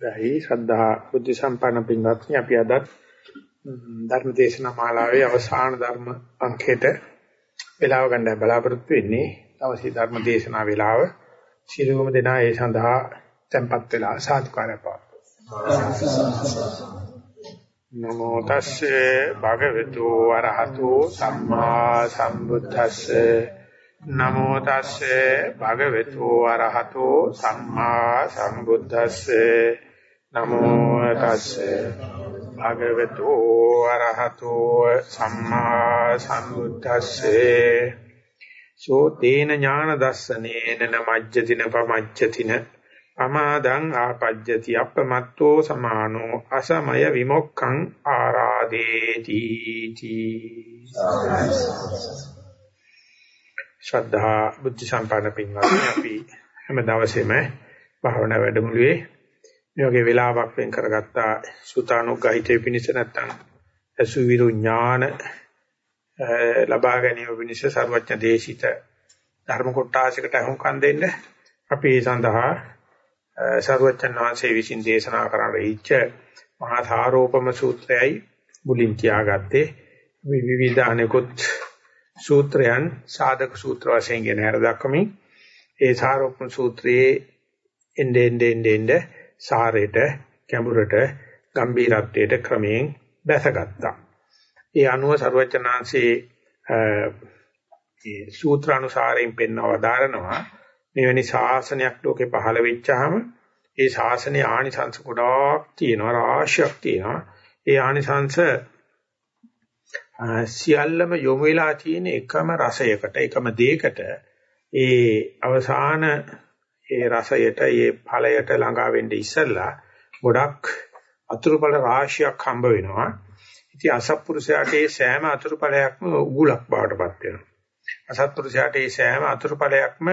දැයි ශ්‍රද්ධා බුද්ධ සම්පන්න පින්වත්නි අපි අද ධර්ම දේශනා මාලාවේ අවසාන ධර්ම අංකයට වේලාව ගන්න බලාපොරොත්තු වෙන්නේ. අවශ්‍ය ධර්ම දේශනා වේලාව සිළුවම දෙනා ඒ සඳහා tempත් වෙලා සාදුකාරය පාත්තු. නමෝ තස්සේ භගවතු වරහතෝ සම්මා සම්බුද්දස්සේ නමෝ තස්සේ භගවතු වරහතෝ සම්මා සම්බුද්දස්සේ. නමෝ තස්සේ භගවතු වරහතෝ සම්මා සම්බුද්දස්සේ. සෝ තේන ඥාන දස්සනේන නමජ්ජතින පමජ්ජතින. අමාදං ආපජ්ජති අපමත්තෝ සමානෝ අසමය විමුක්ඛං ආරාදේති තී ශ්‍රද්ධා බුද්ධ සම්පන්න පින්වත්නි අපි හැම දවසෙම භාවනා වැඩමුළුවේ මේ වගේ වෙලාවක් වෙන් කරගත්තා සුතානුග්‍රහිතේ පිණිස නැත්තම් අසුවිරු ඥාන ලබා ගැනීම පිණිස සර්වඥ දේශිත ධර්ම කොටාසයකට අහුම්කම් දෙන්න අපි ඒ සඳහා සර්වඥ වහන්සේ විසින් දේශනා කරන්න ඉච්ඡ මහා ධාරෝපම සූත්‍රයයි මුලින් කියාගත්තේ විවිධ අනෙකුත් සූත්‍රයන් සාධක සූත්‍ර වශයෙන් ගෙන හර දක්වමින් ඒ සාරෝපම සූත්‍රයේ එnde ende ende ende සාරයට ගැඹුරට ගම්බීරත්වයට ක්‍රමයෙන් බැසගත්තා. ඒ අනුව ਸਰවචනාංශේ ඒ සූත්‍රානුසාරයෙන් පෙන්වව දාරනවා මෙවැනි ශාසනයක් ලෝකේ පහළ වෙච්චාම ඒ ශාසනයේ ආනිසංස ගොඩාක් තියෙනවා රාශියක් තියෙනවා. ඒ ආනිසංස සියල්ලම යොමු වෙලා තියෙන එකම රසයකට එකම දෙයකට ඒ අවසාන ඒ රසයට ඒ ඵලයට ළඟා වෙන්න ඉස්සෙල්ලා ගොඩක් අතුරුඵල රාශියක් හම්බ වෙනවා. ඉතින් අසත්පුරුෂයාට ඒ සෑම අතුරුඵලයක්ම උගුලක් බවටපත් වෙනවා. අසත්පුරුෂයාට ඒ සෑම අතුරුඵලයක්ම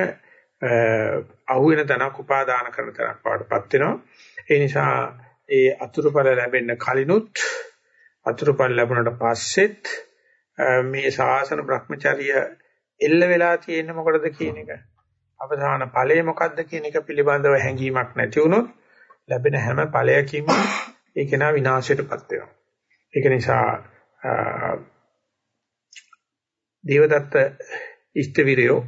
අහුවෙන තනක් උපාදාන කරන තනක් බවටපත් වෙනවා. ඒ නිසා ඒ අතුරුඵල ලැබෙන්න කලිනුත් අතුරුඵල ලැබුණට පස්සෙත් මේ ශාසන භ්‍රමචර්ය එල්ල වෙලා තියෙන්නේ මොකටද කියන එක අවසාන ඵලය මොකද්ද කියන එක පිළිබඳව හැඟීමක් නැති වුණොත් ලැබෙන හැම ඵලයකින්ම ඒක නා විනාශයටපත් වෙනවා. ඒක නිසා දේවදත්ත ඉෂ්ඨවිරයෝ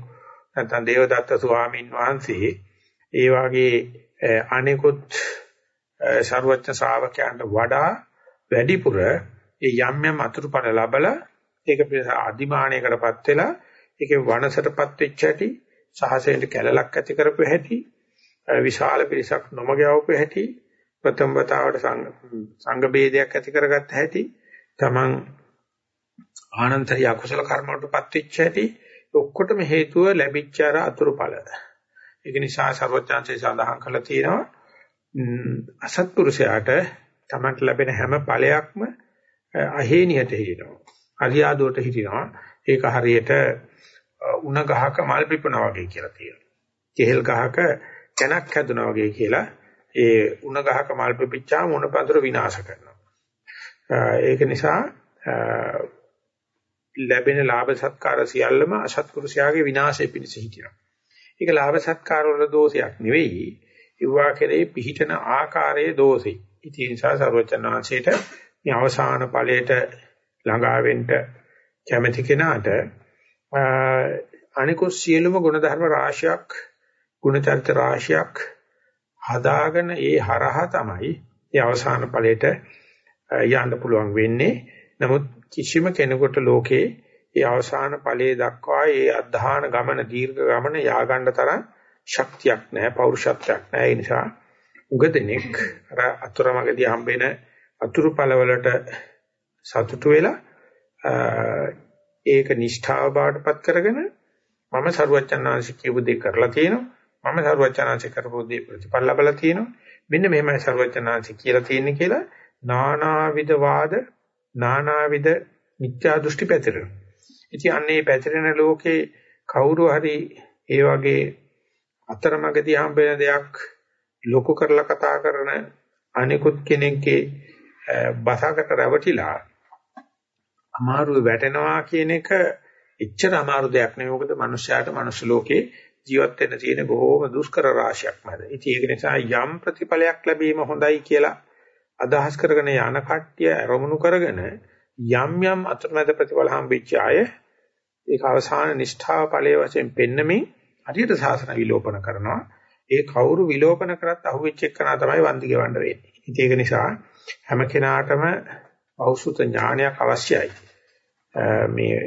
නැත්නම් දේවදත්ත ස්වාමීන් වහන්සේ ඒ වාගේ අනෙකුත් ਸਰවඥ ශ්‍රාවකයන්ට වඩා වැඩිපුර ඒ යම් යම් අතුරුඵල ලැබලා ඒක අධිමානයකටපත් වෙලා ඒකේ වනසටපත් වෙච්ච හැටි සහසෙන්ට කැලලක් ඇති කරපු හැටි විශාල පිරිසක් නොමග යවපු හැටි ප්‍රථම වතාවට සංඝ භේදයක් ඇති කරගත්ත හැටි තමන් ආනන්තරිය අකුසල කර්මවලටපත් වෙච්ච හැටි ඔක්කොටම හේතුව ලැබිච්ච අර අතුරුඵල ඒක නිසා ਸਰවඥාන්සේ සඳහන් කළා තියෙනවා අසත්පුරුෂයාට තමන්ට ලැබෙන හැම ඵලයක්ම අහේනියට හිටිනවා. අරියාදුවට හිටිනවා. ඒක හරියට උණ ගහක මල් පිපුණා වගේ කියලා තියෙනවා. කෙහෙල් ගහක කැනක් හැදුනා වගේ කියලා ඒ උණ ගහක මල් පිපිච්චාම උණ පඳුර විනාශ කරනවා. ඒක නිසා ලැබෙන ලාභ සත්කාර සියල්ලම අසත්පුරුෂයාගේ විනාශය පිණිස හිටිනවා. ඒක ලාභ සත්කාර වල දෝෂයක් නෙවෙයි. ඉවා කෙරේ පිහිටන ආකාරයේ දෝෂේ. ඉතින් නිසා සර්වචනාංශයට මේ අවසාන ඵලයට ළඟා වෙන්න කැමැති කෙනාට අනිකුත් සියලුම ගුණධර්ම රාශියක් ගුණචරිත රාශියක් හදාගෙන ඒ හරහා තමයි ඒ අවසාන ඵලයට යන්න පුළුවන් වෙන්නේ. නමුත් කිසිම කෙනෙකුට ලෝකේ ඒ අවසාන ඵලයේ දක්වා ඒ අධධාන ගමන දීර්ඝ ගමන යා ගන්න තරම් ශක්තියක් නැහැ පෞරුෂත්වයක් නැහැ ඒ නිසා උගදෙනෙක් අර අතුරුමගදී හම්බෙන අතුරු ඵලවලට සතුටු වෙලා ඒක නිෂ්ඨාව බාටපත් කරගෙන මම සරුවචනාංශ කියපු දේ කරලා තියෙනවා. මම සරුවචනාංශ කරපු දේ ප්‍රතිඵල ලැබලා තියෙනවා. මෙන්න මෙහෙමයි සරුවචනාංශ කියලා තියෙන්නේ කියලා නානාවිද වාද නානාවිද මිත්‍යා දෘෂ්ටි පැතිරෙන ඉතින් අන්නේ පැතිරෙන ලෝකේ කවුරු හරි ඒ වගේ අතරමඟදී හම්බෙන දෙයක් ලොකු කරලා කතා කරන අනිකුත් කෙනෙක්ගේ බසකට රැවටිලා අමාරුවේ වැටෙනවා කියන එක එච්චර අමාරු දෙයක් නෙවෙයි. මොකද මිනිස්යාට මනුස්ස ලෝකේ ජීවත් වෙන්න තියෙන බොහෝම දුෂ්කර රාශියක් මැද. ඉතින් ඒක නිසා යම් ප්‍රතිඵලයක් ලැබීම හොඳයි කියලා අදහස් කරගෙන යන කට්ටිය අරමුණු කරගෙන යම් යම් අතරමැද ප්‍රතිඵල හම්බෙච්ච අය ඒක අවසාන නිෂ්ඨාව ඵලයේ වශයෙන් පෙන්නමින් හරියට සාසන විලෝපන කරනවා. ඒ කවුරු විලෝපන කරත් අහුවෙච්ච එකනා තමයි වන්දි ගෙවන්න වෙන්නේ. ඉතින් ඒක නිසා හැම කෙනාටම අවසුත ඥානයක් අවශ්‍යයි. මේ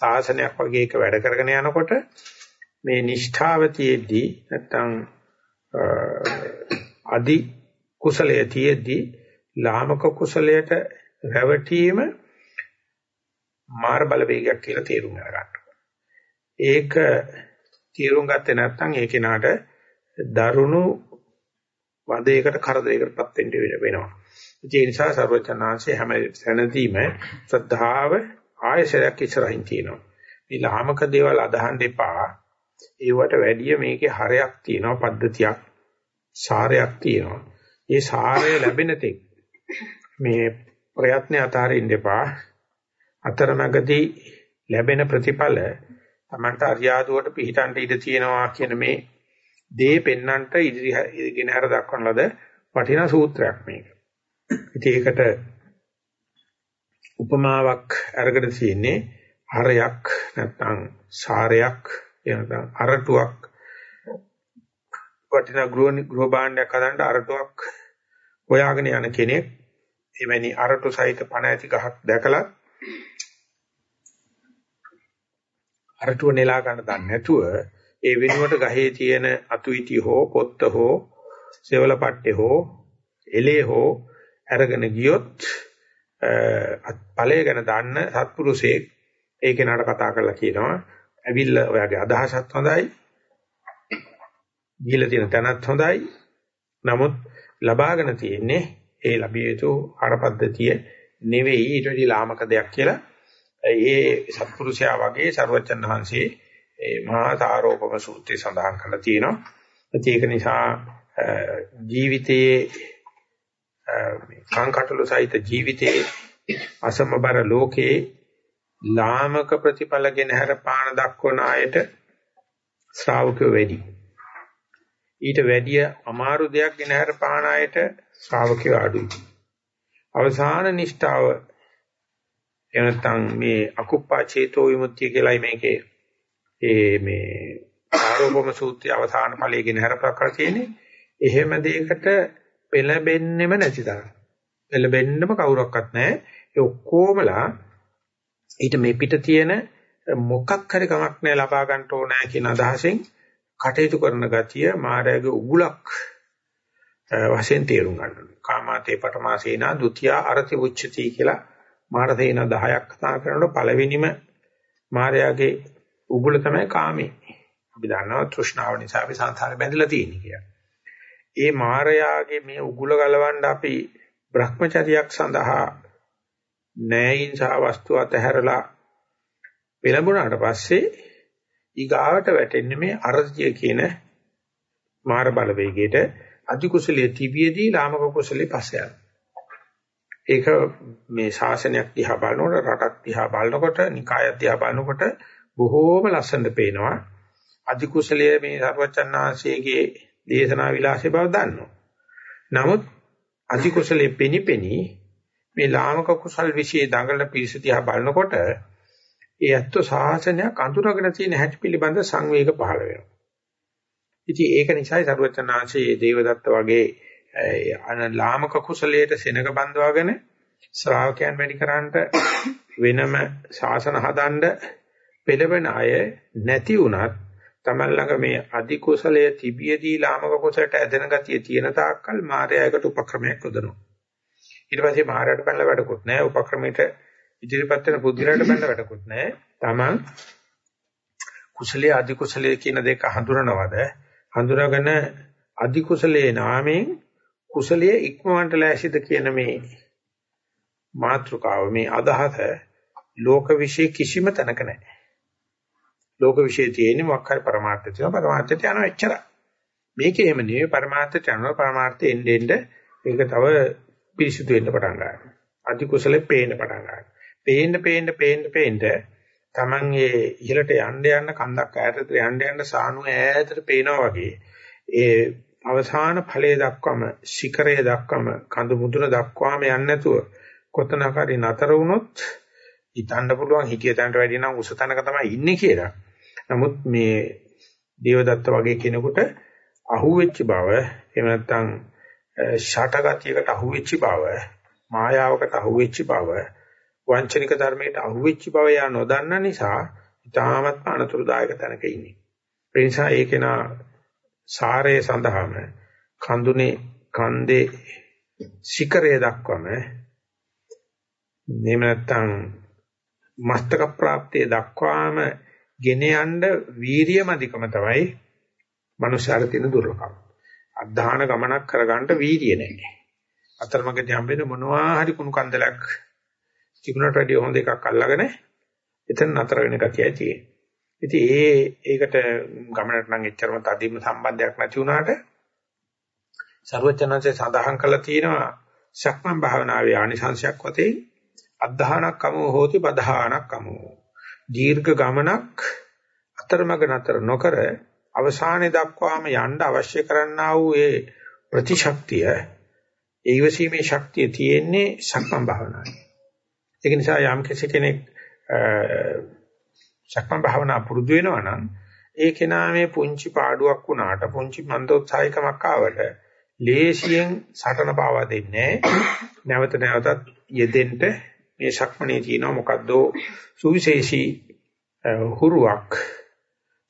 සාසනයක් වගේ එක වැඩ කරගෙන යනකොට මේ නිෂ්ඨාවතියෙදී නැත්තම් අදි කුසලයේ තියේදී ලාමක කුසලයට රැවටීම මාර බලවේගයක් කියලා තේරුම් ගන්න. ඒක තේරුම් ගත්තේ නැත්නම් ඒ කෙනාට දරුණු වදයකට කරදරයකටපත් වෙන්න වෙනවා. ඒ නිසා සර්වචනාංශයේ හැම සැනදීම ශ්‍රද්ධාව ආයශරයක් ඉස්සරහින් තියෙනවා. මේ ලාමක දේවල් අදහන්න එපා. ඒවට වැඩිය මේකේ හරයක් තියෙනවා පද්ධතියක් සාරයක් තියෙනවා. ඒ සාරය ලැබෙන තෙක් මේ ප්‍රයත්න අතාරින්න එපා. අතරමැදදී ලැබෙන ප්‍රතිඵල Tamanta අරියාදුවට පිහිටන්ට ඉඩ තියෙනවා කියන මේ දේ පෙන්නන්ට ඉදිරි ගෙන හර දක්වන ලද වටිනා සූත්‍රයක් මේක. ඉතින් ඒකට උපමාවක් අරගෙන තියෙන්නේ හරයක් නැත්නම් සාරයක් එනනම් අරටුවක් වටිනා ගෘහ ගෘහ භාණ්ඩයක් හදන්න අරටුවක් හොයාගෙන යන කෙනෙක් එවැනි අරටු සහිත පණ ඇති ගහක් දැකලා අරටුව නෙලා ගන්න දන්නේ නැතුව ඒ වෙනුවට ගහේ තියෙන අතුයිටි හෝ පොත්ත හෝ සෙවල පට්ටේ හෝ එලේ හෝ අරගෙන ගියොත් ඵලය ගැන දන්න සත්පුරුෂයෙක් ඒ කෙනාට කතා කරලා කියනවා ඇවිල්ලා ඔයාගේ අදහසත් හොඳයි ගිහිලා තියෙන තැනත් හොඳයි. නමුත් ලබාගෙන තියෙන්නේ ඒ ලැබිය යුතු ආරපද්ධතිය නෙවෙයි. ඊට වඩා ලාමක දෙයක් කියලා ඒ සත්පුරුෂයා වගේ ਸਰවචන් වහන්සේ ඒ මහා තාරෝපම සූත්‍රය සඳහන් කරලා තියෙනවා ඒක නිසා ජීවිතයේ කාංකටළු සහිත ජීවිතයේ අසමබර ලෝකේ ලාමක ප්‍රතිඵලගෙන හැර පාන දක්වන අයට ශ්‍රාවකයෝ වැඩි. ඊට වැඩිය අමාරු දෙයක් ගෙන හැර පාන අයට ශ්‍රාවකයෝ අඩුයි. අවසාන නිෂ්ඨාව එනතන් මේ අකුප්පා චේතෝ විමුක්තිය කියලායි මේකේ ඒ මේ ආරෝපම සූත්‍රය අවසාන ඵලයේ ගෙන හැර ප්‍රකාශ තියෙන්නේ. එහෙම දෙයකට පෙළඹෙන්නෙම නැති තරම්. පෙළඹෙන්නම කවුරක්වත් නැහැ. ඒ ඔක්කොමලා ඊට මේ පිට තියෙන මොකක් හරි කමක් නැහැ ලබා ගන්න ඕනෑ කියන අදහසෙන් කටයුතු කරන ගතිය මායාවේ උගුලක් වශයෙන් තේරුම් ගන්න ඕනේ. කාමාතේ පටමාසේනා ဒ ුතියා අරති උච්චති කියලා මාරතේන 10ක් කතා කරනකොට පළවෙනිම මායාවේ උගුල තමයි කාමේ. අපි දන්නවා තෘෂ්ණාව නිසා අපි සංසාරේ බැඳලා තියෙන්නේ කියලා. ඒ මායාවේ මේ උගුල ගලවන්න අපි Brahmacharyaක් සඳහා නෑයින් සහ වස්තු අතහැරලා පෙළඹුණාට පස්සේ ඊගාවට වැටෙන්නේ මේ අරතිය කියන මාර බලවේගයට අධි කුසලයේ තිබියදී ලාමක කුසලයේ පස්සේ ඒක මේ ශාසනයක් දිහා බලනකොට රටක් දිහා බලනකොට නිකායක් දිහා බලනකොට බොහෝම ලස්සනට පේනවා අධි කුසලයේ මේ සර්වචන්නාංශයේ දේශනා විලාසය බව දන්නවා. නමුත් අධි කුසලයේ පෙනිපෙනි මේ ලාමක කුසල් વિશે දඟලන පිරිස දිහා බලනකොට ඒ ඇත්ත සාසනයක් අඳුරගෙන තියෙන හැටි පිළිබඳ සංවේග පහළ වෙනවා. ඉතින් ඒක නිසායි සරුවචනාංශයේ දේවදත්ත වගේ අන ලාමක කුසලයට සෙනඟ බඳවාගෙන ශ්‍රාවකයන් වැඩි කරන්නට වෙනම ශාසන හදන්න පෙළවෙන අය නැති වුණත් තමන් ළඟ මේ අධි කුසලයේ තිබියදී ලාමක කුසලයට ඇදෙන ගතිය තියෙන තාක්කල් මායයකට උපක්‍රමයක් යොදනවා. ඊට පස්සේ මායයට පැනලා වැඩකුත් නැහැ. උපක්‍රමයට ඉදිරිපත් වෙන පුදුලයට පැනලා වැඩකුත් නැහැ. තමන් කුසලයේ අධි කුසලයේ කියන දෙක හඳුනනවද? හඳුනාගෙන අධි කුසලයේ නාමයෙන් කුසලයේ ඉක්මවන්ට ලෑසිද කියන මේ මාත්‍රකාව මේ අදහස ලෝක વિશે කිසිම තැනක නැහැ. ලෝක વિશે තියෙන්නේ මොකක් හරි પરමාර්ථය තියෙනවා પરමාර්ථයට යනවා එච්චරයි. මේකේ එහෙම නෙවෙයි પરමාර්ථයට යනවා પરමාර්ථය එන්නේ එන්නේ ඒක තව පිරිසිදු වෙන්න පටන් ගන්නවා. අධි කුසලේ පේන්න පටන් ගන්නවා. පේන්න පේන්න පේන්න පේන්න Taman ඒ ඉහළට යන්න යන්න කන්දක් ඈතට යන්න යන්න සානුව ඈතට පේනවා වගේ ඒ අවසාන ඵලයේ දක්වාම ශිඛරයේ දක්වාම කඳු මුදුන දක්වාම යන්නේ නැතුව කොතනක හරි නතර වුණොත් හිතන්න පුළුවන් හිතිය තැනට වැඩිය නම් උස තැනක තමයි ඉන්නේ කියලා. නමුත් මේ දේවදත්ත වගේ කෙනෙකුට අහුවෙච්ච බව එහෙම නැත්නම් ෂටගතියකට අහුවෙච්ච බව මායාවකට අහුවෙච්ච බව වංචනික ධර්මයකට අහුවෙච්ච බව යා නොදන්න නිසා ඊටාමත් අනතුරුදායක තැනක ඉන්නේ. ඒ නිසා ඒකේන සාරය සඳහාම කඳුනේ කන්දේ ශිඛරය දක්වම එහෙම නැත්නම් මස්තක ප්‍රාප්තිය දක්වාම ගෙන යන්න වීරියමදිකම තමයි මනුෂ්‍යයර තියෙන දුර්ලභකම. අධධාන ගමනක් කරගන්න වීරිය නැහැ. අතරමඟදී හම්බෙන මොනවා හරි කුණු කන්දලක් තිබුණට වැඩිය හොඳ එකක් අල්ලගෙන එතන නතර වෙන ගතියයි තියෙන්නේ. ඉතින් ඒ ඒකට ගමනට නම් එච්චරම තදින්ම සම්බන්ධයක් නැති වුණාට ਸਰවචනanse සඳහන් කළා තියෙනවා සක්මන් භාවනාවේ ආනිසංශයක් වතේ අද්ධානක් අමෝ හෝති පධානක් අමෝ දීර්ඝ ගමනක් අතරමඟ නතර නොකර අවසානයේ දක්වාම යන්න අවශ්‍ය කරන්නා වූ ඒ ප්‍රතිශක්තිය ඒවසීමේ ශක්තිය තියෙන්නේ සක්මන් භාවනාවේ. ඒක නිසා යම් කෙනෙක් සක්මන් භාවනා පුරුදු වෙනවා නම් ඒ කෙනා මේ පුංචි පාඩුවක් වුණාට පුංචි මන්දෝත්සාහිකමක් ආවට ලේසියෙන් සටන පාවා දෙන්නේ නැවත නැවතත් යෙදෙන්න මේ ශක්මනේ තියෙනවා. මොකද්ද? සුවිශේෂී හුරුවක්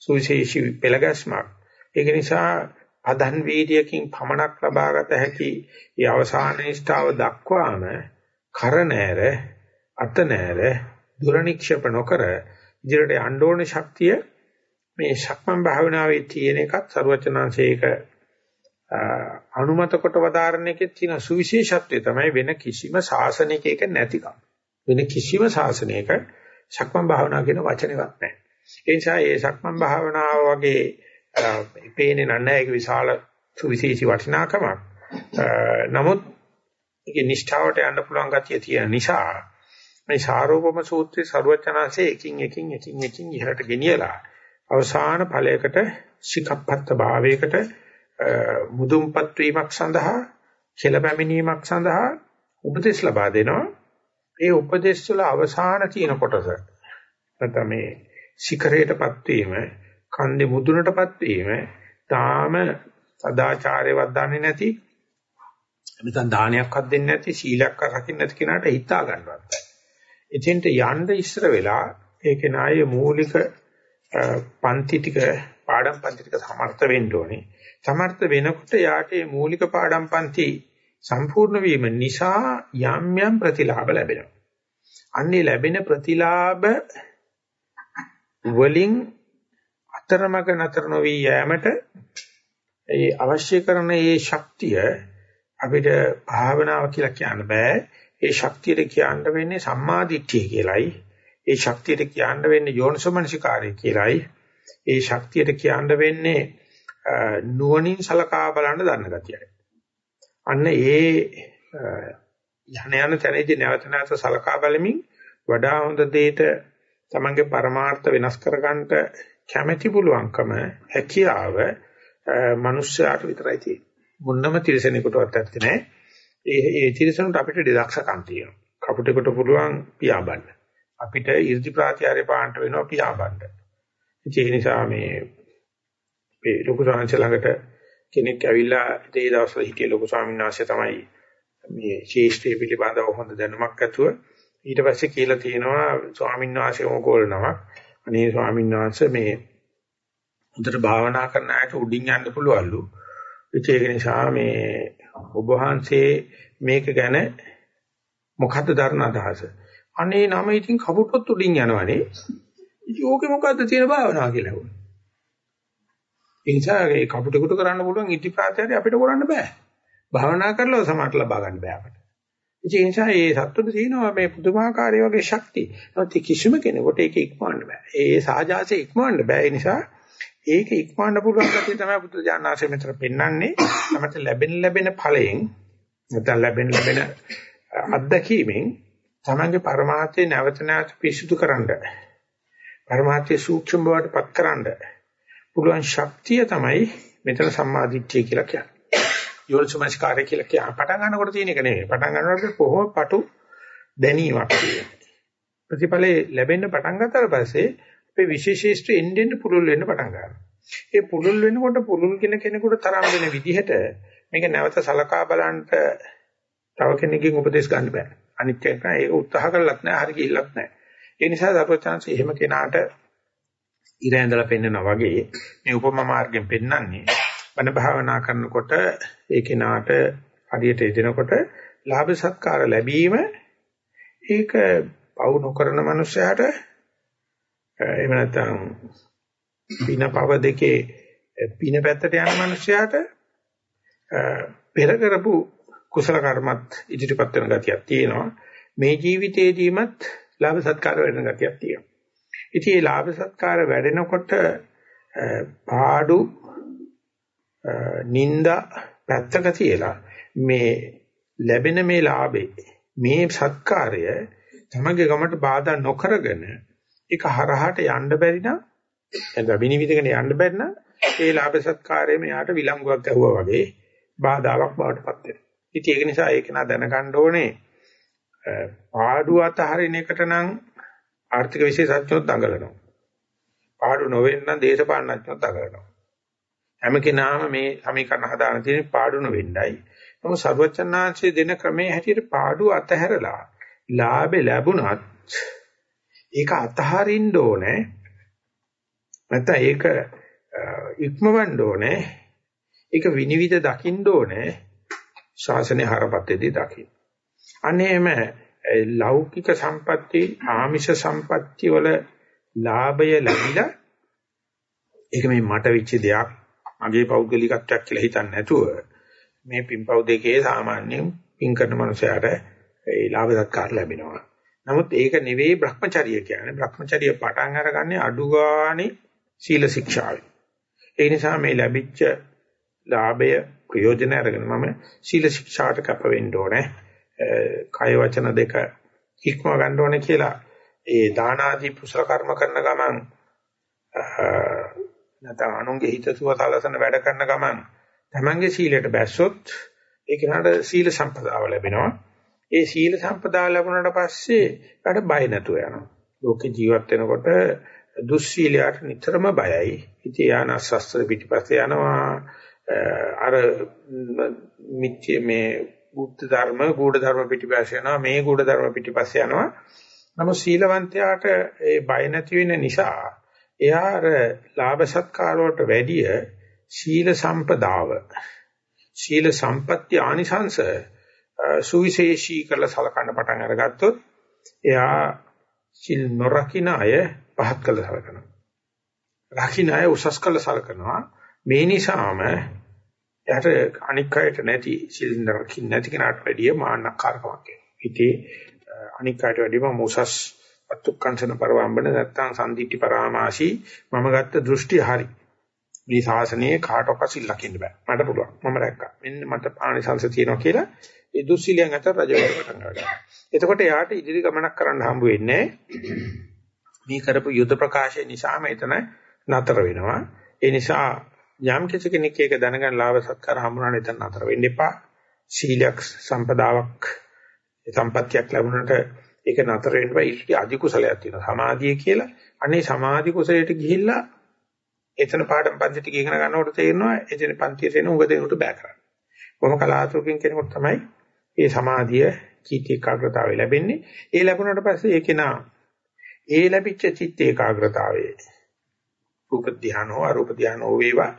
සුවිශේෂී පෙළගැස්මක්. ඒක නිසා අදන් වීර්යකින් පමණක් ලබාගත හැකි ඒ අවසාන නිෂ්ඨාව දක්වාම කරනෑර අතනෑර දුරනික්ෂේප නොකර ඉදිරියට යන්න ඕන ශක්තිය මේ ශක්මන් භාවනාවේ තියෙන එකත් ਸਰවචනාංශයක අනුමත කොට වදාරණ එකේ තියෙන සුවිශේෂත්වය තමයි වෙන කිසිම ශාසනයක එක නැතිකම. වෙන කිසිම ශාසනයක ශක්මන් භාවනා කියන වචනයක් නැහැ. ඒ නිසා මේ ශක්මන් භාවනාව වගේ පේන්නේ නැහැ ඒක විශාල සුවිශේෂී වටිනාකමක්. නමුත් ඒකේ නිෂ්ඨාවට යන්න පුළුවන් ගතිය තියෙන නිසා මේ සාරෝපම සූත්‍රයේ ਸਰවචනාංශයේ එකින් එකින් එකින් එකින් ඉහළට ගෙනියලා අවසාන ඵලයකට ශිකප්පත්ත භාවයකට මුදුන්පත් වීමක් සඳහා කෙලපැමිණීමක් සඳහා උපදෙස් ලබා දෙනවා. ඒ උපදෙස් වල අවසාන තියෙන කොටස නැත්නම් මේ ශිඛරයටපත් වීම, කන්දේ මුදුනටපත් වීම තාම සදාචාරයවත් දන්නේ නැති නැත්නම් දානයක්වත් දෙන්නේ නැති සීලයක්වත් රකින්න නැති කෙනාට හිතා ගන්නවත්. එතෙන්ට යන්න ඉස්සර වෙලා ඒකේ නායේ මූලික පන්ති ටික පාඩම් පන්ති ටික සමර්ථ වෙන්න ඕනේ. සමර්ථ වෙනකොට යාට මේ මූලික පාඩම් පන්ති සම්පූර්ණ වීම නිසා යම් යම් ප්‍රතිලාභ ලැබෙනවා. අන්නේ ලැබෙන ප්‍රතිලාභ වලින් අතරමඟ නතර නොවි යෑමට ඒ අවශ්‍ය කරන මේ ශක්තිය අපිට භාවනාව කියලා කියන්න බෑ. ඒ ශක්තියට කියන්න වෙන්නේ සම්මාදිට්ඨිය කියලයි. ඒ ශක්තියට කියන්න වෙන්නේ යෝනිසමනසිකාරය කියලයි. ඒ ශක්තියට කියන්න වෙන්නේ නුවණින් සලකා බලන්න දන්න ගතියයි. අන්න ඒ යහන යන තැනදී නැවත නැවත සලකා බලමින් වඩා හොඳ දෙයට තමන්ගේ පරමාර්ථ වෙනස් කරගන්නට කැමැති පුළුවන්කම හැකියාව මිනිස්යාට විතරයි තියෙන්නේ. මොන්නම තිරසනෙකුටවත් ඇත්තේ නැහැ. ඒ ඒ තිරසනුට අපිට දෙදක්ෂකම් තියෙනවා. කපුටෙකුට පුළුවන් පියාඹන්න. අපිට 이르දි ප්‍රාතිහාර්ය පාන්ට වෙනවා පියාඹන්න. ඒ නිසා මේ මේ ලොකු සාංශ ළඟට කෙනෙක් ඇවිල්ලා ඒ දවස්වල හිටිය ලොකු ස්වාමීන් වහන්සේ තමයි මේ ශේෂ්ත්‍රය පිළිබඳව හොඳ දැනුමක් ඇතුව ඊට පස්සේ කියලා තියෙනවා ස්වාමීන් වහන්සේ ඕගොල්ලෝ නමක් අනේ ස්වාමීන් වහන්සේ මේ හොඳට භාවනා කරන අයට උඩින් යන්න පුළුවන්ලු. ඒක නිසා මේ ඔබ වහන්සේ මේක ගැන මොකද්ද දරන අදහස? අනේ නම ඉතින් කපුටොත් උඩින් යනවනේ. ඉතින් ඕකේ මොකද්ද තියෙන භාවනාව කියලා හුවා. ඒ නිසා ඒ කපුටෙකුට කරන්න පුළුවන් ඉති ප්‍රාත්‍යය අපිට කරන්න බෑ. භාවනා කරලා සමාට ලබා ගන්න බෑ අපිට. ඒ නිසා මේ සත්තුන්ට තියෙනවා මේ පුදුමාකාරී වගේ ශක්තිය. නමුත් කිසිම කෙනෙකුට ඒක ඉක්මවන්න බෑ. ඒ සාජාසය ඉක්මවන්න බෑ. ඒ නිසා ඒක ඉක්මවන්න පුළුවන් ගැතිය තමයි බුදු දානහසේ මෙතන පෙන්වන්නේ. තමයි ලැබෙන ලැබෙන ඵලයෙන් නැත්නම් ලැබෙන ලැබෙන අත්දැකීමෙන් තමන්ගේ પરමාර්ථය නැවත නැවත පිරිසුදු කරන්න පරමාර්ථයේ සූක්ෂම බවට පත්කරන්න පුළුවන් ශක්තිය තමයි මෙතන සම්මාදිට්ඨිය කියලා කියන්නේ. යෝනිසමස්කාරය කියලා කියන්නේ පටන් ගන්නකොට තියෙන එක නෙමෙයි. පටන් ගන්නකොට කොහොම පටු දැනීමක් තියෙනවා. ප්‍රතිඵලේ ලැබෙන්න පටන් ගන්නතර පස්සේ අපේ විශේෂීස්තු එන්නෙන් පුරුල් වෙන්න පටන් ගන්නවා. ඒ පුරුල් වෙනකොට පුරුල් කියන කෙනෙකුට තරම් වෙන විදිහට මේක නැවත සලකා බලන්න තව කෙනෙක්ගෙන් උපදෙස් ගන්න බෑ. අනිත් එක ඒක උත්සාහ කළත් නෑ, හරි ගිහිල්ලත් නෑ. ඒ නිසා සර්වචාන්සි එහෙම කෙනාට ඉර ඇඳලා පෙන්නනා වගේ මේ උපමා මාර්ගයෙන් පෙන්වන්නේ බණ භාවනා කරනකොට ඒ කෙනාට හරියට එදෙනකොට ලාභ සත්කාර ලැබීම ඒක පවු නොකරන මනුස්සයාට එහෙම නැත්නම් පින පව දෙකේ පින පැත්තට යන මනුස්සයාට පෙර කරපු කුසල කර්මත් ඉදිරිපත් වෙන ගතියක් තියෙනවා. මේ ජීවිතේදීමත් ලාභ සත්කාර වෙන ගතියක් තියෙනවා. ඉතින් මේ ලාභ සත්කාර වැඩෙනකොට පාඩු නිന്ദා පැත්තක තියලා මේ ලැබෙන මේ ලාභේ මේ සත්කාරය තමගේ ගමට බාධා නොකරගෙන ඒක හරහාට යන්න බැරි නම් එතන විනිවිදගෙන යන්න බැරි නම් ඒ ලාභ සත්කාරයේ මෙයාට විලංගුවක් ඇහුවා වගේ බාධාවක් බවට පත් වෙනවා. ඉතින් ඒක නිසා ඒක නා දැනගන්න ඕනේ පාඩුව අතහරින එකට නම් ආර්ථික විශේෂඥයෝ දඟලනවා. පාඩු නොවෙන්න දේශපාලනඥයෝ දඟලනවා. හැම කෙනාම මේ සමීකරණ හදාන තියෙන පාඩු නොවෙන්නයි. නමුත් සර්වචන්නාංශයේ දෙන ක්‍රමයේ හැටියට පාඩු අතහැරලා ලාභේ ලැබුණත් ඒක අතහරින්න ඕනේ. නැත්නම් ඒක ඉක්මවන්න ඕනේ. ඒක විනිවිද දකින්න ඕනේ. ශාසනය හරපත්තේදී දකින්න. අනේම ලෞකික සම්පatti ආමිෂ සම්පatti වල ලාභය ලැබිලා ඒක මේ මට වෙච්ච දෙයක් මගේ පෞද්ගලිකත්වයක් කියලා හිතන්නේ නැතුව මේ පින්පව් දෙකේ සාමාන්‍යයෙන් පින් කරන මනුස්සයාට ඒ ලාභ සත්කාර ලැබෙනවා. නමුත් ඒක නෙවෙයි Brahmacharya කියන්නේ. Brahmacharya පටන් අරගන්නේ අඩුගානේ සීල ශික්ෂාවෙන්. ඒ නිසා මේ ලැබිච්ච ලාභය ප්‍රයෝජන අරගෙන මම සීල ශික්ෂාට කැප වෙන්න ඕනේ. කය වචන දෙක ඉක්ම ගන්න ඕනේ කියලා ඒ දාන ආදී කුසල කර්ම කරන ගමන් නැත්නම් අනුන්ගේ හිතසුව සලසන වැඩ කරන ගමන් තමන්ගේ සීලයට බැස්සොත් ඒක නට සීල සම්පදාව ලැබෙනවා. ඒ සීල සම්පදාව ලැබුණාට පස්සේ ඊට බය නැතුව යනවා. ලෝකේ ජීවත් වෙනකොට දුස්සීලයට නිතරම බයයි. ඉතින් යාන ශස්ත්‍ර පිටිපස්සේ යනවා. අර මිත්‍ය මේ බුද්ධ ධර්ම, ගුඪ ධර්ම පිටිපස්ස යනවා, මේ ගුඪ ධර්ම පිටිපස්ස යනවා. නමුත් සීලවන්තයාට ඒ බය නැති වෙන නිසා එයා අර ලාභ සත්කාර වලට වැඩිය සීල සම්පදාව සීල සම්පත්‍ය ආනිසංස සුවිශේෂී කරලා සලකන්න පටන් අරගත්තොත් එයා සිල් නොරකින්න අය පහත් කළ සලකනවා. රකින්න අය උසස් කළ සලකනවා. මේ නිසාම එයාට අනික් අයට නැති සිලින්ඩර් රකින්න නැති කෙනාට වැඩිය මාන්නකාරකමක් එනවා. ඉතින් අනික් අයට වැඩියම මොසස් අතුක්කංශන පරවම්බන නැත්තම් සම්දිට්ටි පරාමාසී මම ගත්ත දෘෂ්ටි හරි. මේ ශාසනයේ කාටවත් සිල් ලකින්න බෑ. මට පුළුවන්. මම රැක්කා. මෙන්න මට ආනිසංශ තියෙනවා කියලා ඒ දුස්සීලියන් අතර රජවරු පටන් ගන්නවා. එතකොට යාට ඉදිරි ගමනක් කරන්න හම්බ වෙන්නේ මේ කරපු යුද ප්‍රකාශය නිසා මෙතන නතර වෙනවා. ඒ නිසා යම් කෙනෙක් ඒක දැනගන්න ලාභ සත්කාර හම්බුනාට එතන අතර වෙන්න එපා. සීලයක් සම්පදාවක් සම්පත්තියක් ලැබුණාට ඒක නතර වෙන්න බෑ. ඊට අධි කුසලයක් තියෙනවා. සමාධිය කියලා. අනේ සමාධි කුසලයට ගිහිල්ලා එතන පාඩම් පන්තිට ඉගෙන ගන්නකොට තේරෙනවා එතන පන්තියට එන උග දෙනුට බෑ කරන්න. කොහොම කලාතුරකින් කෙනෙකුට තමයි මේ සමාධිය චිත්ත ඒකාග්‍රතාවය ලැබෙන්නේ. ඒ ලැබුණාට පස්සේ ඒකේ නා ඒ ලැබිච්ච චිත්ත ඒකාග්‍රතාවයේ රූප ධානය හෝ අරූප ධානය හෝ වේවා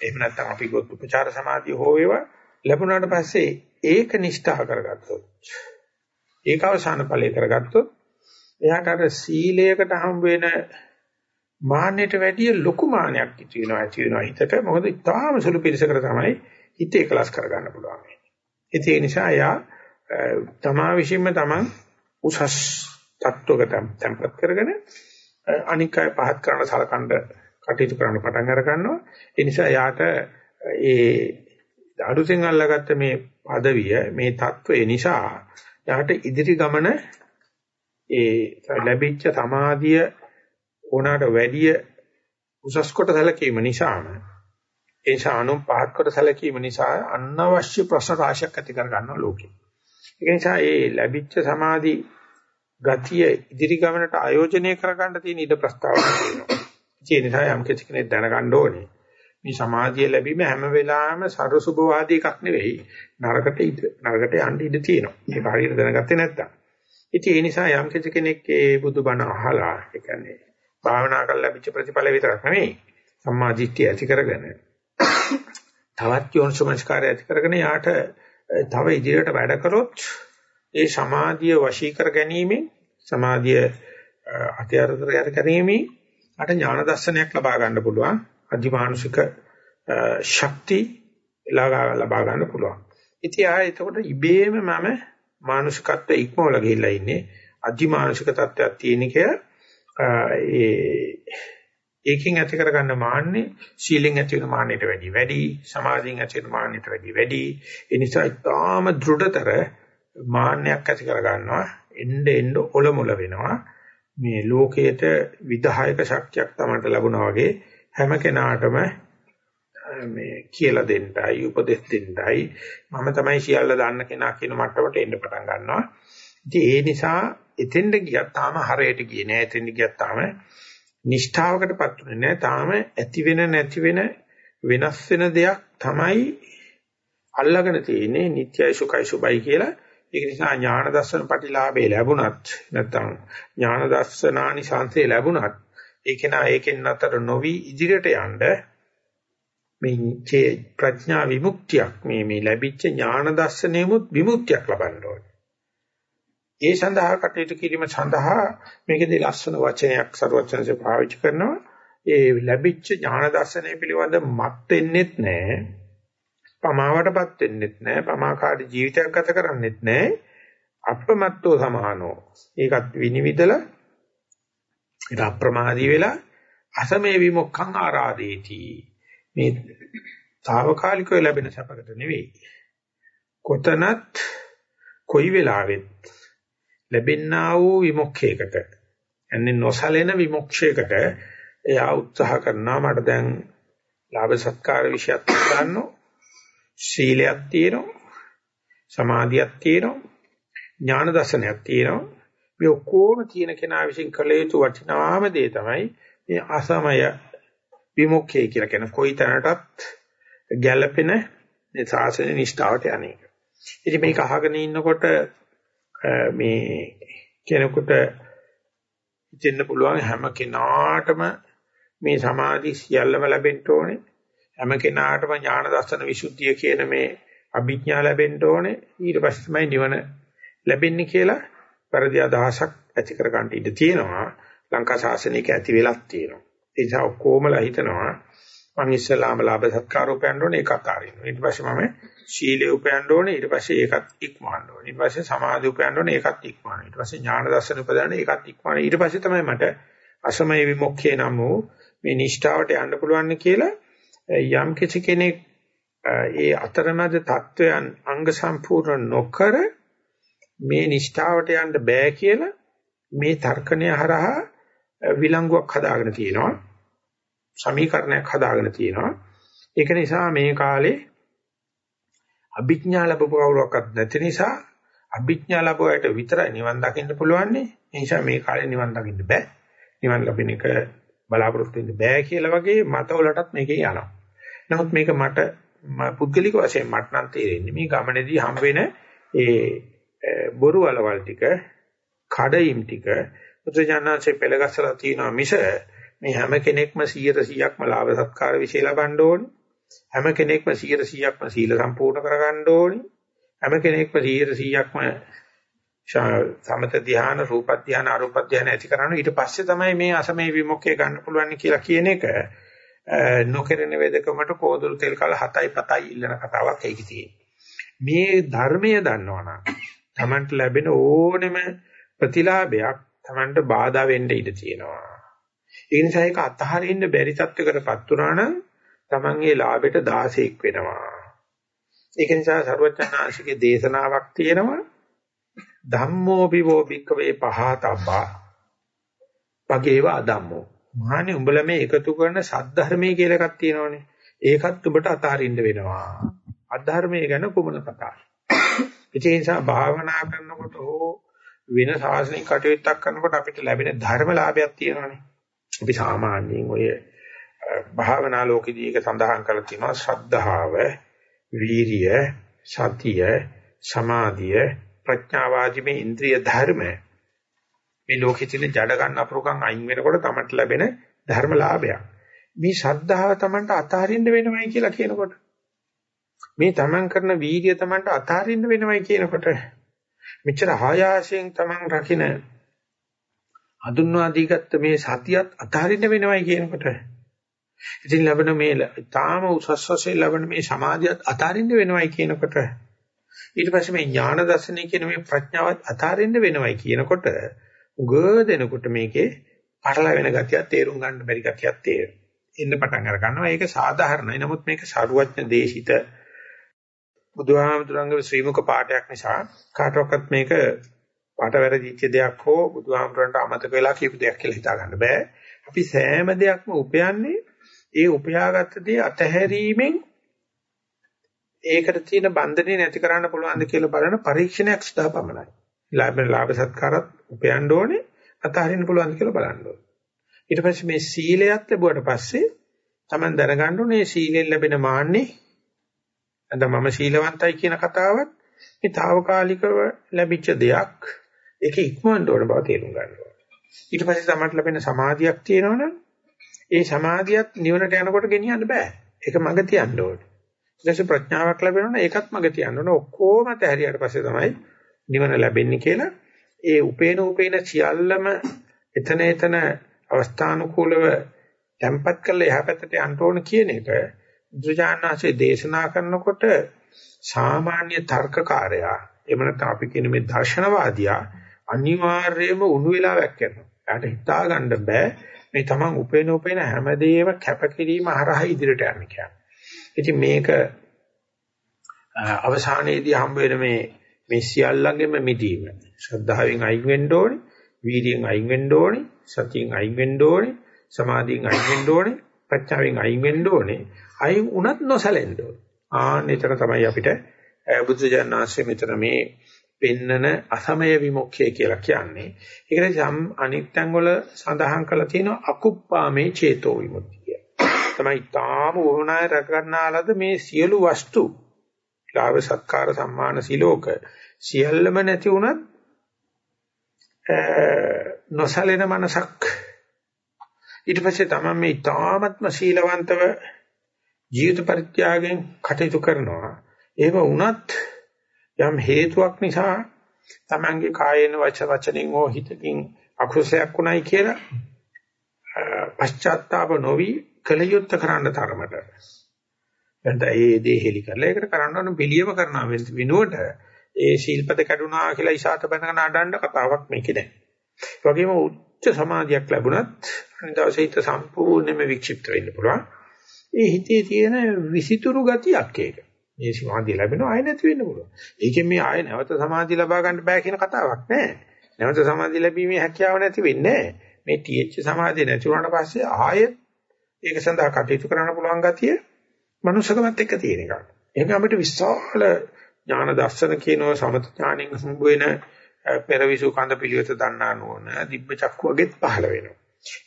එහෙම නැත්නම් අපි ගොත් උපචාර සමාධිය හෝ වේවා ලැබුණාට පස්සේ ඒක නිෂ්ඨා කරගත්තොත් ඒක අවසාන ඵලයේ කරගත්තොත් එයාට අර සීලයකට හම් වෙන මාන්නයට වැඩිය ලොකු මානයක් ඉති වෙනවා ඇති වෙනවා හිතට මොකද ඉතාම සුළු පිළිසකට තමයි හිත එකලස් කරගන්න පුළුවන්. ඒ නිසා යා තමා විශ්ීම තමන් උසස් තත්වයක තැම්පත් කරගෙන අනික් අය පහත් කරන සලකන්න කටයුතු කරන්න පටන් අර ගන්නවා. ඒ නිසා යාට ඒ අලුතෙන් අල්ලාගත්ත මේ পদවිය මේ తত্ত্বය නිසා යාට ඉදිරි ගමන ඒ ලැබිච්ච සමාධිය ඕනාට වැඩිය උසස් කොට සැලකීම නිසාම ඒ නිසා අනුන් පහත් කොට සැලකීම නිසා අනවශ්‍ය ප්‍රශ්න රාශියක් ඇති කර ගන්නවා ලෝකේ. ඒ නිසා මේ ලැබිච්ච සමාධි ගතිය ඉදිරි ගමනට ආයෝජනය කරගන්න තියෙන ඉඩ ප්‍රස්තාවයක් තියෙනවා. ඒ නිසා යම් කෙනෙක් දැනගන්න ඕනේ. මේ සමාධිය ලැබීම හැම වෙලාවෙම සරසුභවාදී එකක් නෙවෙයි. නරකට ඉඳ නරකට යන්න ඉඩ තියෙනවා. ඒක හරියට දැනගත්තේ නැත්තම්. ඉතින් ඒ නිසා යම් කෙනෙක් ඒ බුදුබණ අහලා ඒ කියන්නේ භාවනා කරලා ලැබිච්ච ප්‍රතිඵල විතරක් නෙවෙයි. සම්මා දිට්ඨිය ඇති කරගෙන තවත් යෝනිසමස්කාරය ඇති කරගෙන යාට තව ඉදිරියට වැඩ කරොත් ඒ සමාධිය වශී කර ගැනීමෙන් සමාධිය අධ්‍යාරතර කර ගැනීමෙන් අට ඥාන දර්ශනයක් ලබා ගන්න පුළුවන් අධිමානුෂික ශක්ති ලබා ගන්න පුළුවන්. ඉතින් ආ එතකොට ඉබේම මම මානසිකත්වයේ ඉක්මවල ගිහිල්ලා ඉන්නේ අධිමානුෂික තත්ත්වයක් තියෙන එක ඒ ඒකෙන් ඇති කරගන්න මාන්නේ සීලෙන් ඇති වෙන මාන්නයට වැඩි වැඩි සමාධියෙන් ඇති වෙන මාන්නයට වැඩි වැඩි. ඒ නිසා ඊටාම දෘಢතර මාන්නයක් ඇති කරගන්නවා. එන්න එන්න ඔලමුල වෙනවා. මේ ලෝකයට විදායක ශක්තියක් තමයි ලැබුණා වගේ හැම කෙනාටම මේ කියලා දෙන්නයි උපදෙස් දෙන්නයි. මම තමයි සියල්ල දන්න කෙනා කියන මට්ටමට එන්න පටන් ගන්නවා. ඉතින් ඒ නිසා එතෙන්ට ගියත් තාම හරයට ගියේ නෑ. එතෙන්ට ගියත් තාම නිෂ්ඨාවකටපත් වෙන්නේ නැහැ. තාම ඇති වෙන නැති වෙන වෙනස් වෙන දෙයක් තමයි අල්ලගෙන තියෙන්නේ නිට්යයි සුඛයි සුබයි කියලා. ඒක නිසා ඥාන දර්ශන ප්‍රතිලාභේ ලැබුණත් නැත්නම් ඥාන දර්ශනානි සංසේ ලැබුණත් ඒක නා ඒකෙන් අතර නොවි ඉදිරියට යන්න මේ ප්‍රඥා විමුක්තියක් මේ මේ ලැබිච්ච ඥාන දර්ශනෙමුත් විමුක්තියක් ලබන්න ඕනේ. ඒ සඳහා කටයුතු කිරීම සඳහා මේකේදී ලස්සන වචනයක් සරුවචනසේ පාවිච්චි කරනවා. ඒ ලැබිච්ච ඥාන දර්ශනය පිළිබඳ මත් වෙන්නෙත් නැහැ. පමාවටපත් වෙන්නෙත් නැහැ. පමාකාරී ජීවිතයක් ගත කරන්නෙත් නැහැ. අප්‍රමත්තෝ සමානෝ. ඒකත් විනිවිදලා ඒක අප්‍රමාදී වෙලා අසමේ විමුක්ඛං ආරාදේති. මේ తాවකාලිකව ලැබෙන සැපකට නෙවෙයි. කොතනත් කොයි වෙලාවෙත් ලැබෙන්නා වූ විමුක්ඛයකට යන්නේ නොසලෙන විමුක්ෂයකට එයා උත්සාහ කරනවා මට දැන් ලාභ සත්කාර විශයක් ගන්නවා ශීලයක් තියෙනවා සමාධියක් තියෙනවා ඥාන දර්ශනයක් තියෙනවා මේ ඔක්කොම තියෙන කෙනා විසින් කළ යුතු වටිනාම දේ තමයි මේ අසමය විමුක්ඛය කියලා කියන කොයි තැනටත් ගැළපෙන මේ සාසන නිෂ්ඨාවට යන්නේක. ඉතින් මේක අහගෙන ඉන්නකොට මේ කෙනෙකුට හිතෙන්න පුළුවන් හැම කෙනාටම මේ සමාධි සියල්ලම ලැබෙන්න ඕනේ. හැම කෙනාටම ඥාන දර්ශන විසුද්ධිය කියන මේ අභිඥා ලැබෙන්න ඕනේ. ඊට පස්සේ තමයි නිවන ලැබෙන්නේ කියලා පරිදි අදහසක් ඇති කර ගන්න ඉඩ තියෙනවා. ලංකා ශාසනයක ඇති වෙලක් තියෙනවා. ඒ නිසා ඔක්කොමලා හිතනවා මම ඉස්සලාම ලාභ සත්කාර උපයන්න ඕනේ ඒකත් ආරිනවා. ඊට පස්සේ මම ශීලයේ උපයන්න ඕනේ ඊට පස්සේ ඒකත් ඉක්මවන්න ඕනේ. ඊට පස්සේ සමාධි උපයන්න ඕනේ ඒකත් ඉක්මවන්න. ඊට පස්සේ ඥාන දර්ශන උපදන්න ඒකත් ඉක්මවන්න. ඊට පස්සේ තමයි මට අසමය විමුක්තිය නම් වූ මේ නිෂ්ඨාවට යන්න පුළුවන් කියලා යම් කිසි කෙනෙක් ඒ අතරමැද தত্ত্বයන් අංග සම්පූර්ණ නොකර මේ නිෂ්ඨාවට යන්න බෑ කියලා මේ තර්කණය හරහා විලංගුවක් හදාගෙන තියෙනවා. සමීකරණයක් හදාගෙන තියෙනවා ඒක නිසා මේ කාලේ අභිඥා ලැබපු කවුරක්වත් නැති නිසා අභිඥා ලැබුවාට විතරයි නිවන් දකින්න පුළුවන්නේ. ඒ නිසා මේ කාලේ නිවන් දකින්න බෑ. නිවන් ලැබෙන එක බලාපොරොත්තු වෙන්න බෑ කියලා වගේ මතවලටත් මේකේ යනවා. නමුත් මේක මට පුද්ගලික වශයෙන් මට නම් තේරෙන්නේ මේ ගමනේදී හම් වෙන ඒ බොරු වලවල් ටික, කඩයිම් ටික පුත්‍රජානන්සේ පෙළගස්සලා තියෙනවා මිස මේ හැම කෙනෙක්ම 100%ක්ම ලාභ සත්කාර විශේෂ ලබන්න ඕනේ. හැම කෙනෙක්ම 100%ක්ම සීල සම්පූර්ණ කරගන්න ඕනි. හැම කෙනෙක්ම 100%ක්ම සමත ධ්‍යාන, රූප ධ්‍යාන, අරූප ධ්‍යාන ඇති කරනවා. ඊට පස්සේ තමයි මේ අසමේ විමුක්තිය ගන්න පුළුවන් කියලා කියන එක නොකරන වේදකමට කෝදුරු තෙල් කල 7යි 7යි ඉල්ලන කතාවක් ඒකේ තියෙන්නේ. මේ ධර්මය දන්නවනම් Tamanට ලැබෙන ඕනෙම ප්‍රතිලාභයක් Tamanට බාධා වෙන්න ඉඩ තියෙනවා. ඒ නිසා ඒක අතහරින්න බැරි තත්වයකටපත් වුණා නම් Taman ඒ ලාභයට 16ක් වෙනවා. ඒක නිසා සර්වඥාන්සිකේ දේශනාවක් තියෙනවා ධම්මෝ විවෝ භික්කවේ පහතබ්බා පගේව අදම්මෝ මහණේ උඹලා මේ එකතු කරන සද්ධර්මයේ කියලා එකක් තියෙනවනේ. ඒකත් උඹට අතහරින්න වෙනවා. අධර්මයේ ගැන කුමන කතාවක්. ඒ නිසා භාවනා කරනකොට හෝ වෙන සාසනික කටයුත්තක් කරනකොට අපිට ලැබෙන ධර්මලාභයක් තියෙනවානේ. අපි සාමාන්‍යයෙන් ඔය භාවනා ලෝකෙදී ඒක සඳහන් කරලා තියෙනවා ශ්‍රද්ධාව, වීරිය, සතිය, සමාධිය, ප්‍රඥාවාදී මේ ඉන්ද්‍රිය ධර්ම. මේ ලෝකෙ තියෙන ජඩ ගන්න අපරුකම් අයින් වෙනකොට තමට ලැබෙන ධර්මලාභයක්. මේ ශ්‍රද්ධාව තමන්ට අතහරින්න වෙනවයි කියලා කියනකොට. මේ තමන් කරන වීර්ය තමන්ට අතහරින්න වෙනවයි කියනකොට. මෙච්චර ආයාසයෙන් තමන් රකින්න හඳුන්වා දීගත්ත මේ සතියත් අතහරින්න වෙනවයි කියනකොට ඉතින් ලැබෙන මේ තාම උසස් වශයෙන් ලැබෙන මේ සමාධියත් අතහරින්න වෙනවයි කියනකොට ඊට පස්සේ මේ ඥාන දර්ශනය කියන මේ ප්‍රඥාවත් අතහරින්න වෙනවයි කියනකොට උගදෙනකොට මේකේ පටලැවෙන ගතියක් තේරුම් ගන්න බැරි ගතියක් තේරෙනවා. එන්න පටන් අර ගන්නවා. ඒක සාධාරණයි. නමුත් මේක සාරුවඥ දේශිත බුදුහාමුදුරන්ගේ ශ්‍රීමුක පාඨයක් නිසා කාටවත් මේක පාට වැරදිච්ච දෙයක් හෝ බුදුහාමුදුරන්ට අමතක වෙලා කියපු දෙයක් කියලා හිතා ගන්න බෑ. අපි සෑම දෙයක්ම උපයන්නේ ඒ උපයාගත්ත දේ අතහැරීමෙන් ඒකට තියෙන බන්ධනේ නැති කරන්න පුළුවන්ද කියලා බලන පරීක්ෂණයක් සඳහා පමණයි. ලාභ ලාභ සත්කාරත් උපයන්න ඕනේ අතහරින්න පුළුවන්ද කියලා බලන්න ඕනේ. ඊට පස්සේ මේ සීලයත් ලැබුවට පස්සේ Taman දැනගන්න ඕනේ සීලෙන් ලැබෙන මාන්නේ නැත්නම් මම ශීලවන්තයි කියන කතාවත් මේ తాවකාලිකව ලැබිච්ච දෙයක් ඒක ඉක්මවන්න ඕන බව තේරුම් ගන්න ඕනේ. ඊට පස්සේ තමයි ලැබෙන සමාධියක් තියෙනවනම් ඒ සමාධියත් නිවනට යනකොට ගෙනියන්න බෑ. ඒක මඟ තියන්න ඕනේ. ඊට පස්සේ ප්‍රඥාවක් ලැබෙනවනම් ඒකත් මඟ තියන්න ඕනේ. ඔක්කොම තැහැරියට පස්සේ තමයි නිවන ලැබෙන්නේ කියලා ඒ උපේන උපේන සියල්ලම එතන එතන අවස්ථානුකූලව tempat කරලා එහා පැත්තට යන්න ඕන කියන එක බුදුජානනාංශයේ දේශනා කරනකොට සාමාන්‍ය තර්කකාරයා එහෙම නැත්නම් අපි කියන මේ දර්ශනවාදියා අනිවාර්යයෙන්ම උණු වෙලාවක් කරනවා. එයාට හිතා ගන්න බෑ මේ තමන් උපේන උපේන හැමදේම කැපකිරීම හරහා ඉදිරියට යන්න කියන්නේ. ඉතින් මේක අවසානයේදී හම්බ වෙන මේ මේ සියල්ලංගෙම මිදීම. ශ්‍රද්ධාවෙන් අයින් වෙන්න ඕනේ, වීර්යයෙන් අයින් වෙන්න ඕනේ, සතියෙන් අයින් වෙන්න ඕනේ, සමාධියෙන් අයින් වෙන්න ඕනේ, ප්‍රඥාවෙන් අයින් වෙන්න ඕනේ. අයින් උනත් නොසැලෙන්න ඕනේ. ආන්න එතන තමයි අපිට බුදුජානනාංශයේ මෙතන මේ පෙන්නන අසමය විමුක්තිය කියලා කියන්නේ. ඒකට සම් අනිත්‍යං වල සඳහන් කරලා තියෙනවා අකුප්පාමේ චේතෝ විමුක්තිය. තමයි තාම වුණාය රැකගන්නාලද මේ සියලු වස්තු ලාභ සත්කාර සම්මාන සිලෝක සියල්ලම නැති වුණත් නොසලෙන මනසක් ඊට පස්සේ තමයි මේ ඊ타ත්ම සීලවන්තව ජීවිත පරිත්‍යාගයෙන් කටයුතු කරනවා. ඒක වුණත් යම් හේතුවක් නිසා තමන්ගේ කායේන වච වචනෙන් හෝ හිතකින් අකුසලයක් වුණයි කියලා පශ්චාත්තාප නොවි කලියුත් කරන්න තරමට. එතන ඒ දේ හෙලි කරලා ඒකට කරන්න ඕන පිළියම කරනවා වෙනුවට ඒ ශීල්පද කැඩුනා කියලා ඉසాత බඳගෙන අඬන්න කතාවක් මේකේ නැහැ. ඒ වගේම උච්ච සමාධියක් ලැබුණත් අනිදාසේ හිත සම්පූර්ණයෙන්ම වික්ෂිප්ත වෙන්න පුළුවන්. ඒ හිතේ තියෙන විසිතුරු ගතියක් ඒක. මේ සමාධිය ලැබෙනවා ආය නැති වෙන්න පුළුවන්. ඒකෙන් මේ ආය නැවත සමාධිය ලබා ගන්න බෑ කියන කතාවක් නෑ. නැවත සමාධිය ලැබීමේ හැකියාව නැති වෙන්නේ නෑ. මේ TH සමාධිය නැති වුණාට පස්සේ ආයෙත් ඒක සඳහා කටයුතු කරන්න පුළුවන් ගතිය මනුෂ්‍යකමත් එක්ක තියෙන එකක්. ඒක අපිට විශාල ඥාන දර්ශන කියනවා සමත ඥාණයෙන් හම්බ වෙන පෙරවිසු කඳ පිළිවෙත දන්නා නෝන දිබ්බ චක්කුවගෙත් පහළ වෙනවා.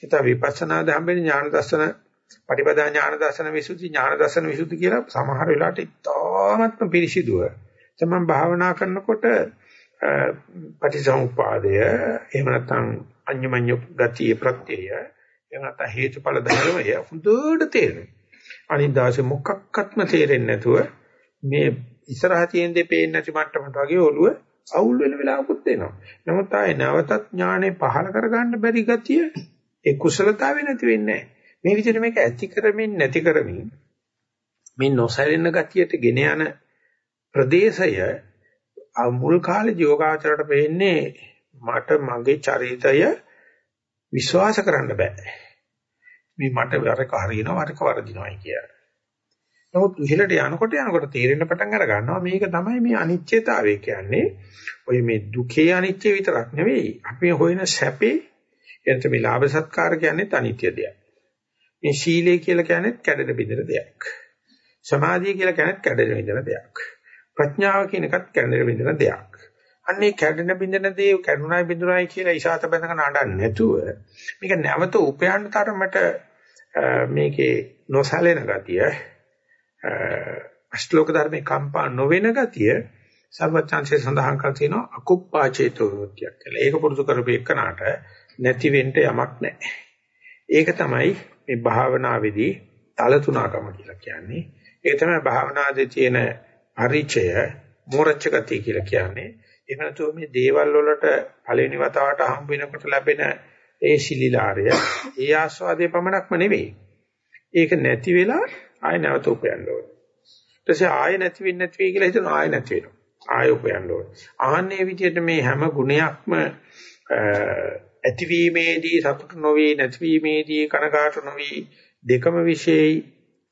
ඒත විපස්සනා දහම්බෙන ඥාන දර්ශන පටිපදා ඥාන දර්ශන විසුද්ධි ඥාන දර්ශන විසුද්ධි කියලා සමහර වෙලාවට ඉතාමත්ම පිරිසිදුව තමන් භාවනා කරනකොට පටිසමුපාදය එහෙම නැත්නම් අඤ්ඤමඤ්ඤ ගතිය ප්‍රත්‍යය එහෙම නැත්නම් හේතුඵල ධර්මය හොඳට තේරෙනවා අනිත් දවසේ මොකක්වත්ම තේරෙන්නේ නැතුව මේ ඉස්සරහ තියෙන දේ පේන්නේ නැති මට්ටමට වගේ ඔළුව අවුල් වෙන වෙලාවකුත් එනවා. නමුත් ආයේ නැවතත් ඥානෙ පහල කරගන්න බැරි ගතිය ඒ කුසලතාවේ නැති වෙන්නේ නැහැ. මේ විදිහට මේක ඇති කරමින් නැති කරමින් මේ නොසැලෙන ගතියට ගෙන යන ප්‍රදේශය මුල් කාලේ යෝගාචරයට වෙන්නේ මට මගේ චරිතය විශ්වාස කරන්න බෑ. මේ මට වරක හරියනවා වරක වරදිනවයි කියලා. නමුත් ඉහළට යනකොට යනකොට තේරෙන්න පටන් අර ගන්නවා මේක තමයි මේ අනිත්‍යතාවය කියන්නේ. ඔය මේ දුකේ අනිත්‍ය විතරක් නෙවෙයි අපි හොයන සැපේ එතන මේ ලාභ සත්කාර කියන්නේ අනිත්‍ය දෙයක්. මේ ශීලය කියලා කියන්නේ කැඩෙන බිඳෙන දෙයක්. සමාධිය කියලා කියන්නේ කැඩෙන බිඳෙන දෙයක්. ප්‍රඥාව කියන එකත් කැඩෙන බිඳෙන දෙයක්. අන්නේ කැඩෙන බිඳෙන දේ කැඩුනායි බිඳුනායි කියලා ඉසాత බඳගෙන අඬන්නේ නැතුව මේක නැවත උපයන්න තරමට මේකේ නොසැලෙන ගතිය අෂ්ටලෝක ධර්මේ කම්පා නොවන ගතිය සර්වචන්සේ සඳහන් කර තියෙනවා අකුප්පාචේතෝ වෘත්තියක් කියලා. ඒක පුරුදු කරපු එකනට නැති වෙන්න යමක් නැහැ. ඒක තමයි මේ භාවනාවේදී තල තුනකම කියලා කියන්නේ. ඒක තමයි භාවනාවේ තියෙන පරිචය මෝරච්ච ගතිය කියලා කියන්නේ. එහෙම නැතුව මේ දේවල් වලට පළවෙනි වතාවට හම්බ වෙනකොට ලැබෙන ඒ සිලිලාරය ඒ ආස්වාදයේ පමණක්ම නෙවෙයි. ඒක නැති වෙලා ආය නැවත උපයන්න ඕනේ. ඊට පස්සේ ආය නැති වෙන්නේ නැති වෙයි කියලා හිතනවා ආය නැති වෙනවා. ආය උපයන්න ඕනේ. ආන්නේ විදිහට මේ හැම ගුණයක්ම ඇතිවීමේදී සතුට නොවේ නැතිවීමේදී කනකාට නොවේ දෙකම විශේෂයි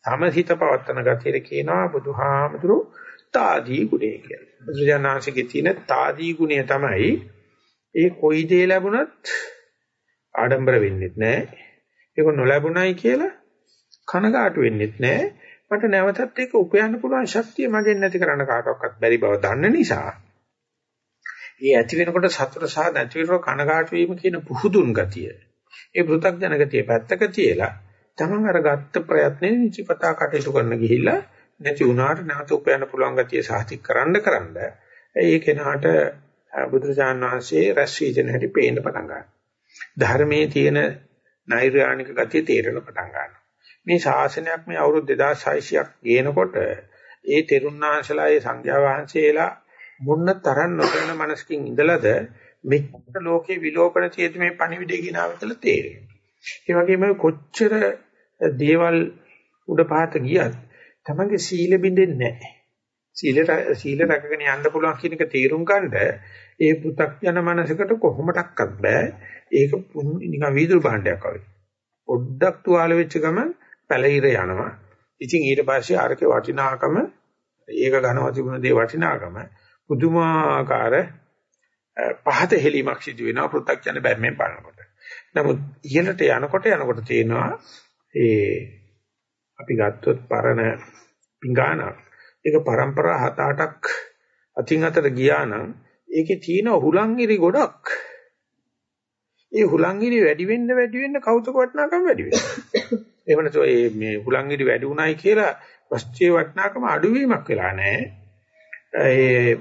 සමහිත පවත්තන ගතියට කියනවා බුදුහාමුදුරු තාදී ගුණය කියලා. බුදුජානනාංශයේ තියෙන තාදී ගුණය තමයි ඒ කොයි දේ ලැබුණත් ආඩම්බර වෙන්නෙත් නැහැ. ඒක නොලැබුණයි කියලා කනගාටු වෙන්නෙත් නැහැ. මට නැවතත් ඒක උපයන්න පුළුවන් ශක්තිය මගෙන් නැති කරන්න කාටවත් බැරි බව දන්න නිසා ඒ ඇති වෙනකොට සතුට සහ නැති වෙනකොට කනගාටු වීම කියන පුහුදුන් ගතිය. ඒ පෘථග්ජන ගතිය පැත්තක තියලා තමන් අර ගත්ත ප්‍රයත්නේ නිචිපතා කටයුතු කරන්න ගිහිල්ලා නැති වුණාට නැවත උපයන්න පුළුවන් ගතිය සාහිතික කරන්න කරන්න ඒ කෙනාට බුදුරජාණන් වහන්සේ රැස් වී දෙන හැටි පේන්න පටන් ගන්නවා. ධර්මයේ තියෙන නෛර්යානික ගතිය තේරෙන පටන් ගන්නවා. මේ ශාසනයක් මේ අවුරුදු 2600ක් ගේනකොට ඒ තෙරුණාංශලා ඒ සංඝයා වහන්සේලා මොන්න තරම් නොදැන මනසකින් ඉඳලාද මෙච්චර ලෝකේ විලෝපන තියෙදි මේ පණිවිඩය ගෙනාව කියලා තේරෙනවා. ඒ වගේම කොච්චර දේවල් උඩ පහත ගියත් තමන්ගේ සීල බින්දෙන්නේ නැහැ. සීල සීල රැකගෙන යන්න පුළුවන් කියන එක තේරුම් ගන්නද ඒ පු탁ජන මනසකට කොහොමඩක්වත් බෑ. ඒක නිකන් වීදුරු භාණ්ඩයක් වගේ. පොඩ්ඩක් තුවාල වෙච්ච ගමන් පැලිර යනවා. ඉතින් ඊට පස්සේ අරකේ වටිනාකම ඒක ඝනව තිබුණ දේ වටිනාකම පුදුමාකාර පහත හෙලීමක් සිදු වෙනවා පෘථග්ජන බැම්මෙන් බලනකොට. නමුත් ඉහළට යනකොට යනකොට තේනවා ඒ අපි ගත්තොත් පරණ පිඟානක්. ඒක પરම්පරා 7-8ක් අතින් අතට ගියා නම් ඒකේ තියෙන හුලංගිරි ගොඩක්. ඒ හුලංගිරි වැඩි වෙන්න වැඩි වෙන්න කෞතුක වටනාකම වැඩි වෙනවා. එහෙම නැත්නම් මේ මේ හුලංගිරි වැඩි උනායි කියලා වස්තුවේ වටනාකම අඩුවීමක් වෙලා නැහැ. ඒ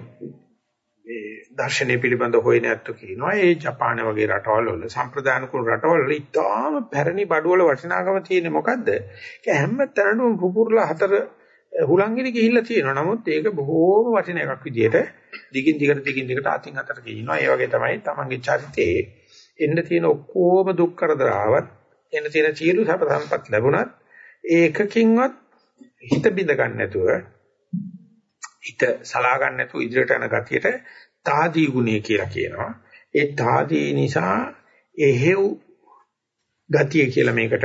මේ දර්ශනය පිළිබඳ හොයන ඇත්තු කියනවා ඒ ජපාන වගේ රටවල් වල සම්ප්‍රදාන කුල රටවල් වල ඉතාම පැරණි බඩුවල වටිනාකම තියෙන්නේ මොකද්ද? ඒක හැම තැනම පුපුරලා හතර හුලංගිරි ගිහිල්ලා තියෙනවා. නමුත් ඒක බොහෝම වටින එකක් විදියට දිගින් දිගට දිගින් දිගට අතින් අතට කියනවා. ඒ වගේ තමයි තමන්ගේ චරිතේ එන්න තියෙන ඔක්කොම දුක් කරදර ආවත් එන්න තියෙන සියලු සැප සම්පත් ලැබුණත් ඒකකින්වත් හිත බිඳ ගන්න නැතුව හිත සලා ගන්න නැතුව ඉදිරියට යන ගතියට తాදී ගුණය කියලා කියනවා. ඒ తాදී නිසා එහෙව් ගතිය කියලා මේකට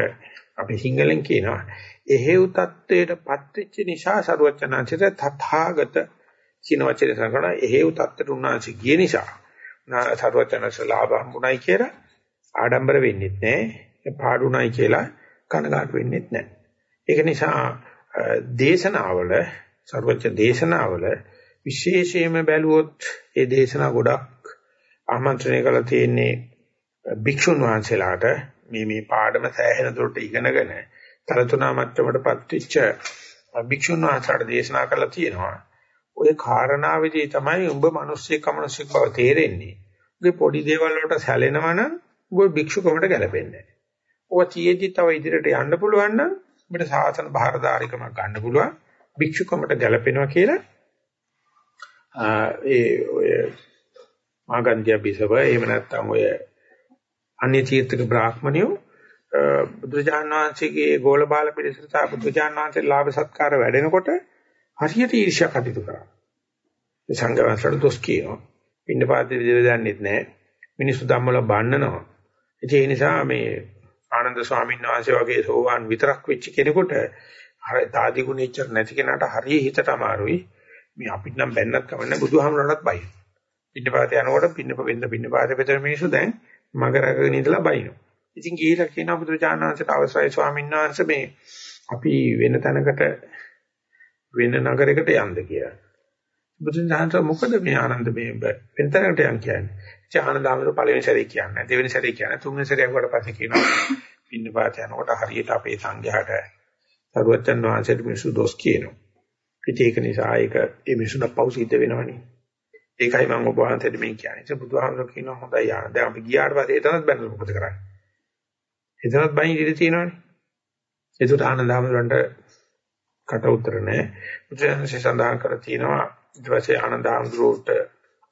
අපි සිංහලෙන් කියනවා. එහෙව් தത്വයට පත්වෙච්ච නිසා ਸਰුවචනාංශයට තථාගත කියන වචනේ සංකරණ එහෙව් தത്വයට උන්වංශය ගිය නිසා ਸਰුවචනාංශලා හම්බුණයි කියලා ආඩම්බර වෙන්නෙත් නැහැ. පාඩුණයි කියලා කනගාටු වෙන්නෙත් නැහැ. ඒක නිසා දේශනාවල සර්වච්ඡ දේශනාවල විශේෂයෙන්ම බැලුවොත් ඒ දේශනා ගොඩක් ආමන්ත්‍රණය කරලා තියෙන්නේ භික්ෂුන් වහන්සේලාට මේ මේ පාඩම සෑහෙන දුරට ඉගෙනගෙන තරතුණා මට්ටමටපත් වෙච්ච භික්ෂුන් වහන්සේලාට දේශනා කරලා තියෙනවා. ඔය කාරණාවේදී තමයි උඹ මිනිස්සෙක් කමනස්සෙක් බව තේරෙන්නේ. උගේ පොඩි දේවල් වලට සැලෙනවා නම් උඹ භික්ෂුකමට ගැලපෙන්නේ නැහැ. ඔය තියේදී තව ඉදිරියට යන්න පුළුවන් නම් උඹට සාසන බාරදාරිකමක් ගන්න පුළුවන්. භික්ෂුකමට ගැලපෙනවා කියලා ඒ ඔය මාගන්ධ්‍ය බිසව එහෙම නැත්නම් ඔය අන්‍ය තීර්ථක බ්‍රාහ්මණයෝ බුදුජාන විශ්වයේ ගෝල බාල පිළිසර තා බුදුජාන විශ්වයේ ලාභ සත්කාර වැඩෙනකොට හරියට ඊර්ෂ්‍යා කටයුතු කරා. ඒ සංඝවංශවල දොස් කියනවා. පින්න පාතේ විදිහට දන්නෙත් නැහැ. මිනිස්සු ධම්මවල බන්නනවා. ඒ නිසා මේ ආනන්ද ස්වාමීන් වහන්සේ වගේ සෝවාන් විතරක් වෙච්ච කෙනෙකුට අර දාදි ගුණෙච්චර නැති කෙනාට හරිය හිතට අමාරුයි. මේ අපිට නම් බැන්නත් කමන්නේ බුදුහාමරණත් බයි. පින්නපාත යනකොට පින්නප වෙන්න පින්නපාත පෙතර මිනිස්සු දැන් මග රැකගෙන ඉඳලා බයිනවා. ඉතින් ගිහිලා කියනවා බුදුචානන්සේට අවසරයි ස්වාමීන් වහන්සේ මේ අපි වෙන තැනකට වෙන නගරයකට යන්න කියලා. බුදුචානන්සේ මොකද මේ ආනන්ද මේ වෙන තැනකට යන් කියන්නේ? ඉතින් ආනන්දාමර පළවෙනි සැරේ කියන්නේ දෙවෙනි සැරේ කියන්නේ තුන්වෙනි සැරේ වුණාට පස්සේ කියනවා පින්න පාත යනකොට හරියට අපේ සංඝයාට සරුවචන් වහන්සේට මිනිස්සු දොස් කියනවා. ඉතින් ඒක නිසා ඒක ඒ මිනිස්සුන්ට පව් සිද්ධ වෙනවනේ. ඒකයි මම ඔබ වහන්සේට මේ කියන්නේ. ඒක බුදුහාමුදුරුවෝ කියනවා හොඳයි යාන. දැන් අපි ගියාට පස්සේ එතනත් බැලුවා මොකද කරන්නේ? එතනත් බයින් ඉඳී තියෙනවනේ. ඒකට ආනන්දහාමුදුරන්ට කට උතර නැහැ. බුදුරජාණන්සේ සඳහන් කර තියෙනවා ඊට පස්සේ ආනන්දහාමුදුරුවෝට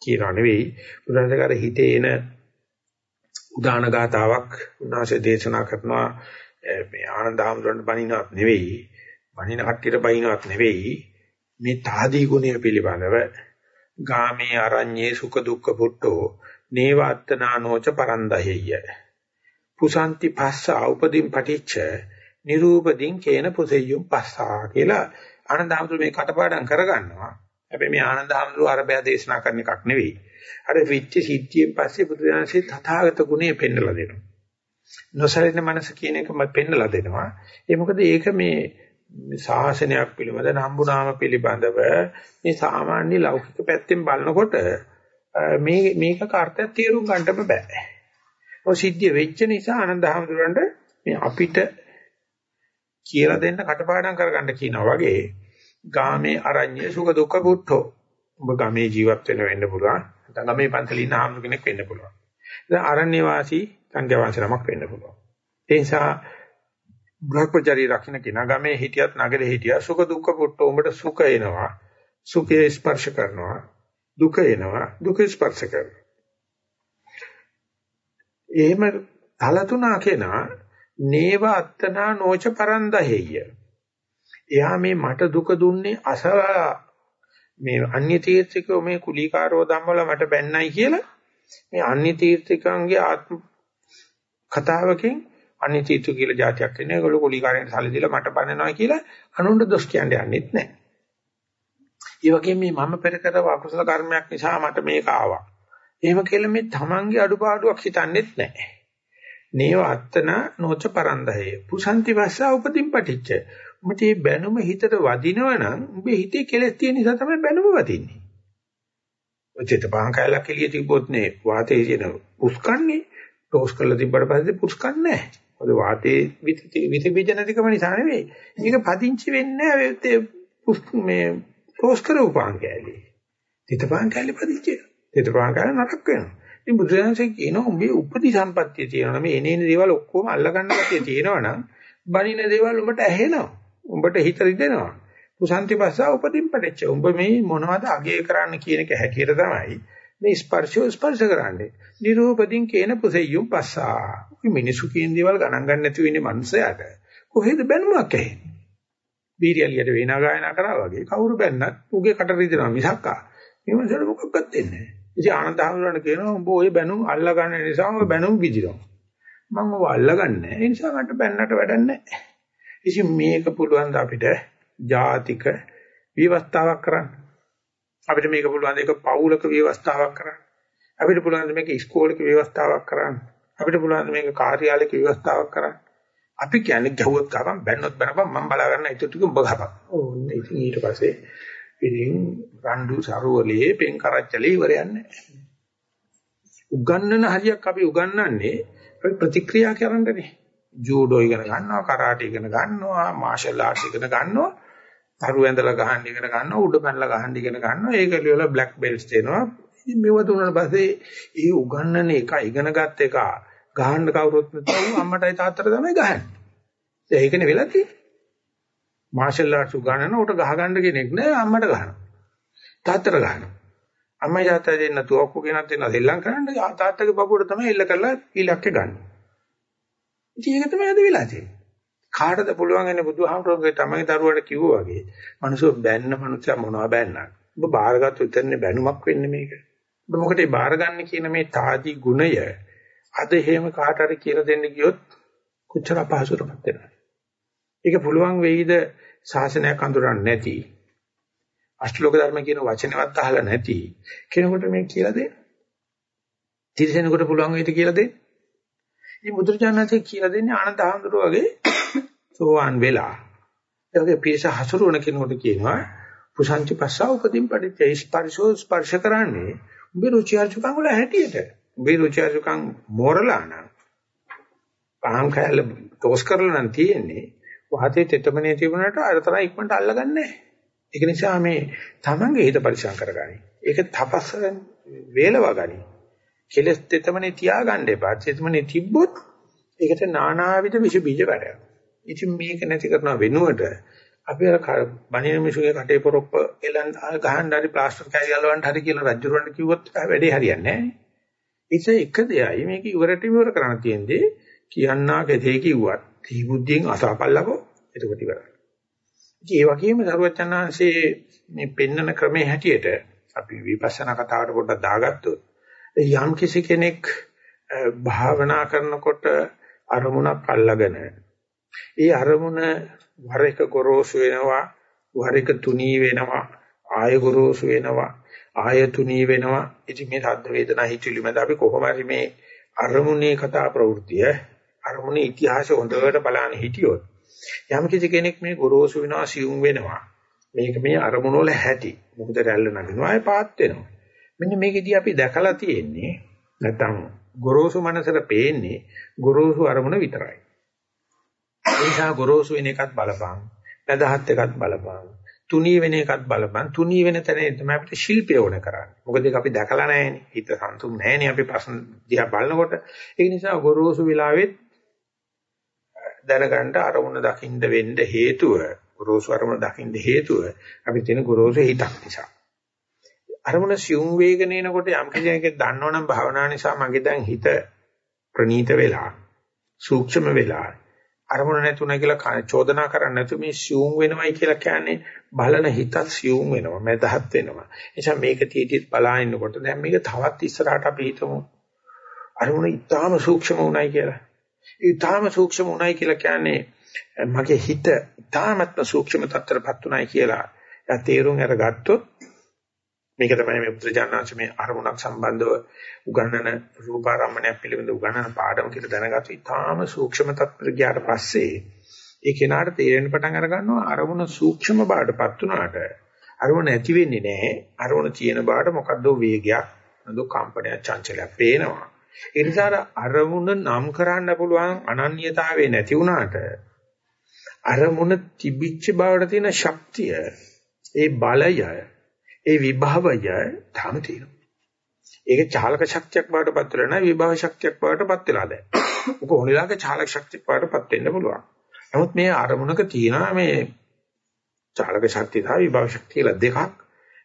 කියනවා නෙවෙයි. බුදුරජාණන්සේකාර හිතේ එන උදාන ගාතාවක් උන්වහන්සේ දේශනා කරනවා මේ ආනන්දහාමුදුරන්ට බණිනවත් නෙවෙයි. බණින කට්ටියට බණිනවත් නෙවෙයි. මේ තාදී ගුණය පිළිබඳව ගාමේ අරඤ්ඤේ සුඛ දුක්ඛ පුට්ටෝ නේවාත්තනානෝච පරන්දහෙය්‍ය පුසන්ති පස්සා උපදීන් පටිච්ච නිරූපදීන් කේන පුසෙය්‍යුම් පස්සා කියලා ආනන්දහමතුරු මේ කටපාඩම් කරගන්නවා හැබැයි මේ ආනන්දහමතුරු අරබය දේශනා කරන එකක් නෙවෙයි අර විච්ච සිද්ධියෙන් පස්සේ බුදුදහමසේ තථාගත ගුණය පෙන්වලා දෙනවා නොසලින මනස කියන එක මම පෙන්වලා දෙනවා ඒ මොකද ඒක මේ ශාසනයක් පිළිබඳ නම්බුනාම පිළිබඳව මේ සාමාන්‍ය ලෞකික පැත්තෙන් බලනකොට මේ මේක කාර්යයක් තේරුම් ගන්නට බෑ. ඔය සිද්ධිය වෙච්ච නිසා ආනන්දහමඳුරන්ට මේ අපිට කියලා දෙන්න කටපාඩම් කරගන්න කියනවා වගේ ගාමේ අරඤ්‍ය සුඛ දුක්ඛ පුට්ඨෝ. ඔබ ගමේ ජීවත් වෙන්න වෙන්න පුළුවන්. නැත්නම් ගමේ පන්සලේ ඉන්න ආම්සු කෙනෙක් වෙන්න පුළුවන්. ඉතින් අරණ්‍ය වාසී සංඝයා වහන්සේ නමක් වෙන්න පුළුවන්. ඒ නිසා බ්‍රහ්මචාරී රකින්න කෙනා ගමේ හිටියත් නගරේ හිටියත් සුඛ දුක්ඛ පුට්ඨ උඹට සුඛ එනවා. සුඛේ ස්පර්ශ කරනවා. දුක එනවා. දුක ස්පර්ශ කරනවා. එහෙම තලතුණා කෙනා නේව අත්තනා නොච පරන්දහෙය. එයා මේ මට දුක දුන්නේ අසලා. මේ අන්‍ය තීර්ථිකෝ මේ කුලීකාරෝ ධම්මවල මට බැන්නයි කියලා මේ අන්‍ය තීර්ථිකයන්ගේ ආත්ම කතාවකින් අනිත්‍යතු කියලා જાතියක් ඉන්නේ. ඒගොල්ලෝ කුලීකාරයන්ට සල්ලි දීලා මට බන්නනවා කියලා අනුන්ට දොස් කියන්න යන්නෙත් නැහැ. ඒ වගේම මේ මම පෙර කරව අකුසල කර්මයක් නිසා මට මේක ආවා. එහෙම කියලා මේ තමන්ගේ අඩුපාඩුවක් හිතන්නෙත් නැහැ. නේව අත්තන නොච පරන්දහේ. පුසන්ති වස්සා උපතින් පටිච්ච. උඹට මේ බැනුම හිතට වදිනවනම් උඹේ හිතේ කෙලෙස් තියෙන නිසා තමයි බැනුම වදින්නේ. ඔච්චර පහන් කැලක් එළිය තිබ්බොත් නේ වාතයේ තියෙන පුස්කන්නේ ටෝස් කරලා තිබ්බට පස්සේ පුස්කන්නේ නැහැ. මොකද වාතයේ විස බීජ නැතිකම නිසා නෙවෙයි. මේක පදිංචි වෙන්නේ නැහැ මේ ටෝස් කරපු පාන් කෑලි. තිතපාන් කෑලි පදිංචි. තිතපාන් කෑලි නරක වෙනවා. ඉතින් බුදුරජාණන්සේ කියනවා උඹේ උපදි සම්පත්තිය තියෙනවා. මේ එනේන දේවල් ඔක්කොම අල්ලගන්න ගැතිය තියෙනවා නම් බණින දේවල් උඹට ඇහෙනවා. උඹට හිත රිදෙනවා. කුසන්ති පස්සා උපදින් පටෙච්ච. උඹ මේ මොනවද අගය කරන්න කියන එක හැකියට තමයි මේ ස්පර්ශය ස්පර්ශ කරන්නේ. නිරූපදින් කේන පුසෙය්‍යුම් පස්සා. ඔය මිනිසු කියන දේවල් ගණන් ගන්න නැතුව ඉන්නේ මනුස්සයාට. කොහෙද බැනුමක් ඇහෙන්නේ? බීරියලියට වේනා ගායනා කරා වගේ කවුරු බැන්නත් උගේ කට රිදෙනවා මිසක්කා. මේ මනුස්සයාට මොකක්වත් දෙන්නේ නැහැ. ඉතින් ආනන්ද හඳුනන කියනවා උඹ ওই බැනුම් අල්ලා ගන්න නිසා ඔය බැනුම් විදිනවා. මම ඔය අල්ලගන්නේ නැහැ. ඒ නිසා මට බැන්නට වැඩක් නැහැ. ඉතින් මේක පුළුවන් ද අපිට ජාතික විවස්ථාවක් කරන්න. අපිට මේක පුළුවන් ද ඒක පෞලක විවස්ථාවක් කරන්න. අපිට පුළුවන් මේක ඉස්කෝලේක ව්‍යවස්ථාවක් කරන්න. අපිට පුළුවන් මේක කාර්යාලයක ව්‍යවස්ථාවක් කරන්න. අපි කියන්නේ ගැහුවත් ගහපන් බැන්නොත් බැනපන් මම බලා ගන්න ඒක ටික ඔබ ගහපන්. ඕන්න ඉතින් ඊට පස්සේ ඉතින් රණ්ඩු සරුවලේ පෙන් කරච්චලේ ඉවරයක් නැහැ. උගන්නන හරියක් අපි උගන්නන්නේ අපි ප්‍රතික්‍රියා කරන්නනේ. ජූඩෝ ඉගෙන ගන්නවා, කරාටි ඉගෙන ගන්නවා, මාෂල් ආර්ට්ස් ඉගෙන ගන්නවා. තරු ඇඳලා ගහන්න ඉගෙන ගන්නවා, උඩ පැනලා ගහන්න ඉගෙන ගන්නවා. ඒක ලියලා බ්ලැක් බෙල්ට්ස් දෙනවා. ඉතින් මේව දුන්නාට පස්සේ ඒ උගන්නන එක ඉගෙනගත් එක ගහන්න කවුරුත් නැතුව අම්මටයි තාත්තට තමයි ගහන්නේ. ඒකනේ වෙලා තියෙන්නේ. මාෂල් ආර්ට්ස් උගන්නන උට ගහ ගන්න කෙනෙක් නෑ අම්මට ගහනවා. තාත්තට ගහනවා. අම්මයි තාත්තයි දෙන්න තුවක්කු කෙනක් දෙන්න දෙල්ලම් කරන්න තාත්තගේ බබුවට තමයි එල්ල කරලා ඉලක්කේ ගන්න. ඉතින් ඒක තමයි අද වෙලා තියෙන්නේ. කාටද පුළුවන්න්නේ බුදුහාමුදුරුවෝ තමයි දරුවට කිව්වා වගේ. මිනිස්සු බැන්න මනුස්සයා මොනවා බැන්නක්. ඔබ බාරගත්තු විතරනේ බැනුමක් වෙන්නේ මේක. මොකටද බාරගන්නේ කියන මේ තාදී ගුණය අද එහෙම කාට හරි කියලා දෙන්න ගියොත් කොච්චර අපහසුතාවක් වෙනවද? ඒක පුළුවන් වෙයිද ශාසනයක් අඳුරන්නේ නැති අෂ්ටලෝක ධර්ම කියන වචනවත් අහලා නැති කෙනෙකුට මේ කියලා දෙන්න. තිරසෙනෙකුට පුළුවන් වෙයිද කියලා දෙන්න? ඉතින් බුදුරජාණන්සේ කියලා දෙන්නේ ආනන්ද හඳුර වගේ සෝවාන් වෙලා. ඒ වගේ පිරිස හසුරුවන කෙනෙකුට කියනවා පුසංචි පස්සා උපදීන් පරිත්‍ය ස්පර්ශෝ ස්පර්ශ කරන්නේ උඹේ රුචි අරුචිකම් වල හැටියට. උඹේ රුචි අරුචිකම් මෝරලා නම් පහන් කැල තෝස් කරලා නම් තියෙන්නේ වාතයේ තෙතමනේ තිබුණාට අර තරම් ඉක්මනට අල්ලගන්නේ නැහැ. ඒක නිසා මේ තමන්ගේ හිත පරිශාන් කරගනි. ඒක තපස් වේලව ගනි. කෙලස් තෙතමනේ තියාගන්න එපා. තෙතමනේ තිබ්බොත් ඒකට නානාවිද විස බීජ වැඩ. ඉතින් මේක නැති කරන වෙනුවට අපි අර බණින මිනිසුගේ කටේ පොරොප්ප එලන් ගහන්න හරි ප්ලාස්ටර් කැරි ගලවන්න හරි කියලා රජුරන්ට කිව්වොත් වැඩේ හරියන්නේ නැහැ. ඉතින් එක දෙයයි මේක ඉවරට ඉවර කරන්න තියෙන්නේ කියන්නා කෙසේ කිව්වත් තී බුද්ධියෙන් අසපල්ලකෝ එතකොට ඉවරයි. ඉතින් ඒ වගේම සරුවචනාංශයේ මේ පෙන්නන ක්‍රමයේ හැටියට අපි විපස්සනා කතාවට පොඩ්ඩක් දාගත්තොත් යම් කිසි කෙනෙක් භාවනා කරනකොට අරමුණක් අල්ලගෙන ඒ අරමුණ වර එක ගොරෝසු වෙනවා වර එක තුනී වෙනවා ආය ගොරෝසු වෙනවා ආය තුනී වෙනවා. ඉතින් මේ සද්ද වේදනා හිතුවිලි මත අපි කොහොම හරි මේ අරමුණේ කතා ප්‍රවෘත්තිය අරමුණේ ඉතිහාසය හොඳට බලන්න හිටියොත් යම් කිසි කෙනෙක් මේ ගොරෝසු වෙනවා සියුම් වෙනවා. මේක මේ අරමුණ වල හැටි. මොකද රැල්ල නගිනවා ආය පාත් වෙනවා. මෙන්න මේකෙදී අපි දැකලා තියෙන්නේ නැත්නම් ගොරෝසු මනසට පේන්නේ ගොරෝසු අරමුණ විතරයි. ඒ නිසා ගොරෝසු වෙන එකත් බලපං. නැදහත් එකත් බලපං. තුනී වෙන එකත් බලපං. තුනී වෙන තැන තමයි අපිට ශිල්පය ඕන කරන්නේ. මොකද ඒක අපි දැකලා නැහැනේ. හිත සන්තුම් නැහැනේ අපි ප්‍රශ්න දිහා බලනකොට. ඒ නිසා ගොරෝසු වෙලාවෙත් දැනගන්න අරමුණ දකින්න වෙන්න හේතුව ගොරෝසු අරමුණ දකින්න හේතුව අපි තියෙන ගොරෝසු හිතක් නිසා. අරමුණ සියුම් වේගන එනකොට යම් කෙනෙක් දන්නවනම් භාවනා නිසා මගේ දැන් හිත ප්‍රනීත වෙලා සූක්ෂම වෙලා අරමුණ නැතුණා කියලා චෝදනා කරන්නේ නැතු මේ සියුම් වෙනවයි කියලා කියන්නේ බලන හිතත් සියුම් වෙනවා මදහත් වෙනවා. එනිසා මේක තීටිත් බලාගෙනකොට දැන් මේක තවත් ඉස්සරහට අපි හිතමු. අරමුණ ඊටාම සූක්ෂම උනායි කියලා. ඊටාම සූක්ෂම උනායි කියලා කියන්නේ මගේ හිත ඊටාමත්ම සූක්ෂම තත්ත්වයටපත් උනායි කියලා. එයා තේරුම් අරගත්තොත් මේක තමයි මේ බුද්ධජානනාංශ මේ අරමුණක් සම්බන්ධව උගන්වන රූපාරම්මණයක් පිළිබඳ උගන්වන පාඩම කියලා දැනගත්තු ඉතාම සූක්ෂම තත්ත්වයට ගියාට පස්සේ ඒ කෙනාට තේරෙන්න පටන් අර ගන්නවා අරමුණ සූක්ෂම බාටපත් උනාට අරමුණ නැති වෙන්නේ නැහැ. අරමුණ තියෙන බාට මොකද්ද වේගයක්? නදෝ කම්පනයක් චංචලයක් පේනවා. ඒ නිසා අරමුණ නම් කරන්න පුළුවන් අනන්‍යතාවය නැති වුණාට අරමුණ තිබිච්ච බවට තියෙන ශක්තිය ඒ බලය ඒ විභවය තාම තියෙනවා. ඒක චාලක ශක්තියක් බවට පත් වෙලා නැහැ විභව ශක්තියක් බවට පත් වෙලා දැන්. ඔක ඕනිලාගේ චාලක ශක්තියක් බවට පත් වෙන්න පුළුවන්. නමුත් මේ අරමුණක තියෙනවා මේ චාලක ශක්තිය සහ විභව ශක්තිය කියලා දෙකක්.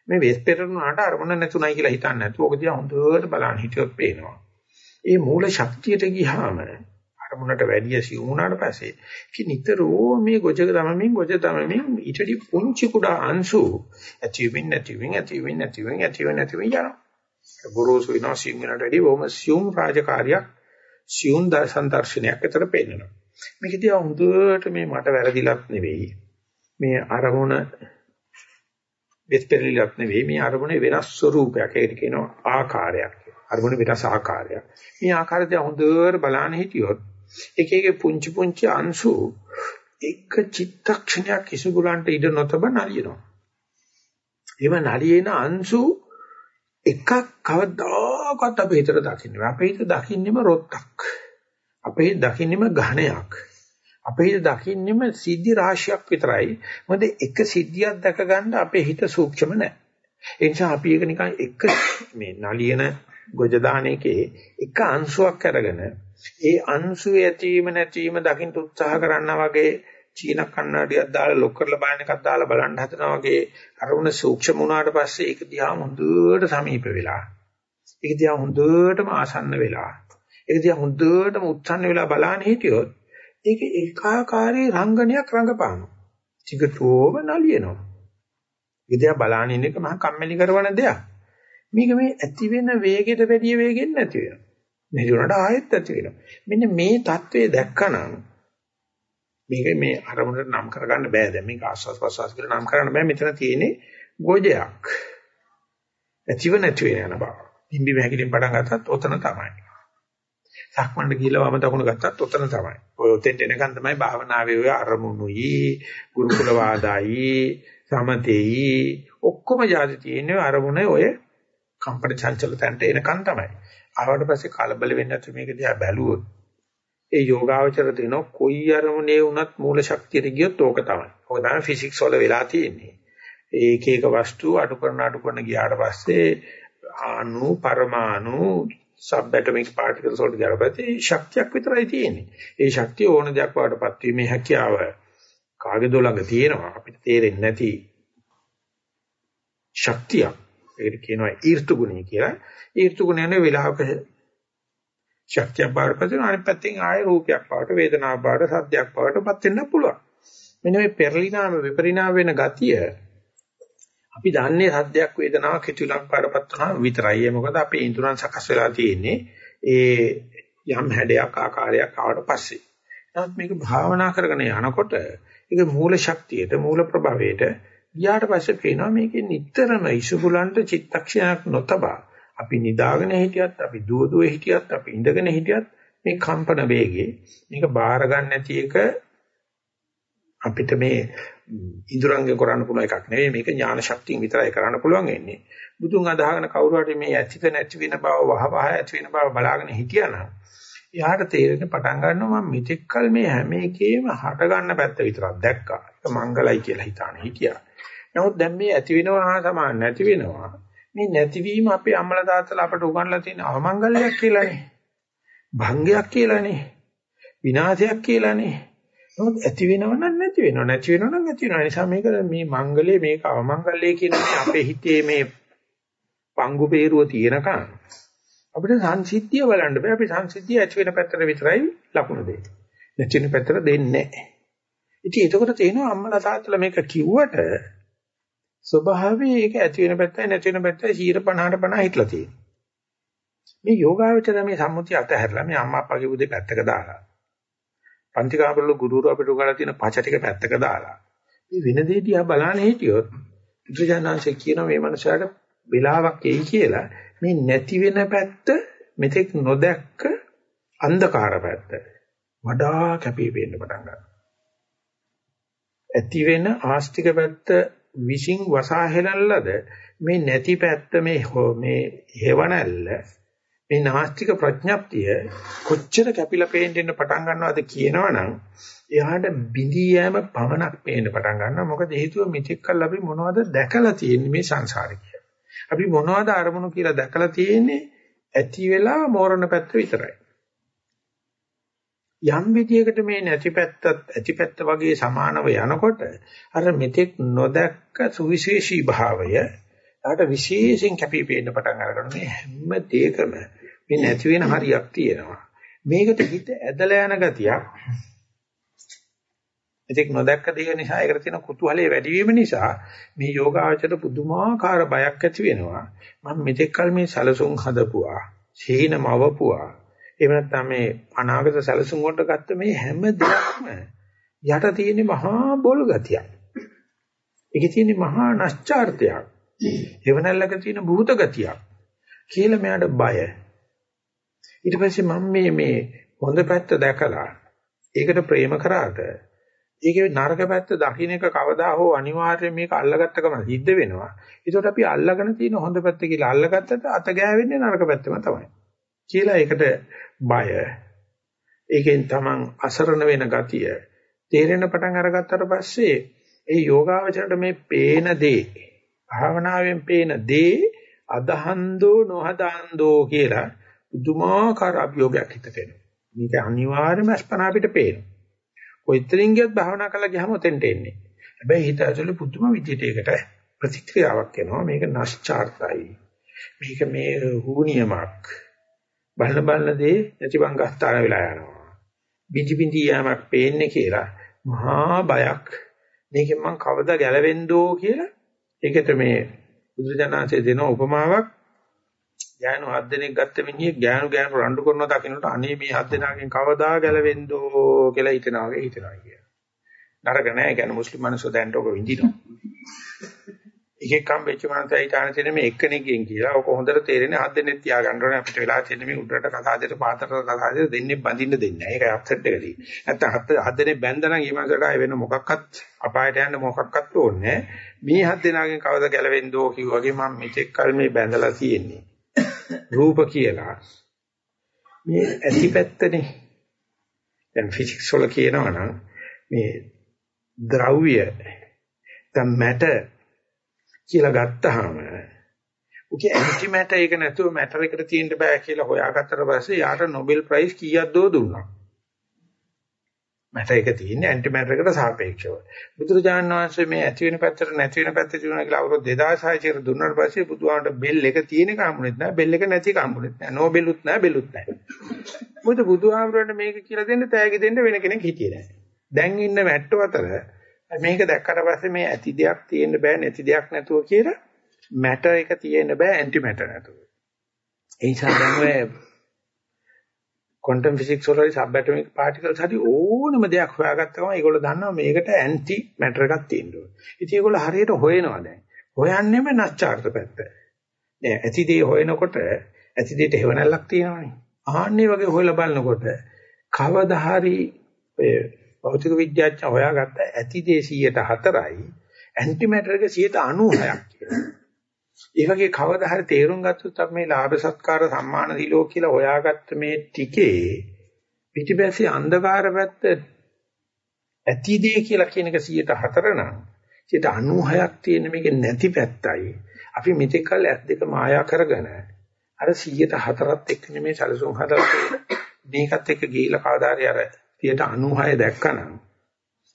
මේ වෙස් පෙරණාට අරමුණ නැතුණයි කියලා හිතන්නේ නැතුව ඔක දිහා හොඳට බලන්න හිටියොත් පේනවා. මේ මූල ශක්තියට ගියාම අරමුණට වැඩි සිව් වුණාට පස්සේ කි නිතරම මේ ගොජ තමමින් ගොජ තමමින් ඊටදී පුංචි කුඩා අංශු ඇතිවෙන්නේ නැතිවෙන්නේ ඇතිවෙන්නේ නැතිවෙන්නේ ඇතිවෙන්නේ නැතිවෙන්නේ යනවා. ගොරෝසු වෙනවා සිව් වෙනට වැඩි බොහොම සිව් රාජකාරියක් සිව් දර්ශන දර්ශනයක් අතර පෙන්නනවා. මේකදී හොඳට මේ මට වැරදිලක් නෙවෙයි. මේ අරමුණ වෙස්පෙරලිලක් නෙවෙයි. මේ අරමුණේ වෙනස් ස්වරූපයක්. ඒකට කියනවා ආකාරයක්. අරමුණ වෙනස් ආකාරයක්. මේ ආකාරය හොඳට බලන්න හිටියොත් එක එක පුංචි පුංචි අංශු එක චිත්තක්ෂණයක් කිසිගුලන්ට ඉඩ නොතබ නලියනවා. එව නලියන අංශු එකක් කවදාකවත් අපේ හිතට දකින්නේ නැහැ. අපේ හිත දකින්නෙම රොත්තක්. අපේ හිත දකින්නෙම ඝණයක්. අපේ හිත දකින්නෙම සිද්ධි රාශියක් විතරයි. මොකද එක සිද්ධියක් දැක ගන්න අපේ හිත සූක්ෂම නැහැ. ඒ නිසා අපි ඒක නිකන් එක මේ නලියන ගොජ දාන එකේ එක අංශුවක් අරගෙන ඒ අංශුවේ ඇතිවීම නැතිවීම දකින්න උත්සාහ කරනා වගේ චීන කන්නඩියක් දාලා ලොක් කරලා බලන එකක් දාලා බලන්න හදනවා වගේ අරුණ සූක්ෂම වුණාට පස්සේ ඒක දිහා හොඳට සමීප වෙලා. ඒක දිහා හොඳටම ආසන්න වෙලා. ඒක දිහා හොඳටම උත්සන්න වෙලා බලන්න හිටියොත් ඒක ඒකාකාරී රංගනයක් රඟපානවා. ටිකටෝම නලියනවා. ඒක දිහා බලන ඉන්න එක මහා කම්මැලි කරන දෙයක්. මේක මේ ඇති වෙන වේගයට වැඩිය වේගෙන් නැති වෙනවා. නැතිවට ආයෙත් ඇති වෙනවා. මෙන්න මේ தત્ත්වය දැක්කනම් මේක මේ අරමුණට නම් කරගන්න බෑ දැන් මේක ආස්වාස් ප්‍රසවාස් කියලා නම් කරන්න බෑ මෙතන තියෙන්නේ ගොජයක්. ඇතිව නැති වෙන යන බව. ඉම්බි වැගිලින් පටන් ගත්තත් ඔතන තමයි. සක්මණට ගිහිල්ලා වම දකුණ ගත්තත් ඔතන තමයි. ඔය ඔතෙන් එනකන් තමයි භාවනාවේ ඔය අරමුණුයි ගුරුකුල වාදායි සමතේයි ඔක්කොම જાති තියෙන්නේ අරමුණේ ඔය කම්පන චංචල තැන්ට එනකන් තමයි. ආවට පස්සේ කලබල වෙන්නේ නැතු මේක දිහා බැලුවොත් ඒ යෝගාවචර දෙන කොයි අරමුණේ වුණත් මූල ශක්තියට ගියොත් ඕක තමයි. ඕක තමයි ෆිසික්ස් වල වෙලා තියෙන්නේ. ඒක එක වස්තු අඩු කරන අඩු කරන ගියාට පස්සේ අණු පරමාණු සබ් ඇටොමික් පාටිකල්ස් වලට ගියාට ශක්තියක් විතරයි තියෙන්නේ. ඒ ශක්තිය ඕන දෙයක් වඩපත් වීමේ හැකියාව කාගේ දොළඟ තියෙනවා අපිට තේරෙන්නේ නැති ශක්තියක්. ඒකට කියනවා ඊර්තු ගුණය කියලා. ඊර්තු ගුණය නේ විලාපක ශක්තියක් බාරපත් වෙන අනිත් පැත්තෙන් ආය රූපයක් බවට වේදනාවක් බවට සද්දයක් බවටපත් වෙන්න පුළුවන්. මෙන්න මේ පෙරලිනාම විපරිණාම වෙන ගතිය අපි දන්නේ සද්දයක් වේදනාවක් හිතුලක් බවටපත් වුණා විතරයි. ඒ මොකද අපේ ඉන්ද්‍රයන් සකස් වෙලා තියෙන්නේ ඒ යම් හැඩයක් ආකාරයක් ආවට පස්සේ. නමුත් මේක භාවනා කරගෙන යනකොට ඒක මූල ශක්තියට මූල ප්‍රභවයට ගියාට පස්සේ පේනවා මේකේ නිතරම ඉසුගුලන්ට චිත්තක්ෂණයක් නොතබා. අපි නිදාගෙන හිටියත් අපි දුව දුව හිටියත් අපි ඉඳගෙන හිටියත් මේ කම්පන වේගයේ මේක බාර ගන්න නැති එක අපිට මේ ඉඳුරංගේ කරන්න පුළුවන් එකක් නෙවෙයි. මේක ඥාන ශක්තියෙන් විතරයි කරන්න පුළුවන් වෙන්නේ. බුදුන් අදහගෙන කවුරු හරි මේ ඇතිත නැති වෙන බව වහවහ ඇති වෙන බව බලාගෙන හිටියානම් එයාට තේරෙන්න පටන් ගන්නවා මම මෙතෙක්කල් මේ හැම එකේම හට ගන්න පැත්ත විතරක් දැක්කා. ඒක මංගලයි කියලා හිතාන හිටියා. නමුත් දැන් මේ ඇති වෙනවා හා සමාන නැති වෙනවා මේ නැතිවීම අපේ අම්මලා තාත්තලා අපට උගන්ලා තියෙන අවමංගල්‍යයක් කියලානේ. භංගයක් කියලානේ. විනාශයක් කියලානේ. නමුත් ඇති වෙනව නම් නැති වෙනව නැති වෙනව නම් ඇති වෙනව. නිසා මේක මේ මංගලයේ මේක අවමංගල්‍යය කියන මේ අපේ හිතේ මේ පංගු peerුව තියෙනකන් අපිට සංසිද්ධිය බලන්න බෑ. අපි සංසිද්ධිය ඇති වෙන පැත්තට විතරයි ලකුණු දෙන්නේ. නැති වෙන පැත්තට දෙන්නේ නැහැ. ඉතින් එතකොට තේනවා අම්මලා තාත්තලා මේක කිව්වට ස්වභාවයේ ඒක ඇති වෙන පැත්තයි නැති වෙන පැත්තයි 150ට 50 හිටලා තියෙනවා. මේ යෝගාවචර මේ සම්මුතිය අතහැරලා මේ අම්මා අප්පා කිව්ව දේ පැත්තක දාලා. පන්ති කාමරවල ගුරුවරු අපිට උගන්ලා තියෙන පච ටික පැත්තක දාලා. මේ වෙන දේ දිහා බලන්න හිටියොත් බුදුජානන්සේ කියන මේ මනුස්සයාට වෙලාවක් එයි කියලා මේ නැති වෙන පැත්ත මෙතෙක් නොදැක්ක අන්ධකාර පැත්ත වඩා කැපී පෙනෙන්න පටන් ගන්නවා. ඇති වෙන ආස්තික පැත්ත විසින් වසා හෙලන්නලද මේ නැති පැත්ත මේ මේ හේවණල්ල මේ නාස්තික ප්‍රඥප්තිය කොච්චර කැපිලා පේන්න පටන් ගන්නවද කියනවනම් එයාට බිඳී යෑම පමණක් පේන්න පටන් ගන්නවා මොකද හේතුව මෙතෙක් කල් අපි මොනවද දැකලා තියෙන්නේ මේ සංසාරේ කියලා. අපි මොනවද අරමුණු කියලා දැකලා තියෙන්නේ ඇති වෙලා මෝරණ පැත්ත විතරයි. යම් විදියකට මේ නැති පැත්තත් ඇති පැත්ත වගේ සමානව යනකොට අර මෙතෙක් නොදැක්ක සුවිශේෂී භාවය ඊට විශේෂයෙන් කැපී පෙනෙන්න පටන් අරගෙන මේ හැම දෙයකම මේ නැති වෙන හරියක් තියෙනවා. මේකට හිත ඇදලා යන ගතියක් මෙතෙක් නොදැක්ක දේ නිසා ඒකට තියෙන කුතුහලයේ වැඩි වීම නිසා මේ යෝගාචර පුදුමාකාර බයක් ඇති වෙනවා. මම මෙතෙක් කල මේ සලසුන් හදපුවා සීන මවපුවා එහෙම නැත්නම් මේ අනාගත සැලසුම් වලට ගත්ත මේ හැම දෙයක්ම යට තියෙන මහා බොල් ගතියක්. ඒකේ තියෙන මහා නැස්චාර්ත්‍යයක්. එවනල්ලක තියෙන භූත ගතියක්. කියලා මෙයාට බය. ඊට පස්සේ මම මේ මේ හොඳ පැත්ත දැකලා ඒකට ප්‍රේම කරාට ඒකේ නරක පැත්ත දකින්න එක කවදා හෝ අනිවාර්යයෙන් මේක අල්ලගත්ත ගමන් සිද්ධ වෙනවා. ඒකට අපි අල්ලගෙන තියෙන හොඳ පැත්ත කියලා අල්ලගත්තට අත ගෑවෙන්නේ නරක පැත්තම තමයි. කියලා ඒකට බය ඒකෙන් තමන් අසරණ වෙන ගතිය තේරෙන පටන් අරගත්තට පස්සේ ඒ යෝගාවචරයට මේ පේන දේ භාවනාවෙන් පේන දේ අදහන්දෝ නොහදාන්දෝ කියලා පුදුමාකාර අභියෝගයක් හිතට එනවා. මේක අනිවාර්යයෙන්ම අස්පනා අපිට පේනවා. කොයිතරින් ගියත් භාවනා කරලා ගියාම ඔතෙන්ට එන්නේ. හැබැයි හිත ඇතුලේ පුදුම විදිහට ඒකට ප්‍රතික්‍රියාවක් එනවා. මේක නැස්චාර්තයි. මේක මේ හුනියමක්. බලන බලන දේ නැතිවංගස්ථාන වෙලා යනවා. බිඳි බිඳි යෑමක් පේන්නේ කියලා මහා බයක්. මේකෙන් මං කවදා ගැලවෙන්දෝ කියලා ඒකට මේ බුදුරජාණන්සේ දෙන උපමාවක් ගෑනු හත් දෙනෙක් ගත්ත මිනිහෙක් ගෑනු ගෑනු රණ්ඩු කරනවා දකින්නට අනේ මේ හත් දෙනාගෙන් කවදා ගැලවෙන්දෝ කියලා හිතනවා වගේ හිතනවා කියලා. නරක නෑ කියන්නේ මුස්ලිම් මිනිස්සු දැන්ට ඔක විඳිනවා. එකෙක් හම්බෙච්ච මනසයි තාන තියෙන මේ එක්කෙනෙක්ගෙන් කියලා. ඔක හොඳට තේරෙන්නේ හත් දෙනෙක් තියා ගන්න ඕනේ අපිට වෙලා තියෙන මේ උඩරට කතාදෙට පාතට කතාදෙට දෙන්නේ බඳින්න දෙන්නේ නැහැ. ඒකයි අප්සෙට් එක තියෙන්නේ. නැත්තම් හත් හත් දෙනෙක් බැඳලා නම් ඊ මනසට ආය වෙන මොකක්වත් අපායට යන්න මොකක්වත් ඕනේ මේ හත් දෙනාගෙන් කවද ගැලවෙන්නෝ කිව්වාගේ මම මෙතෙක් කල මේ බැඳලා තියෙන්නේ. රූප කියලා. මේ ඇතිපැත්තනේ. දැන් ෆිසික්ස් වල කියනවා නම් මේ ද්‍රව්‍ය the matter කියලා ගත්තාම උකේ ඇන්ටි මැටර් එක නැතුව මැටර් එකට තියෙන්න බෑ කියලා හොයාගත්තට පස්සේ යාට නොබෙල් ප්‍රයිස් කීයක් දෝ දුන්නා. මැටර් එක තියෙන්නේ ඇන්ටි මැටර් එකට සාපේක්ෂව. බුදුරජාණන් වහන්සේ මේ ඇති වෙන පැත්තට නැති වෙන පැත්තට තියුණා කියලා අවුරුදු 2600 කට දුන්නාට පස්සේ බුදුහාමට බෙල් එක තියෙන කම්මුනෙත් නෑ බෙල් එක නැති කම්මුනෙත් නෑ නොබෙලුත් නෑ බෙලුත් නෑ. මොකද බුදුහාමරන්ට මේක කියලා දෙන්න තෑගි දෙන්න වෙන කෙනෙක් හිටියේ නෑ. දැන් ඉන්න මැට්ටෝ අතර මේක දැක්කට පස්සේ මේ ඇති දෙයක් තියෙන්න බෑ නැති දෙයක් නැතුව කියලා මැටර් එක තියෙන්න බෑ ඇන්ටි මැටර් නැතුව. ඒ නිසා දැන් ඔය ක්වොන්ටම් ෆිසික්ස් වල සබ්ඇටොමික් පාටිකල්ස් හරි ඕනම දෙයක් හොයාගත්ත ගමන් ඒගොල්ලෝ දන්නවා මේකට ඇන්ටි මැටර් එකක් තියෙන්න ඕනේ. ඉතින් ඒගොල්ලෝ හරියට හොයනවා දැන්. හොයන්නෙම නැස්චාර්ත පැත්ත. දැන් ඇති දේ හොයනකොට ඇති දෙයට හේවණල්ලක් තියෙනවානේ. ආන්නේ වගේ හොයලා බලනකොට කවදා හරි ඔය භෞතික විද්‍යාඥයෝ හොයාගත්ත ඇති දේ 104යි ඇන්ටි මැටර් එක 96ක් කියලා. ඒ වගේ කවදා හරි තේරුම් ගත්තොත් අපි මේ ලාභ සත්කාර සම්මාන දිලෝ කියලා හොයාගත්ත මේ ටිකේ පිටිපස්සේ අන්ධකාර පැත්ත ඇති දේ කියලා කියන එක 104 නම් 96ක් තියෙන මේක නැති පැත්තයි. අපි මෙතෙක් කල ඇස් දෙක මායා කරගෙන අර 104ත් එක්ක නෙමේ සැලසුම් හදලා මේකත් එක්ක ගිහිලා කවදා හරි අර 96 දැක්කනම්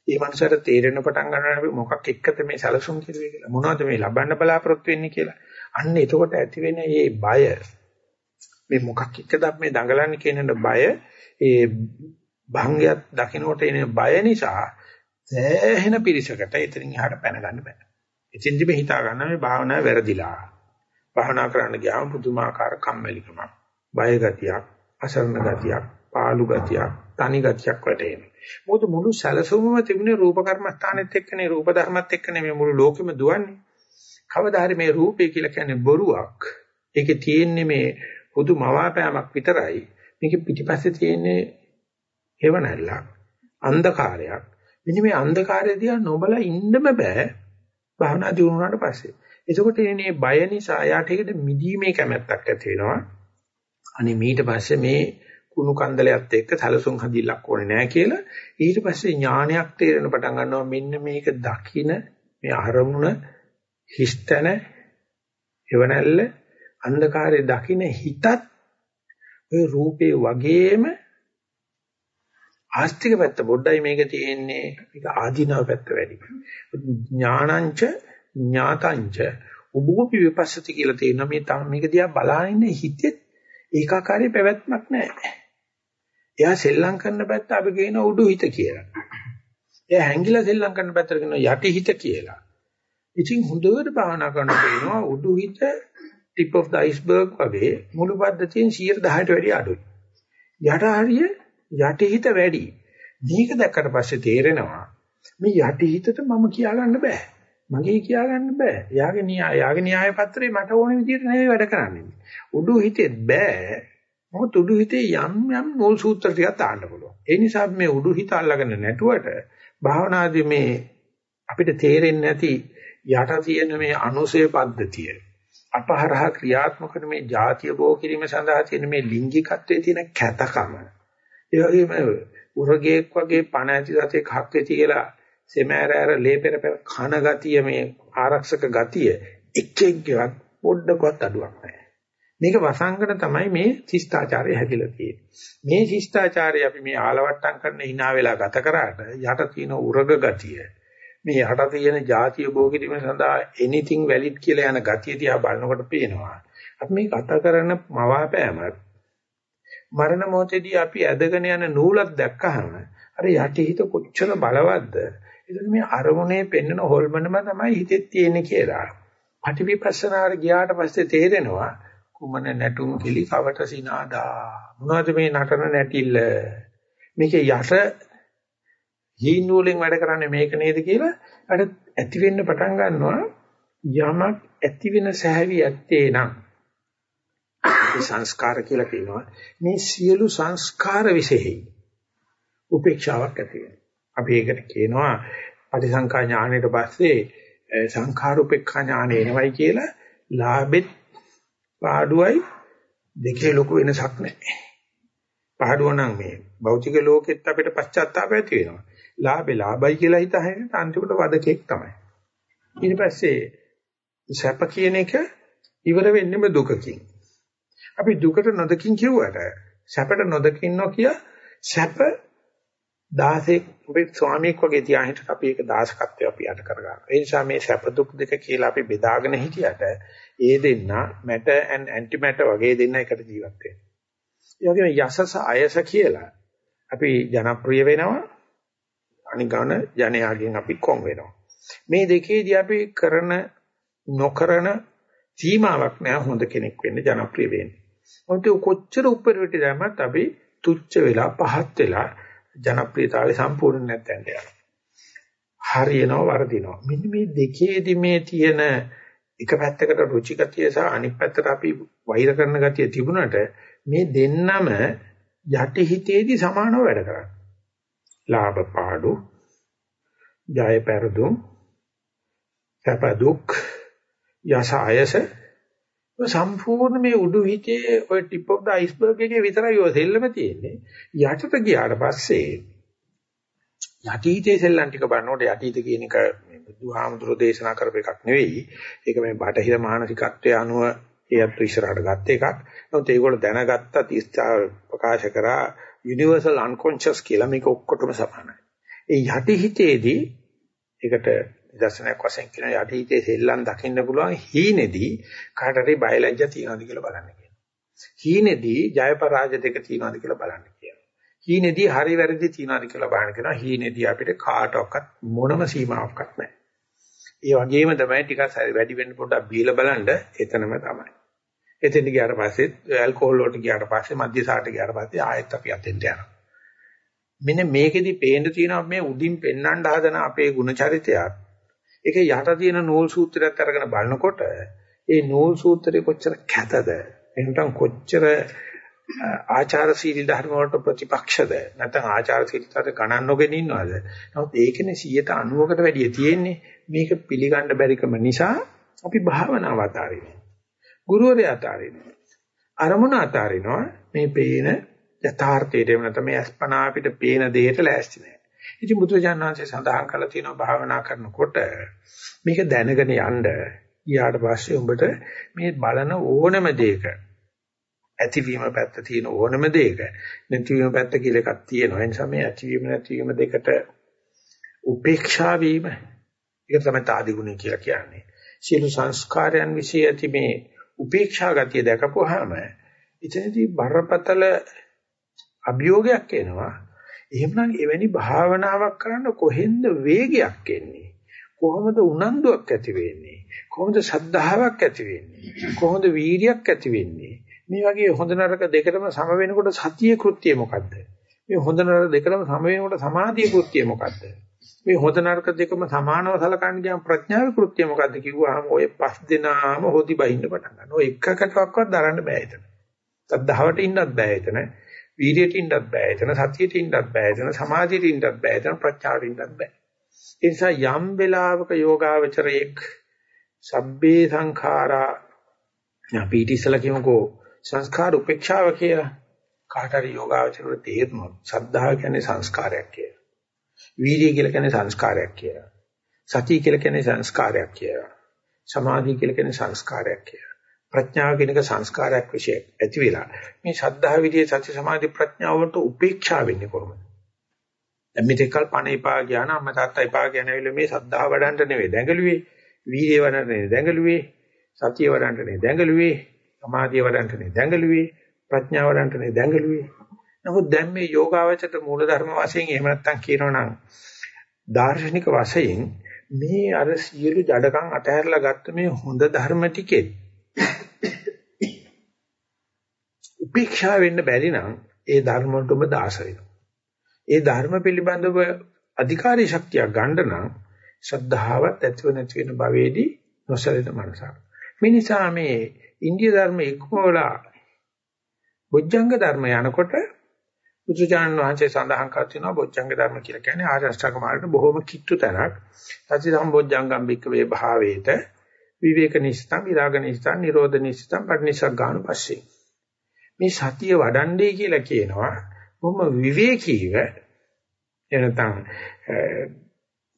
ඒ මනුස්සයාට තේරෙන පටන් ගන්නවා අපි මොකක් එක්කද මේ සැලසුම් කිරුවේ කියලා. මොනවද මේ ලබන්න බලාපොරොත්තු වෙන්නේ කියලා. අන්න එතකොට ඇති වෙන මේ බය මේ මොකක් එක්කද මේ දඟලන්නේ කියන බය ඒ භංගයක් දකින්නට එන බය නිසා සෑහෙන පිරිසකට එතනින් එහාට පැන ගන්න බෑ. එතෙන්දි මේ හිතා ගන්න මේ භාවනාව වැරදිලා. භාවනා කරන්න ගියාම පුදුමාකාර කම්මැලිකමක්, බය ගතියක්, අසරණ ගතියක්, පාළු ගතියක්, තනි ගතියක් වැටෙනවා. මොකද මුළු සැලසුමම තිබුණේ රූප කර්මස්ථානෙත් එක්කනේ රූප ධර්මත් එක්කනේ මේ මුළු ලෝකෙම දුවන්නේ. කවදා හරි මේ රූපය කියලා කියන්නේ බොරුවක්. ඒකේ තියෙන්නේ මේ හුදු මවාපෑමක් විතරයි. මේක පිටිපස්සේ තියෙන්නේ හේවණල්ලක්, අන්ධකාරයක්. මෙන්න මේ අන්ධකාරය දිහා නොබලා ඉන්නම බෑ. භාවනා දිනුනාට පස්සේ. එතකොට මේ බය නිසා යාට ඒකට මිදීමේ කැමැත්තක් ඇති වෙනවා. අනේ ඊට පස්සේ මේ කුණු කන්දලයක් එක්ක සැලසුම් හදිල්ලක් ඕනේ නැහැ කියලා. ඊට පස්සේ ඥානයක් තේරෙන පටන් ගන්නවා මෙන්න මේක දකින මේ අරමුණ හිස්තන එවනල්ල අන්ධකාරයේ දකින හිතත් ওই රූපේ වගේම ආස්තික පැත්ත පොඩ්ඩයි මේක තියෙන්නේ. මේක ආධිනව පැත්ත වැඩි. ඥානංච ඥාතංච උභෝපි විපස්සති කියලා තියෙනවා. මේ මේක දිහා බලාගෙන හිතෙත් ඒකාකාරී පැවැත්මක් නැහැ එයා සෙල්ලම් කරන පැත්ත අපි කියන උඩු හිත කියලා. එයා හැංගිලා සෙල්ලම් කරන පැත්තට කියන යටි හිත කියලා. ඉතින් හොඳට භාවනා කරනකොට එනවා උඩු හිත tip of the iceberg වගේ මුළු පද්ධතියෙන් 110ට වැඩිය අඩුයි. යට හරිය යටි හිත වැඩි. මේක දැක්කට පස්සේ තේරෙනවා මේ යටි හිතට මම කියාගන්න බෑ. මගේ කියාගන්න බෑ. යාගේ න්‍යාය යාගේ න්‍යාය පත්‍රේ මට ඕන විදිහට නෙවෙයි වැඩ කරන්නේ. උඩු හිතෙත් බෑ මොකද උඩු හිතේ යම් යම් නූල් සූත්‍ර ටිකක් තාන්න පුළුවන්. ඒ නිසා මේ උඩු හිත අල්ලගෙන නැටුවට භාවනාදී මේ අපිට තේරෙන්නේ නැති යට තියෙන මේ අනුසය පද්ධතිය අපහරහ ක්‍රියාත්මක මේ ಜಾතිය බෝ කිරීම සඳහා තියෙන මේ ලිංගිකත්වයේ තියෙන කැතකම ඒ වගේම උරගේක් වගේ පණ ඇති සතේ කක්කේ තියලා සෙමෑර ඇර ලේපෙර පෙර කන ගතිය මේ ආරක්ෂක ගතිය එක් එක්කවත් පොඩ්ඩකවත් අඩුවක් නැහැ මේක වසංගන තමයි මේ ශිෂ්ටාචාරය හැදිලා තියෙන්නේ. මේ ශිෂ්ටාචාරය අපි මේ ආලවට්ටම් කරන hina වෙලා ගත කරාට යට තියෙන උරග ගතිය මේ යට තියෙන ಜಾතිය භෝගිතීම සඳහා anything valid කියලා යන ගතිය දිහා බලනකොට පේනවා. අපි මේ ගත කරන මවාපෑමත් මරණ මොහොතේදී අපි ඇදගෙන යන නූලක් දැක්කහම අර යටිහිත කොච්චර බලවත්ද? ඒකට මේ අරමුණේ පෙන්වන හොල්මනම තමයි හිතෙත් තියෙන්නේ කියලා. පටිවිපස්සනාට ගියාට පස්සේ තේරෙනවා කුමන නැටුම් කිලි කවට සිනාදා. මොනවද මේ නටන නැටිල්ල? මේකේ යට හීනූලෙන් වැඩ කරන්නේ මේක නේද කියලා අර ඇති වෙන්න පටන් ගන්නවා. යමක් ඇති වෙන සැහැවි ඇත්තේ නම්. ඒ සංස්කාර කියලා කියනවා. මේ සියලු සංස්කාර විශේෂයි. උපේක්ෂාවක් ඇති වෙනවා. අපි ඒකට කියනවා පටිසංකා ඥාණයට පස්සේ සංඛාර උපේක්ඛා ඥාණය එනවයි කියලා ලාභෙත් පාඩුවයි දෙකේ ලොකු වෙනසක් නැහැ. පාඩුව නම් මේ භෞතික ලෝකෙත් අපිට පශ්චාත්තාප ඇති වෙනවා. ලාභේ ලාභයි කියලා හිතහින් අන්තිමට වදකෙක් තමයි. ඊට පස්සේ සැප කියන එක ඉවර වෙන්නෙම දුකකින්. අපි දුකට නොදකින් කිව්වට සැපට නොදකින් නොකිය සැප 16 ඔබේ ස්වාමියෙක් වගේ තියාහිට අපි ඒක දාසකත්වය අපි යට කරගන්නවා. ඒ නිසා මේ සැප දුක් දෙක කියලා අපි බෙදාගෙන හිටියට ඒ දෙන්න matter and antimatter වගේ දෙන්න එකට ජීවත් වෙනවා. ඒ වගේම යසස අයස කියලා අපි ජනප්‍රිය වෙනවා. අනිගාන ජනයාගෙන් අපි කොන් වෙනවා. මේ දෙකේදී අපි කරන නොකරන සීමාවක් නැහැ හොඳ කෙනෙක් වෙන්න ජනප්‍රිය වෙන්න. මොකද කොච්චර උඩරට දැම්මත් අපි තුච්ච වෙලා පහත් වෙලා ජනප්‍රියතාවය සම්පූර්ණ නැත්නම් යනවා. හරියනවා වරදිනවා. මෙන්න මේ දෙකේදී මේ තියෙන එක පැත්තකට රුචිගතිය සහ අනිත් පැත්තට අපි වෛර කරන ගතිය තිබුණාට මේ දෙන්නම යටි හිතේදී සමානව වැඩ කරන්නේ. ලාභ පාඩු, ජය පෙරදුම්, සැප දුක්, යස අයස සම්පූර්ණ මේ උඩු හිතේ ඔය ටිප් ඔෆ් ද අයිස්බර්ග් එකේ විතරයි ඔය සෙල්ලම තියෙන්නේ. යටට ගියාට පස්සේ යටි හිතේ සෙල්ලම් ටික බලනකොට යටි හිත කියන එක මේ බුදුහාමුදුරෝ දේශනා කරපු එකක් නෙවෙයි. ඒක මේ බටහිර මානසිකත්වයේ අනුව ඒත් ඉස්සරහට ගත්ත එකක්. නමුත් ඒගොල්ලෝ දැනගත්ත තිස්සා ප්‍රකාශ කරා යුනිවර්සල් අන්කොන්ෂස් කියලා මේක ඔක්කොටම සමානයි. ඒ යටි හිතේදී ඒකට දර්ශනයක් වශයෙන් කියන යටිහිතේ සෙල්ලම් දකින්න පුළුවන් හීනේදී කාට හරි බයලජ්ජා තියනවාද කියලා බලන්න කියනවා. හීනේදී ජය පරාජය දෙක තියනවාද කියලා බලන්න කියනවා. හීනේදී හරි වැරදි තියනවාද කියලා බලන්න කියනවා. හීනේදී අපිට කාටවත් මොනම සීමාවක්වත් නැහැ. ඒ වගේම තමයි ටිකක් වැඩි වෙන්න පොඩ්ඩක් බීලා බලන්න එතනම තමයි. එතෙන් ගියාට පස්සේ ඇල්කොහොල් වලට ගියාට පස්සේ මද්යසාරට ගියාට පස්සේ ආයෙත් අපි අතෙන්ට යනවා. මෙන්න මේකෙදි පේන්න තියෙනවා මේ උඩින් පෙන්වන්න හදන අපේ ಗುಣ චරිතයත් ඒක යට තියෙන නූල් සූත්‍රයක් අරගෙන බලනකොට ඒ නූල් සූත්‍රේ කොච්චර කැතද එහෙනම් කොච්චර ආචාර සීල ධර්ම වලට ප්‍රතිපක්ෂද? නැත්නම් ආචාර සීලයට ගණන් නොගෙන ඉන්නවද? නමුත් ඒකනේ 90කට වැඩිය තියෙන්නේ මේක පිළිගන්න බැරිකම නිසා අපි භාවනාව අතාරිනවා. ගුරුවරයා අතාරිනවා. අරමුණ අතාරිනවා. මේ පේන යථාර්ථයට එහෙම නැත්නම් මේ අස්පනා අපිට පේන දෙයට ලෑස්ති නැහැ. ඉතින් බුදුරජාණන් වහන්සේ සඳහන් කළා තියෙනවා භාවනා කරනකොට මේක දැනගෙන යන්න. ඊට පස්සේ උඹට මේ බලන ඕනම දෙයක ඇතිවීම පැත්ත තියෙන ඕනම දෙයක නැතිවීම පැත්ත කියලා එකක් තියෙනවා. ඒ නිසා මේ ඇතිවීම නැතිවීම දෙකට උපේක්ෂා වීම ඒක තමයි තාදි ගුණය කියලා කියන්නේ. සියලු සංස්කාරයන් વિશે ඇති මේ උපේක්ෂා ගතිය දැකපුවාම එතනදී බරපතල අභියෝගයක් එනවා. එහෙමනම් එවැනි භාවනාවක් කරන්න කොහෙන්ද වේගයක් එන්නේ? කොහොමද උනන්දුවක් ඇති වෙන්නේ? කොහොමද ශද්ධාවක් ඇති වෙන්නේ? කොහොමද වීරියක් ඇති වෙන්නේ? මේ වගේ හොඳ නරක දෙකටම සම වෙනකොට සතියේ කෘත්‍යය මොකද්ද? මේ හොඳ නරක දෙකටම සම වෙනකොට සමාධියේ කෘත්‍යය මොකද්ද? මේ හොඳ නරක දෙකම සමානව සලකන්න ගියාම ප්‍රඥාවේ කෘත්‍යය මොකද්ද කිව්වහම ඔය පස් දෙනාම හොදි බහින්න පටන් ගන්නවා. ඔය එකකටවත් දරන්න බෑ එතන. සද්ධාවට ඉන්නත් බෑ එතන. වීර්යයට ඉන්නත් බෑ එතන සතියට ඉන්නත් බෑ එතන සමාධියට ඉන්නත් බෑ එතන ප්‍රඥාවට ඉන්නත් බෑ ඒ නිසා යම් වෙලාවක යෝගාවචරයේක් සබ්බේ සංඛාරා අපි ඉතිසලා කියමුකෝ සංස්කාර උපේක්ෂාව කියලා. කාට හරි යෝගාවචරයට තේරුනොත් සද්ධා කියන්නේ සංස්කාරයක් කියලා. වීර්ය කියලා කියන්නේ සංස්කාරයක් කියලා. සතිය කියලා කියන්නේ සංස්කාරයක් කියලා. සමාධිය කියලා කියන්නේ සංස්කාරයක් කියලා. ප්‍රඥාව කියන එක සංස්කාරයක් વિશે ඇති වෙලා මේ ශද්ධා විදියේ සති සමාධි ප්‍රඥාව වලට උපේක්ෂා වෙන්නේ කොහොමද? දැන් මෙතෙක්කල් පණ එපා ගියාන අම්මා තාත්තා එපා කියන ඇවිල්ලා මේ ශද්ධා වඩන්න නෙවෙයි දැඟලුවේ. වීර්ය වඩන්න නෙවෙයි දැඟලුවේ. සතිය වඩන්න නෙවෙයි දැඟලුවේ. සමාධිය වඩන්න නෙවෙයි දැඟලුවේ ප්‍රඥාව වඩන්න නෙවෙයි දැඟලුවේ නමුත් දැන් මේ යෝගාවචර මූල ධර්ම වශයෙන් එහෙම නැත්තම් කියනවනම් දාර්ශනික වශයෙන් මේ අර සියලු ජඩකම් අතහැරලා ගත්ත මේ හොඳ ධර්ම ටිකෙත් උපේක්ෂා වෙන්න බැරි නම් ඒ ධර්ම වලටම දාස වෙනවා. ඒ ධර්ම පිළිබඳව අධිකාරී ශක්තියක් ගන්න නම් ශ්‍රද්ධාවත් ඇතිව නැති වෙන භවයේදී නොසලිත මනසක්. මේ නිසා මේ ඉන්දිය ධර්ම ඉක්මවලා බොජ්ජංග ධර්ම යනකොට බුදුජානන වහන්සේ සඳහන් කර තිනවා බොජ්ජංග ධර්ම කියලා කියන්නේ ආර්ය අෂ්ටාංග මාර්ගයට බොහොම කිට්ටු තැනක්. සති සම්බොජ්ජංගම් බික්කවේ භාවේත විවේක නිස්සං විරාග නිස්සං නිරෝධ නිස්සං පටිනිසක් ගන්න පස්සේ. මේ සතිය වඩන්නේ කියලා කියනවා බොහොම විවේකීව එනතන්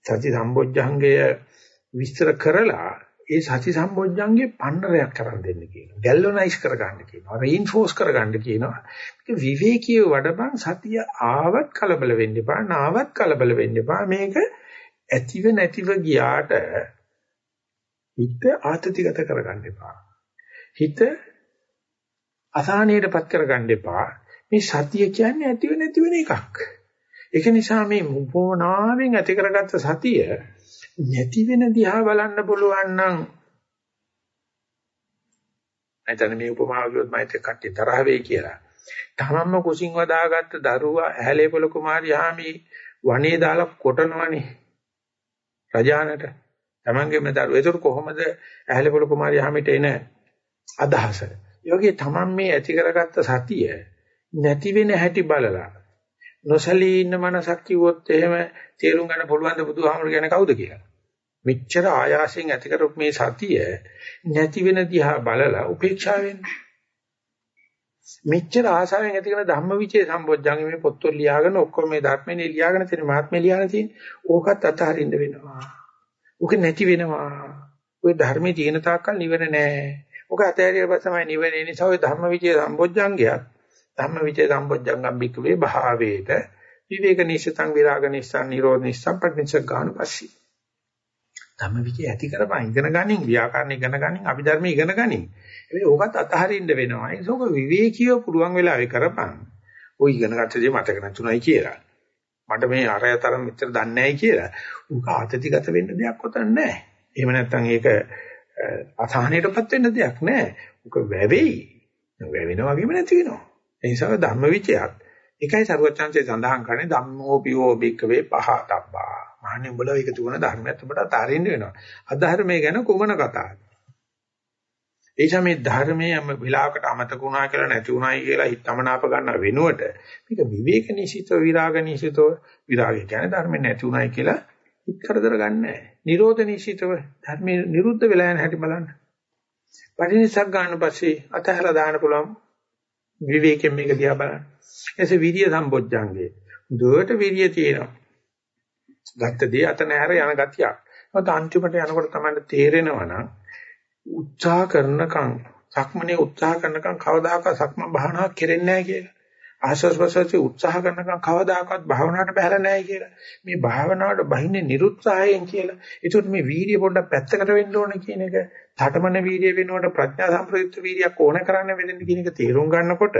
සති සම්බොජ්ජංගය විස්තර කරලා ඒ සති සම්බොජ්ජංගේ පන්නරයක් කරන් දෙන්න කියනවා. ගැල්වනයිස් කරගන්න කියනවා. රේන්ෆෝස් කරගන්න කියනවා. ඒක විවේකීව වඩපන් සතිය ආවත් කලබල වෙන්න එපා. නාවත් කලබල වෙන්න එපා. මේක ඇතිව නැතිව ගියාට හිත ආතතිගත කරගන්න එපා. හිත අසහනයටපත් කරගන්න එපා. මේ සතිය කියන්නේ ඇතිව නැති වෙන එකක්. ඒක නිසා මේ මොනාවෙන් ඇති කරගත්ත සතිය නැති වෙන දිහා බලන්න පුළුවන් නම් නැත්නම් මේ උපමාව කිව්වොත් මම ඒක කට්ටිය තරහ වෙයි කියලා. තමන්ම කුසින් වදාගත්ත දරුවා ඇහැලේ පොළ කුමාරියාමි වනේ දාලා කොටනවනේ. රජානට තමන්ගේම දරුවෝ. ඒතර කොහොමද ඇහැලේ පොළ කුමාරියාමිට එන අදහස? ඒ වගේ තමන් මේ ඇති කරගත්ත සතිය නැති වෙන හැටි බලලා නොසලී ඉන්න මනසක් කිව්වොත් එහෙම තේරුම් ගන්න පුළුවන් ද බුදුහාමුදුර කියන්නේ කවුද කියලා. මෙච්චර ආයාසයෙන් ඇති කරපු මේ සතිය නැති වෙන දිහා බලලා උපේක්ෂා වෙන්න. මෙච්චර ආසාවෙන් ඇති කරන ධම්මවිචේ සම්බොජ්ජංගේ මේ පොත්වල ලියාගෙන ඔක්කොම මේ ධර්මනේ ලියාගෙන තියෙන මහත්මේ ලියාගෙන තියෙන ඕකත් අතහරින්න වෙනවා. ඕක නැති වෙනවා. ওই ධර්මයේ තියෙන තාක්කල් නිවන නැහැ. ඕක අතහැරියට පස්සේ තමයි නිවන ඒ නිසා ওই ධම්මවිචේ සම්බොජ්ජංගයක් ධම්මවිචේ සම්බොජ්ජංගම් බික්කවේ භාවේත විවේක නිස්සතං විරාග නිස්සං නිරෝධ නිස්සං පටිච්ච ගාන පස්සී. ධම්මවිචේ ඇති කරපන් ඉගෙන ගනින් ව්‍යාකරණ ඉගෙන ගනින් අභිධර්ම ඉගෙන ගනින්. ඒ ඕකත් අතහරින්න වෙනවා. ඒක විවේකීව පුළුවන් වෙලාවේ කරපන්. ඔය ඉගෙන ගත්ත දේ මතක නැතුණයි කියලා. මට මේ අරයතරම් මෙච්චර දන්නේ නැහැ කියලා. උක ආතතිගත වෙන්න දෙයක් උතන් නැහැ. එහෙම නැත්නම් ඒක අසහනයටපත් වෙන්න දෙයක් නැහැ. උක වැවෙයි. වැවෙනා වගේම නැති වෙනවා. ඒ නිසා ධම්මවිචයත් එකයි සරුවචාන්සේ සඳහන් කරන්නේ ධම්මෝ පියෝ බික්කවේ පහතබ්බා. මහන්නේ උඹලා ඒක තුන ධර්මයක් ඔබට අතාරින්න වෙනවා. අධර්මයේ ගැන කොමන කතාවද? ඒ නිසා මේ ධර්මයේ යම් වෙලාවකට අමතක වුණා කියලා නැති වුණායි කියලා හිතමනාප ගන්න වෙනුවට මේක විවේක නිසිතව විරාග නිසිතව විරාගය කියන්නේ ධර්මෙ නැති වුණායි කියලා හිත කරදර ගන්නෑ. නිරෝධ නිසිතව ධර්මයේ නිරුද්ධ වෙලා යන හැටි බලන්න. පරිණිසක් ගන්න පස්සේ අතහැරලා දාන්න පුළුවන් විවේකයෙන් මේක දිහා බලන්න. එසේ විරිය සම්බොජ්ජංගේ. දුවට විරිය තියෙනවා. ගත්ත දේ අත නැහැර යන ගතියක්. ඒත් අන්තිමට යනකොට තමයි තේරෙනවා නම් උත්සාහ කරනකම් සක්මනේ උත්සාහ කරනකම් කවදාකවත් සක්මන් භාවනාවක් කෙරෙන්නේ නැහැ කියලා. ආශ්වාස ප්‍රශ්වාසයේ උත්සාහ කරනකම් කවදාකවත් භාවනාවට බහැලා නැහැ කියලා. මේ භාවනාවට බහින්නේ නිරුත්සාහයෙන් කියලා. ඒකට මේ වීර්ය පොඩ්ඩක් පැත්තකට වෙන්න ඕනේ කියන එක, ඨටමන වීර්ය වෙනකොට ප්‍රඥා සම්ප්‍රයුක්ත වීර්යයක් ඕන කරන්න වෙන්නේ කියන එක තේරුම් ගන්නකොට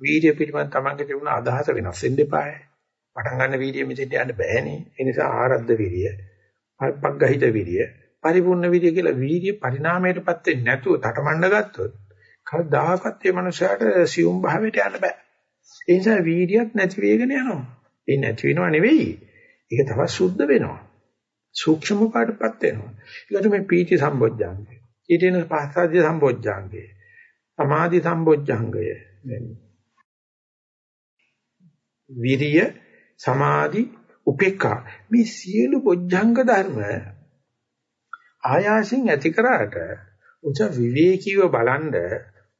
වීර්ය පිළිබඳ තමන්ගේ තිබුණ අදහස වෙනස් වෙන්න එපායි. පටන් ගන්න වීර්ය මෙතෙන්ට යන්න බෑනේ. ඒ නිසා ආරද්ධ වීර්ය, පග්ගහිත වීර්ය, පරිපූර්ණ වීර්ය කියලා වීර්ය පරිණාමයටපත් වෙන්නේ නැතුව ඨටමඬ ගත්තොත් කවදාකවත් මේ මනුස්සයාට සියුම් භාවයට යන්න බෑ. ඒ නිසා වීර්යයක් නැති වෙගෙන යනවා. ඒ නැති වෙනව නෙවෙයි. ඒක තවත් සුද්ධ වෙනවා. සූක්ෂම පාඩපත් වෙනවා. ඊළඟට මේ පීති සම්බොජ්ජංගය. ඊට එන පස්සද්ධි සම්බොජ්ජංගය. සමාධි සම්බොජ්ජංගය. විරිය සමාධි උපේක්ඛා මේ සියලු බොජ්ජංග ධර්ම ආයාසින් ඇති කරාට උච විවේකීව බලන්ඩ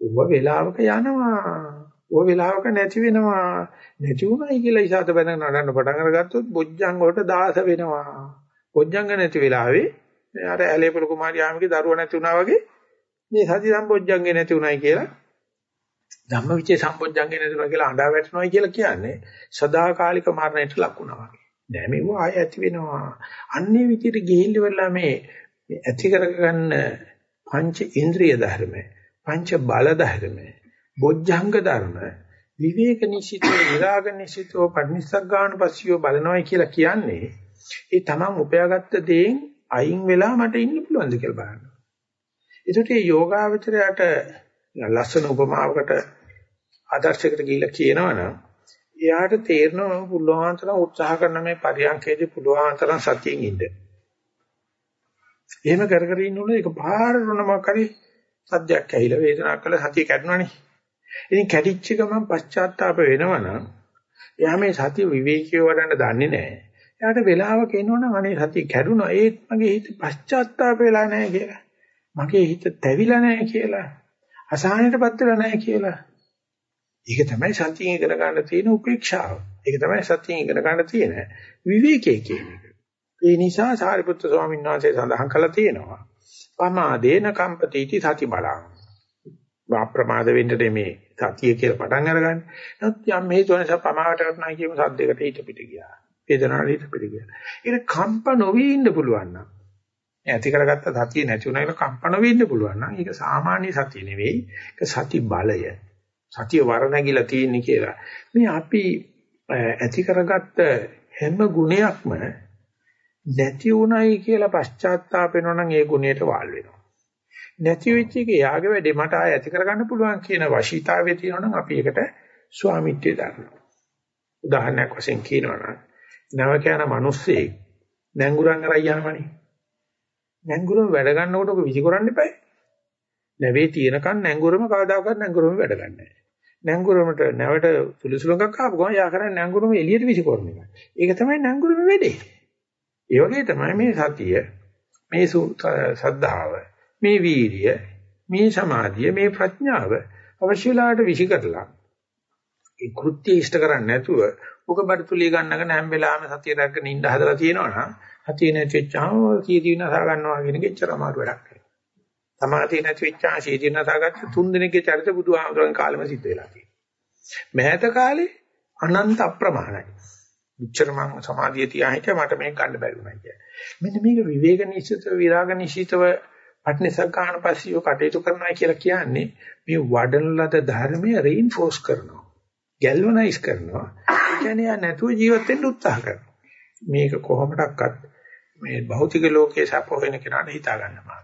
ඌව වේලාවක යනවා ඌව වේලාවක නැති වෙනවා නැති උනායි කියලා ඉසాత බඳගෙන නඩන්න පටන් අරගත්තොත් බොජ්ජංග වලට දාස වෙනවා බොජ්ජංග නැති වෙලාවේ අර ඇලේපොළ කුමාරියාමගේ දරුවා නැති වුණා වගේ මේ සති සම්බොජ්ජංගේ නැති වුණයි කියලා ධම්මවිචේ සම්බොජ්ජංගේ නැති වුණා කියලා අඬා වැටෙනවා කියලා කියන්නේ සදාකාලික මරණයට ලක් වුණා වගේ. නෑ මේව ආය ඇති වෙනවා. අන්නේ විදිහට ගිහිල්ල වෙලා මේ ඇති කරගන්න පංච ඉන්ද්‍රිය ධර්ම, පංච බල ධර්ම, බොජ්ජංග ධර්ම විවේක නිසිතෝ විරාග නිසිතෝ පරිනිස්සග්ගාන පස්සියෝ බලනවායි කියලා කියන්නේ ඒ තමන් උපයාගත්ත දේෙන් අයින් වෙලා මට ඉන්න පුළුවන්ද කියලා බලන්න. ඒකට මේ යෝගාවචරයට ලස්සන උපමාවකට ආදර්ශයකට ගිහිල්ලා කියනවනම් එයාට තේරෙනවා පුළුවන් තරම් උත්සාහ කරන මේ පරියන්කේදී පුළුවන් තරම් සතියෙන් ඉන්න. එහෙම කර කර ඉන්නකොට ඒක පාර රොනමක් හරි සද්දයක් ඇහිලා වේදනාවක් කළා සතිය කැඩුණානේ. ඉතින් කැඩිච්ච ගමන් පශ්චාත්තාප වෙනවනම් එයා මේ සතිය විවේකීව වඩන්න දන්නේ නැහැ. එයාට වෙලාවක එනවනම් අනේ සතිය කැඩුණා ඒත් මගේ හිත පශ්චාත්තාප වෙලා නැහැ කියලා. මගේ හිත තැවිලා නැහැ කියලා. අසහනයටපත් වෙලා නැහැ කියලා. ඒක තමයි සතියෙන් ඉගෙන ගන්න තියෙන උපේක්ෂාව. ඒක තමයි සතියෙන් ඉගෙන ගන්න තියෙන විවේකයේ කියන එක. ඒ නිසා සාරිපුත්‍ර ස්වාමීන් වහන්සේ සඳහන් කළා තියෙනවා. පමාදේන කම්පතිටි සති බලං. අප්‍රමාද වෙන්න මේ සතිය කියලා පටන් අරගන්න. නමුත් යම් හේතු නිසා පමාවට වටනා කියමු සද්දයකට හිත පිට ගියා. වේදනාවට හිත පිට ගියා. ඒක කම්ප නොවි ඉන්න පුළුවන් නම් ඇති කරගත්ත සතිය නැති වුණා කියලා කම්ප නොවි ඉන්න පුළුවන් නම් ඒක සාමාන්‍ය සතිය නෙවෙයි. ඒක සති බලය. සතිය වරණගිලා තියෙන්නේ කියලා. මේ අපි ඇති කරගත්ත හැම ගුණයක්ම නැති උනායි කියලා පශ්චාත්තාප වෙනවා නම් ඒ ගුණයට වාල් වෙනවා. නැති වෙච්ච එක යාගේ වැඩේ මට ආය ඇති කරගන්න පුළුවන් කියන වශීතාවයේ තියෙනවා නම් අපි ඒකට ස්වාමිත්වය දරනවා. උදාහරණයක් වශයෙන් කියනවා නම් නවක යන මිනිස්සෙක් නැංගුරන් අරයි යනවනේ. නැංගුරම වැඩ ගන්නකොට ඔක විසි කරන්න එපායි. නැවේ තියෙනකන් නැංගුරම කවදාකවත් නැංගුරම වැඩ ගන්නෑ. නැංගුරමට නැවට සුළුසුලුකක් ආපු ගමන් යා කරන්නේ නැංගුරම එළියට විසි කරන එක. ඒක තමයි නැංගුරම වැඩේ. ඒ වගේ තමයි මේ සතිය, මේ සද්ධාව, මේ වීරිය, මේ සමාධිය, මේ ප්‍රඥාව අවශ්‍ය වෙලාවට විසි කරලා ඒ කෘත්‍ය ඉෂ්ට කරන්නේ නැතුව උක බඩතුලිය ගන්නගෙන හැම වෙලාවෙම සතිය රැකගෙන ඉන්න හදලා තියෙනවනම් සතිය නැති වෙච්චාම කීදී විනාශ ගන්නවා කියන එක එච්චර අමාරු වැඩක් නෙවෙයි. සමාධිය නැති වෙච්චාම සීදී විනාශ ගත්ත තුන් දිනකේ චරිත බුදුහාමුදුරන් කාලෙම සිද්ධ වෙලා තියෙනවා. මෑත කාලේ අනන්ත අප්‍රමාණයි. මෙච්චර මම සමාධිය තියා හිටියා මට මේක ගන්න බැරි වුණා කියලා. මෙන්න මේක විවේක නිශ්චිතව විරාග නිශ්චිතව පට්නිසග්ගාන පස්සියෝ කටයුතු කරනවා කියලා කියන්නේ මේ වඩන ලද ධර්මයේ රේන්ෆෝස් කරනවා. ගැල්වනයිස් කරනවා. ඒ කියන්නේ යා නැතුව ජීවත් වෙන්න උත්සාහ කරනවා. මේක කොහොමඩක්වත් මේ භෞතික ලෝකයේ සප වෙන කෙනාට හිතා ගන්නවා.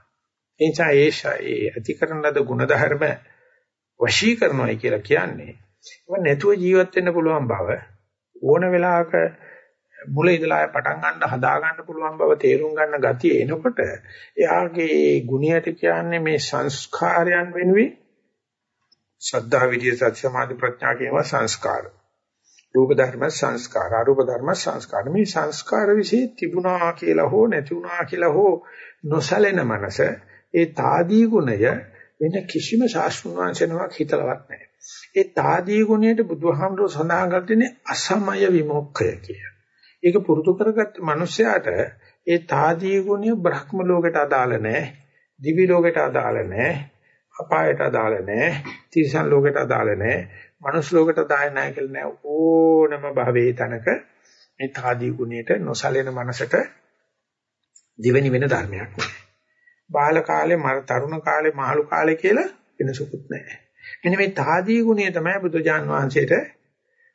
ඒ නිසා ඒ ඇති කරන ලද ಗುಣධර්ම වශී කරනවායි කියලා කියන්නේ ඒක නැතුව ජීවත් වෙන්න පුළුවන් බව ඕන වෙලාවක මුල ඉඳලා පටන් ගන්න හදා ගන්න පුළුවන් බව තේරුම් ගන්න ගතිය එනකොට එයාගේ ගුණයට කියන්නේ මේ සංස්කාරයන් වෙනුවෙන් ශ්‍රද්ධා විද්‍ය සති සමාධි ප්‍රඥා කියනවා සංස්කාර. රූප ධර්ම සංස්කාර, අරූප ධර්ම සංස්කාර. මේ සංස්කාර વિશે තිබුණා කියලා හෝ නැති වුණා කියලා හෝ නොසැලෙන මනස ඒ తాදී ගුණය වෙන කිසිම ශාස්ත්‍රුන් වංශනාවක් හිතලවත් නැහැ. ඒ తాදී ගුණයට බුදුහාමුදුර සඳහන් කර තියන්නේ අසමය විමුක්ඛය කියලා. ඒක පුරුදු කරගත්ත මිනිසයාට ඒ తాදී ගුණය බ්‍රහ්ම ලෝකයට අදාළ නැහැ. දිවි ලෝකයට අදාළ නැහැ. අපායට අදාළ නැහැ. තිරිසන් ලෝකයට අදාළ නැහැ. මනුස්ස ලෝකයට අදාළ නැහැ කියලා නෑ ඕනම භවයේ තනක මේ తాදී ගුණයට නොසලෙන මනසට දෙවෙනි වෙන ධර්මයක් නෑ. බාල කාලේ මර තරුණ කාලේ මහලු කාලේ කියලා වෙනසකුත් නැහැ. මෙන්න මේ තාදී ගුණය තමයි බුදුජාන් වහන්සේට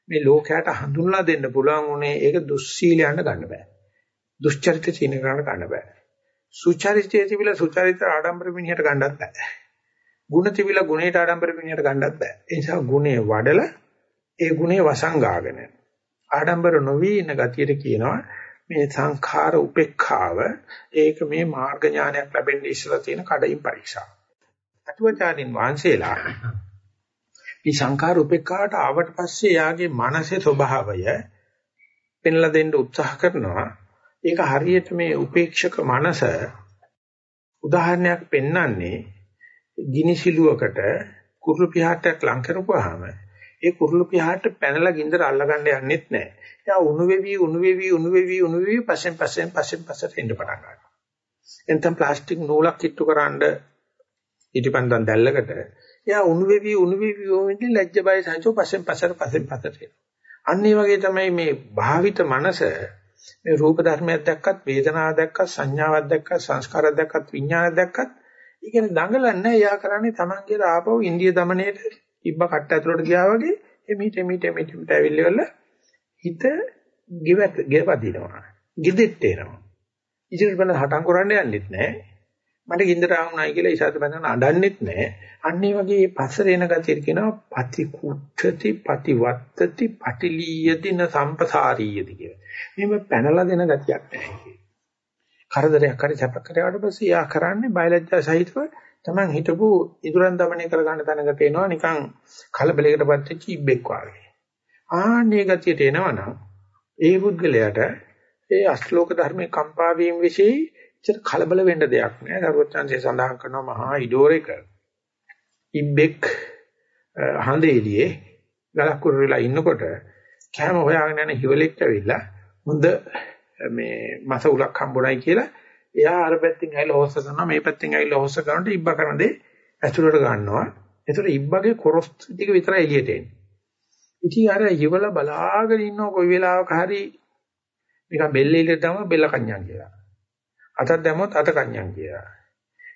මේ ලෝකයට හඳුන්ලා දෙන්න පුළුවන් උනේ ඒක දුස්සීලයන්ට ගන්න බෑ. දුෂ්චරිත චීන කරන්න ගන්න බෑ. සුචරිතයේ තිබිලා සුචරිත ආඩම්බර මිනිහට ගන්නත් බෑ. ගුණ තිබිලා ගුණයට ආඩම්බර මිනිහට ගන්නත් බෑ. ඒ නිසා ගුණේ වඩලා ඒ ගුණේ වසංගාගෙන ආඩම්බර නොවි ඉන්න ගතියට කියනවා මේ සංඛාර උපේක්ඛාව ඒක මේ මාර්ග ඥානයක් ලැබෙන්න ඉස්සලා තියෙන කඩින් පරීක්ෂා. අතුවාචාරින් වහන්සේලා මේ සංඛාර උපේක්ඛාවට ආවට පස්සේ යාගේ මනසේ ස්වභාවය පෙන්ලා දෙන්න උත්සාහ කරනවා. ඒක හරියට මේ උපේක්ෂක මනස උදාහරණයක් පෙන්වන්නේ ගිනි සිලුවකට කුරුළු පිහාටයක් ලං කරපුවාම ඒ කුරුළු පිහාට පැනලා ගින්දර අල්ලගන්න යන්නෙත් නැහැ. එයා උණු වෙවි උණු වෙවි උණු වෙවි උණු වෙවි පස්සෙන් පස්සෙන් පස්සෙන් පස්සට එන්න පටන් ගන්නවා. එතෙන් ප්ලාස්ටික් නූලක් කිට්ටු කරාඬ ඊටිපන්දන් දැල්ලකට එයා උණු වෙවි උණු වෙවි ඕවෙන්නේ ලැජ්ජ බය සංචෝ පස්සෙන් පස්සට පස්සෙන් පස්සට එනවා. අන්න ඒ වගේ තමයි මේ භාවිත මනස මේ රූප ධර්මයක් දැක්කත් වේදනාවක් දැක්කත් සංඥාවක් දැක්කත් සංස්කාරයක් දැක්කත් විඥානයක් දැක්කත් ඒ කියන්නේ දඟලන්නේ එයා කරන්නේ Taman කියලා ආපහු ඉන්දිය দমনයේට ඉබ්බ කට්ට ඇතුලට ගියා වගේ එමිට එමිට එමිට එමිට ඇවිල්ලිවල හිත ගෙවත ගෙවදිනවා. ගෙදෙට්ට එනවා. ඉතින් බලන්න හටන් කරන්න යන්නෙත් නැහැ. මට ගින්දර ආවුනායි කියලා ඉසත බඳන අඬන්නෙත් නැහැ. අන්න ඒ වගේ පස්සර එන ගතිය කියනවා පතිකුච්ඡති පතිවත්තති පටිලීයති න සම්පසාරීයති කියලා. මේව පැනලා දෙන ගතියක් නැහැ. කරදරයක් හරි සැපක් කරාට පස්සේ යා කරන්නේ බයලජ්ජා සහිතව තමන් හිතපු ඉදurang দমনය කරගන්න තැනකට එනවා නිකන් කලබලයකටපත් වෙච්ච ඉබ්බෙක් වගේ. ආන්නේ ගතියට එනවනම් ඒ පුද්ගලයාට ඒ අශ්ලෝක ධර්මයේ කම්පා වීම વિશે ඉතර කලබල වෙන්න දෙයක් නෑ. දරුවචාන්සේ සඳහන් කරනවා මහා ඉඩෝරේක ඉබ්බෙක් හඳේලියේ ගලක් කුරුවිලා ඉන්නකොට කෑම හොයාගෙන යන හිවලෙක් ඇවිල්ලා හොඳ මේ මස උලක් හම්බුනායි කියලා එයා අර පැත්තෙන් ඇවිල්ලා හොස්ස කරනවා මේ පැත්තෙන් ඇවිල්ලා හොස්ස කරනකොට ඉබ්බ කරන දේ ඇතුළට ගන්නවා. ඒතර ඉබ්බගේ කොරස් ටික විතරයි එළියට එන්නේ. ඉතින් අර හිවල බලාගෙන ඉන්නව කොයි වෙලාවක හරි නිකන් බෙල්ලෙලිට තම බෙල්ල කන්‍යන් කියලා. අතක් දැම්මොත් අත කන්‍යන් කියලා.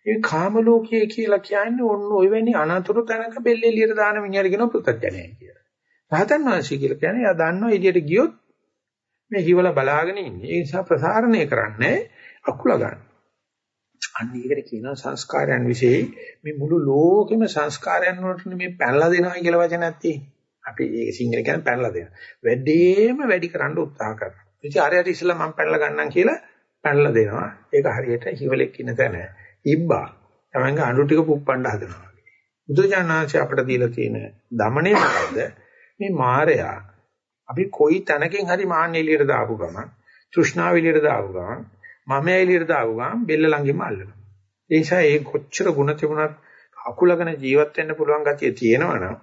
ඒ කාම ලෝකයේ කියලා කියන්නේ ඔන්න ඔය වැනි අනතුරු තැනක බෙල්ල එළියට දාන මිනිහට කියන පුතත්ජනය කියලා. රහතන් වහන්සේ කියලා කියන්නේ එයා දන්නවා එළියට ගියොත් මේ හිවල බලාගෙන ඉන්නේ. ඒ නිසා ප්‍රසාරණය කරන්නේ අකුල ගන්න. අන්න ඒකට කියනවා සංස්කාරයන් વિશે මේ මුළු ලෝකෙම සංස්කාරයන් වලට මේ පැනලා දෙනවා කියලා වචනයක් තියෙනවා. අපි ඒක සිංහල කියන්නේ පැනලා දෙනවා. වැඩිම වැඩි කරන්න උත්සාහ කරනවා. ඉතින් හරියට ඉස්සලා මම පැනලා ගන්නම් කියලා පැනලා දෙනවා. ඒක හරියට හිවලෙක් ඉන්න තැන. ඉබ්බා. තමංග අඳු ටික පුප්පන්න හදනවා. බුදුජානනාංශය අපට දීලා තියෙන দমনය මොකද්ද? මේ මායя අපි කොයි තැනකින් හරි මාන්න එළියට දාපු ගමන්, තෘෂ්ණාව එළියට දාපු ගමන්, මම එළියට දාපු ගමන් බෙල්ල ළඟින්ම අල්ලනවා. ඒ නිසා ඒ කොච්චර ಗುಣ තිබුණත් අකුලගෙන ජීවත් වෙන්න පුළුවන් ගතිය තියෙනවනම්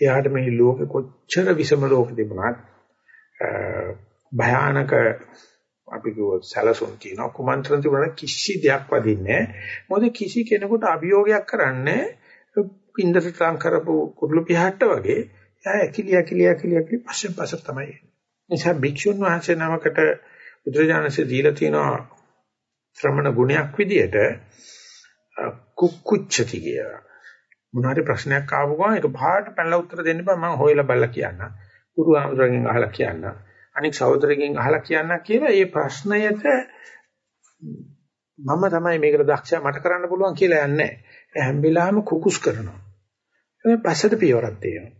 එයාට මේ ලෝකෙ කොච්චර විසම ලෝක තිබුණත් භයානක අපි කිව්වොත් සැලසුම් තියෙනවා කුමන්ත්‍රණ තිබුණා කිසි දෙයක් වදින්නේ මොකද කිසි කෙනෙකුට අභියෝගයක් කරන්නේ ඉන්දට ලං කරපු කුරුළු පිහට්ට වගේ එයා ඇකිලි ඇකිලි ඇකිලි ඇකිලි පස්සෙන් පස්සට තමයි නිසා භික්ෂුන් වහන්සේ නමකට බුදුරජාණන්සේ දීලා තියෙනවා ශ්‍රමණ ගුණයක් විදියට කුක්කුච්චති කියලා. මොනාරි ප්‍රශ්නයක් ආව ගමන් ඒක පහට පැනලා උත්තර දෙන්න බෑ මම හොයලා බලලා කියන්න. ගුරු ආමරගෙන් අහලා කියන්න. අනික සහෝදරගෙන් අහලා කියන්න කියලා ඒ ප්‍රශ්නයට මම තමයි මේකට දක්ෂයා මට කරන්න පුළුවන් කියලා යන්නේ නැහැ. හැම වෙලාවෙම කුකුස් කරනවා. ඒ පස්සට පියවරක් තියෙනවා.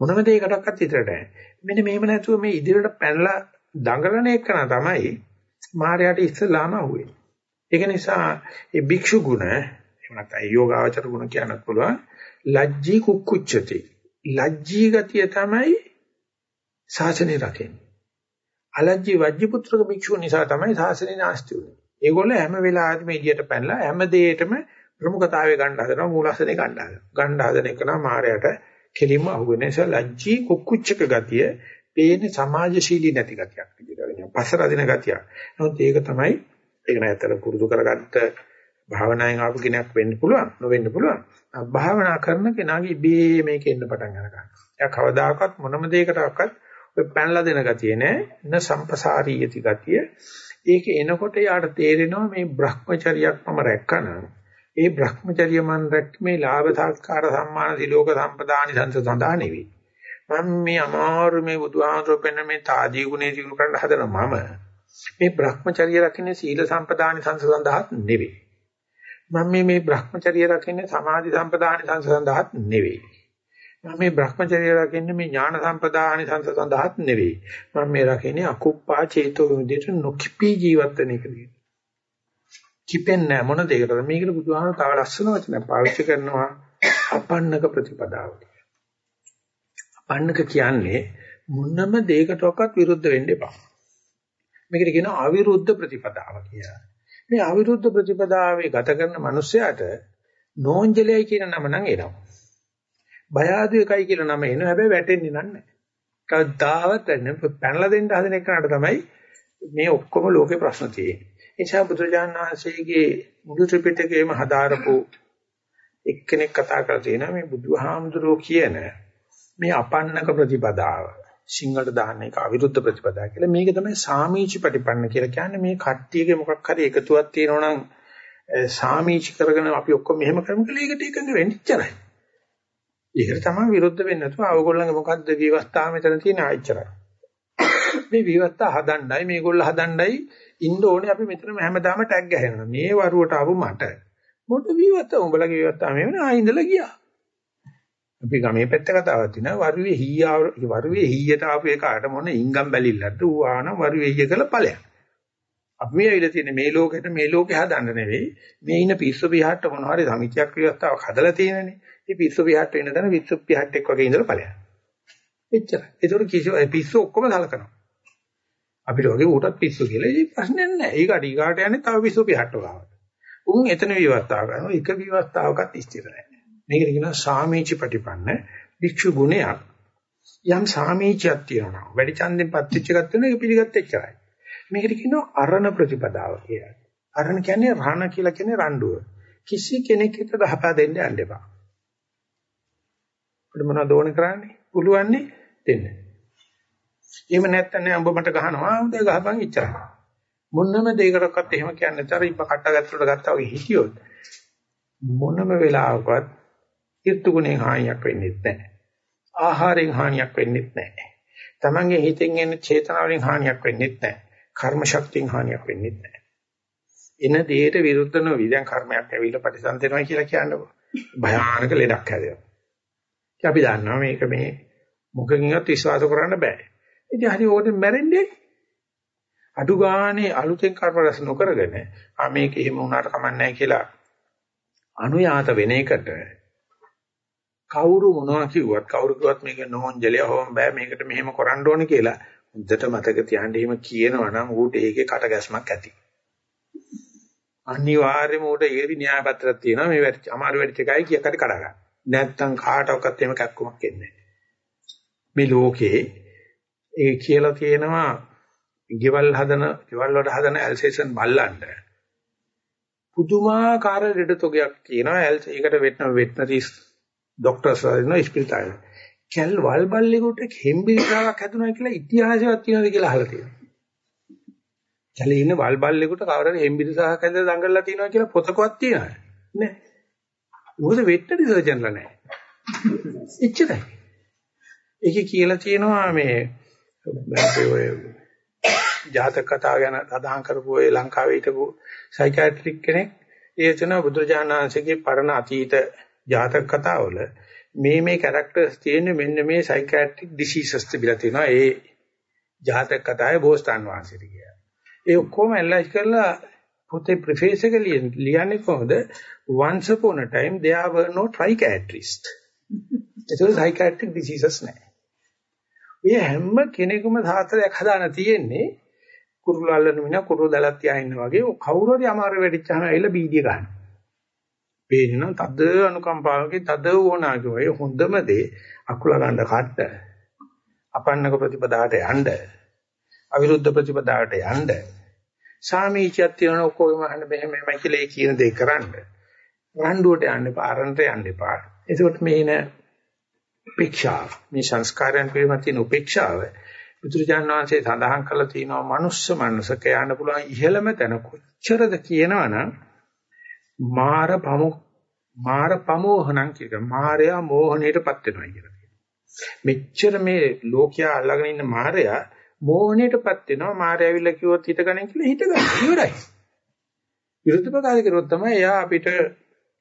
මොනම දෙයකටවත් ඉතරට නැහැ. මෙන්න මෙහෙම නැතුව මේ ඉදිරියට පැනලා දඟලන එක තමයි මායයට ඉස්සලාම අහුවෙන්නේ. ඒක නිසා ඒ භික්ෂු ගුණ එහෙම නැත්නම් යෝගාවචර ගුණ කියන්නත් පුළුවන් ලජ්ජී කුක්කුච්චති ලජ්ජී ගතිය තමයි ශාසනය රකින්නේ අලජ්ජී වජ්ජිපුත්‍රක භික්ෂුව නිසා තමයි ශාසනය නැස්ති උනේ ඒගොල්ලෝ හැම වෙලාවෙම එළියට පැනලා හැම දෙයකටම ප්‍රමුඛතාවය ගන්න හදනවා මූලස්තනේ ගන්න හදනවා ගන්න හදන එක නම් මායයට කෙලින්ම අහුවෙන නිසා ලජ්ජී කුක්කුච්චක ගතිය පේන්නේ සමාජශීලී නැති ගතියක් විදිහට පස්සරදින ගතියක් නමුත් ඒක තමයි ඒක නැතර පුරුදු කරගත්ත භාවනාවෙන් ආපු කෙනෙක් වෙන්න පුළුවන් නොවෙන්න පුළුවන්. භාවනා කරන කෙනාගේ ඉබේ මේක එන්න පටන් ගන්නවා. එයා කවදාකවත් මොනම දෙයකටවත් ඔය පැනලා දෙන ගතිය නෑ. න සම්පසාරීයති ගතිය. ඒක එනකොට යාට තේරෙනවා මේ Brahmචරියක් මම රැක්කනම් ඒ Brahmචර්ය මන් රැක්මේ ලාභ සත්කාර සම්මාන දිලෝක සම්පදානි සංස සඳහා නෙවෙයි. මම මේ අමාරු මේ බුදුහාමරෝ පෙන්න මේ තාදී ගුණේ දිනු කරන්න හදන මම මේ Brahmacharya රකින්නේ සීල සම්පදානි සංස සඳහාත් නෙවෙයි. මම මේ මේ Brahmacharya රකින්නේ සමාධි සම්පදානි සංස සඳහාත් නෙවෙයි. මම මේ Brahmacharya රකින්නේ මේ ඥාන සම්පදානි සංස සඳහාත් නෙවෙයි. මම මේ රකින්නේ අකුප්පා චේතෝ විමුක්තියට නොකිපී ජීවත් වෙන එකදී. කිපෙන්නේ මොන දෙයකටද මේකට බුදුහාම තව ලස්සන වචනයක් පාවිච්චි කරනවා අපන්නක ප්‍රතිපදාව. අපන්නක කියන්නේ මොනම දෙයකටවත් විරුද්ධ වෙන්න එපා. මේකට කියනවා අවිරුද්ධ ප්‍රතිපදාව කියලා. මේ අවිරුද්ධ ප්‍රතිපදාවේ ගත කරන මිනිසයාට නෝන්ජලයි කියන නම නම් එනවා. බය ආදු එකයි කියලා නම එනවා. හැබැයි වැටෙන්නේ නැහැ. කවදාවත් වෙන්නේ පැනලා දෙන්න හදන එකකට තමයි මේ ඔක්කොම ලෝකේ ප්‍රශ්න තියෙන්නේ. ඒ නිසා බුදුරජාණන් වහන්සේගේ මුළු ත්‍රිපිටකයේම හදාරපු එක්කෙනෙක් කතා කරලා තියෙනවා මේ බුදුහාමුදුරුවෝ කියන මේ අපන්නක ප්‍රතිපදාව. සිංහලට දාන්න එක අවිරුද්ධ ප්‍රතිපදා කියලා. මේක තමයි සාමීචි ප්‍රතිපන්න කියලා කියන්නේ මේ කට්ටියගේ මොකක් හරි එකතුවක් තියෙනවා නම් සාමීචි කරගෙන අපි ඔක්කොම මෙහෙම කරමු කියලා ඒකට එකඟ වෙන්න ඉච්චරයි. ඒකට තමයි විරුද්ධ වෙන්නේ නැතුව අවගොල්ලන්ගේ මොකද්ද විවස්ථා මෙතන තියෙන ආච්චරයි. මේ විවස්ථා හදන්නයි මේගොල්ල හදන්නයි ඉන්න ඕනේ අපි මෙතනම හැමදාම ටැග් ගහනවා. මේ වරුවට ආපු මට මොකද විවස්ථා උඹලගේ විවස්ථා මේ වෙන ආයින්දලා ගියා. අපි ගමේ පැත්ත කතාවක් තියෙනවා වරුවේ හීයා වරුවේ හීයට ආපු එකාට මොන ඉංගම් බැලිල්ලක්ද ඌ ආන වරුවේ හීය කළ ඵලයක්. අපි මේ ඇවිල්ලා තියෙන්නේ මේ ලෝකෙට මේ ලෝකේ හදන්න නෙවෙයි. මේ ඉන්න පිස්සු පිහට්ට මොන හරි සමිතියක් විවස්ථාවක් හදලා තියෙනනේ. මේ පිස්සු පිහට්ට වෙන තැන පිස්සු පිහට්ටෙක් වගේ ඉඳලා ඵලයක්. එච්චරයි. ඒතකොට කිසි පිස්සු ඔක්කොම සලකනවා. අපිට වගේ ඌටත් පිස්සු කියලා ඉතින් ප්‍රශ්නයක් නැහැ. ඒකට ඊගාට යන්නේ තව පිස්සු පිහට්ට ගාවට. උන් එතන විවස්ථාව කරනවා. එක විවස්ථාවකත් ස්ථිර නැහැ. මේකට කියනවා සාමීචි ප්‍රතිපන්න භික්ෂු ගුණයක්. යම් සාමීචයක් තියෙනවා. වැඩි ඡන්දෙන් පත්‍විච්ච එකක් වෙන එක පිළිගත්ත එච්චරයි. මේකට කියනවා අරණ ප්‍රතිපදාව කියලා. අරණ කියන්නේ රණ කියලා කියන්නේ රණ්ඩුව. කිසි කෙනෙක් හිත දහපා දෙන්න යන්න එපා. අපිට මොනවද ඕන කරන්නේ? පුළුවන්නේ දෙන්න. එහෙම නැත්නම් නෑ උඹ මට ගහනවා. හොඳයි ගහපන් ඉච්චරයි. මොනම දෙයකටවත් එහෙම කියන්නේ නැතර ඉබ්බ කට්ට ගැත්තට ගත්තා වගේ හිටියොත් මොනම වෙලාවකවත් ඊර්තුගුණේ හානියක් වෙන්නේ නැහැ. ආහාරයෙන් හානියක් වෙන්නේ නැහැ. තමන්ගේ හිතෙන් එන චේතනාවලින් හානියක් වෙන්නේ නැහැ. කර්ම ශක්තියෙන් හානියක් වෙන්නේ නැහැ. එන දෙයට විරුද්ධ නොවි දැන් කර්මයක් ඇවිල්ලා ප්‍රතිසන්තෙනවා කියලා කියන්නකො. භයානක ලෙඩක් හැදෙනවා. අපි දන්නවා මේක මේ මොකකින්වත් විශ්වාස කරන්න බෑ. ඉතින් හරි ඕකෙන් මැරෙන්නේ. අඩු ගානේ අලුතෙන් කර්ම රැස් නොකරගෙන ආ මේක එහෙම වුණාට කමන්නේ කියලා අනුයාත වෙන එකට කවුරු මොනවා කිව්වත් කවුරු කිව්වත් මේක නෝන්ජලිය හොම් බෑ මේකට මෙහෙම කරන්න ඕනේ කියලා හොඳට මතක තියාගන්න එහෙම කියනවා නම් ඌට ඒකේ කට ගැස්මක් ඇති. අනිවාර්යයෙන්ම ඌට ඒ වින්‍යාය පත්‍රයක් තියෙනවා මේ වැඩි අමාරු වැඩි එකයි කියකට කඩ ගන්න. නැත්තම් කාටවත් එහෙම කැක්කමක් එන්නේ මේ ලෝකේ ඒ කියලා තියෙනවා ගෙවල් හදන ගෙවල් වල හදන ඇල්සේෂන් බල්ලන්ට පුදුමාකාර ලෙඩ තොගයක් තියෙනවා ඒකට වෙටන වෙටනරිස් ડોක්ටර්ස් වලින් ස්පිරිතාලේ කැල් වල් බල්ලෙකුට හෙම්බිරිකාවක් හැදුනා කියලා ඉතිහාසයක් තියෙනවද කියලා අහලා තියෙනවා. කැලේ ඉන්න වල් බල්ලෙකුට කවුරුහරි හෙම්බිරිකාවක් හැදලා දඟලලා තියෙනවා කියලා පොතකවත් තියෙනවද? නැහැ. මොකද වෙට්ට රිසර්චන්ලා නැහැ. එච්චරයි. ඒකේ කියලා තියෙනවා මේ ඔය ජාතක කතා ගැන සඳහන් කරපු ඔය ලංකාවේ හිටපු සයිකියාට්‍රික් කෙනෙක් ඒ තන බුදුරජාණන් වහන්සේගේ පරණ අතීත ජාතක කතාවල මේ මේ කැරක්ටර්ස් තියෙන්නේ මෙන්න මේ සයිකියාට්‍රික් ඩිසීසස් තිබිලා තියෙනවා ඒ ජාතක කතාවේ බෝසතාන් වහන්සේට කියලා. ඒ ඔක්කොම ඇනලයිස් කරලා පොතේ ප්‍රෙෆේස් එක ලියන්නේ කොහොමද? once upon a time there were no psychiatrists. ඒක psychiatric diseases නෑ. ඔය හැම කෙනෙකුම සාත්‍රයක් හදාන තියෙන්නේ කුරුළු අල්ලන මිනිහා කුරුළු දැලක් තියා ඉන්නා වගේ. කවුරු හරි අමාරු වෙඩිච්චාම ඇවිල්ලා බීඩිය ගන්නවා. පේනවා තද අනුකම්පාවකේ තද ඕනාගේ ඔය හොඳම දේ අකුල ගන්න කට්ට. අපන්නක ප්‍රතිපදාට යන්න. අවිරුද්ධ ප්‍රතිපදාට යන්න. සාමීචයක් තියෙන ඔක්කොම අහන්න බෑ මෙහෙමයි කියලා ඒ කියන දේ කරන්න. රණ්ඩුවට යන්න එපා අරන්ට යන්න එපා. ඒකට මේ න උපේක්ෂාව. මේ සංස්කාරයන් පිළිබඳ තියෙන උපේක්ෂාව බුදුරජාණන් වහන්සේ සඳහන් කළා තියෙනවා manuss මනසක යන්න පුළුවන් ඉහළම තැන කොච්චරද කියනවනම් මාර පමු මාර පමෝහණං කියක මාරයා මෝහණයටපත් වෙනවා කියලා කියනවා. මෙච්චර මේ ලෝකයා අල්ලගෙන ඉන්න මාරයා මෝහණයටපත් වෙනවා. මාරයාවිල්ලා කිව්වොත් හිතගන්නේ කියලා හිතගන්න. ඉවරයි. විරුද්ධ ප්‍රකාර කරොත් තමයි එයා අපිට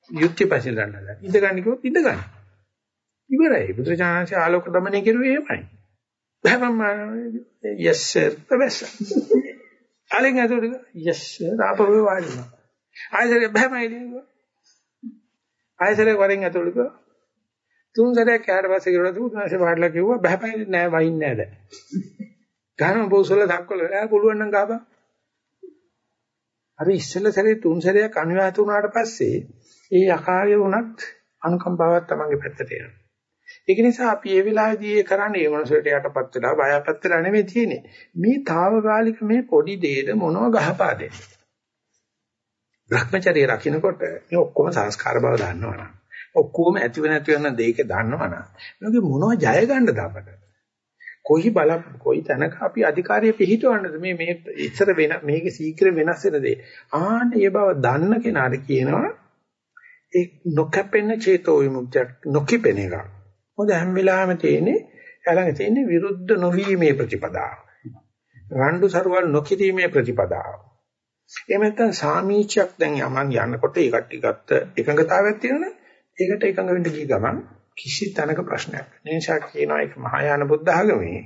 යුක්ති පසින් ගන්නවා ඉඳගන්න කිව්වොත් ඉඳගන්න. ඉවරයි. බුදුචානන්සේ ආලෝක දමනය කරුවේ එහෙමයි. බහමම yes sir professor. අලින් ඇතුළේ yes sir ආපහු වාඩි වුණා. ආයෙත් බෑමයි ලියුවා. ආයෙත් වරෙන් ඇතුළු කිව්වා. තුන් සැරයක් යාට පස්සේ කිව්වා තුන් සැරේ වාඩිලා කිව්වා බෑමයි නෑ වයින් නෑ දැන්. ගහම බෝසල දක්වල ඈ පුළුවන් නම් ගහපන්. අර ඉස්සෙල්ල සැරේ තුන් සැරයක් අනිවාර්ය වුණාට පස්සේ ඒ යකාගේ වුණත් අනුකම්පාවක් තමන්ගේ පැත්තට එනවා. ඒක නිසා අපි මේ වෙලාවේදී ඒ කරන්නේ මේ මනසට යටපත් වෙලා බයපත් වෙලා නෙමෙයි තියෙන්නේ. මේ తాවකාලික මේ පොඩි දෙයක මොනව ගහපා දෙන්නේ. Brahmacharya රකින්නකොට මේ ඔක්කොම සංස්කාර බව දන්නවනම් ඔක්කොම ඇතිව නැති වෙන දෙයක දන්නවනම් මේකේ මොනව ජය ගන්නද අපට කොයි බල කොයි තැනක අපි අධිකාරිය පිහිටවන්නද මේ මේ ඉස්සර වෙන මේකේ ශීඝ්‍ර වෙනස් වෙන දේ ආන්න ඒ බව දන්න කෙනාට කියනවා ඒ නොකැපෙන චේතෝ විමුක්තිය නොකිපෙන එක මොකද හැම වෙලාවෙම තියෙන්නේ ළඟ තියෙන්නේ විරුද්ධ නොවීමේ ප්‍රතිපදාව රණ්ඩු සරුවල් නොකිරීමේ ප්‍රතිපදාව එහෙම නැත්නම් සාමීචයක් දැන් යමන් යනකොට ඒ කට්ටි ගත්ත එකඟතාවයක් තියෙනවනේ. ඒකට එකඟ වෙන්න ගිය ගමන් කිසි තැනක ප්‍රශ්නයක් නැහැ. නිසා කියනවා ඒක මහායාන බුද්ධ ආගමේ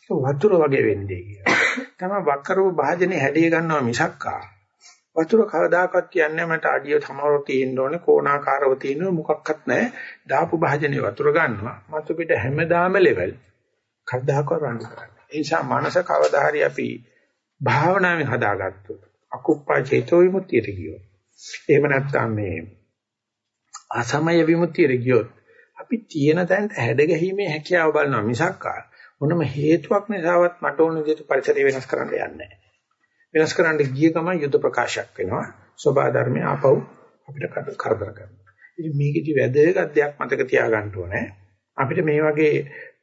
ඒක වතුර වගේ වෙන්නේ කියලා. තමයි වක්කරව භාජනේ හැඩය ගන්නවා මිසක්කා වතුර කවදාකවත් කියන්නේ මට අඩිය සමවර තියෙන්න ඕනේ කෝණාකාරව තියෙන්න මොකක්වත් නැහැ. දාපු භාජනේ වතුර ගන්නවා. මතු පිට හැමදාම ලෙවල් කද්දාකව රන් කරන්නේ ඒ නිසා මනස කවදා හරි අපි භාවනාවෙන් හදාගත්තොත් අකුප්පා චේතෝ විමුක්තියට ගියොත් එහෙම නැත්නම් මේ අසමය විමුක්තියට ගියොත් අපි තියෙන තැනට හැඩ ගැහිමේ හැකියාව බලනවා මිසක්කා මොනම හේතුවක් නිසාවත් මට ඕන විදිහට පරිසරය වෙනස් කරන්න යන්නේ නැහැ. වෙනස් කරන්න ගිය ගමන් යුද්ධ ප්‍රකාශයක් වෙනවා. සෝබා ධර්මයේ ආපහු අපිට කරදර කරනවා. ඉතින් මේකෙදි වැදගත් දෙයක් මතක තියාගන්න ඕනේ. අපිට මේ වගේ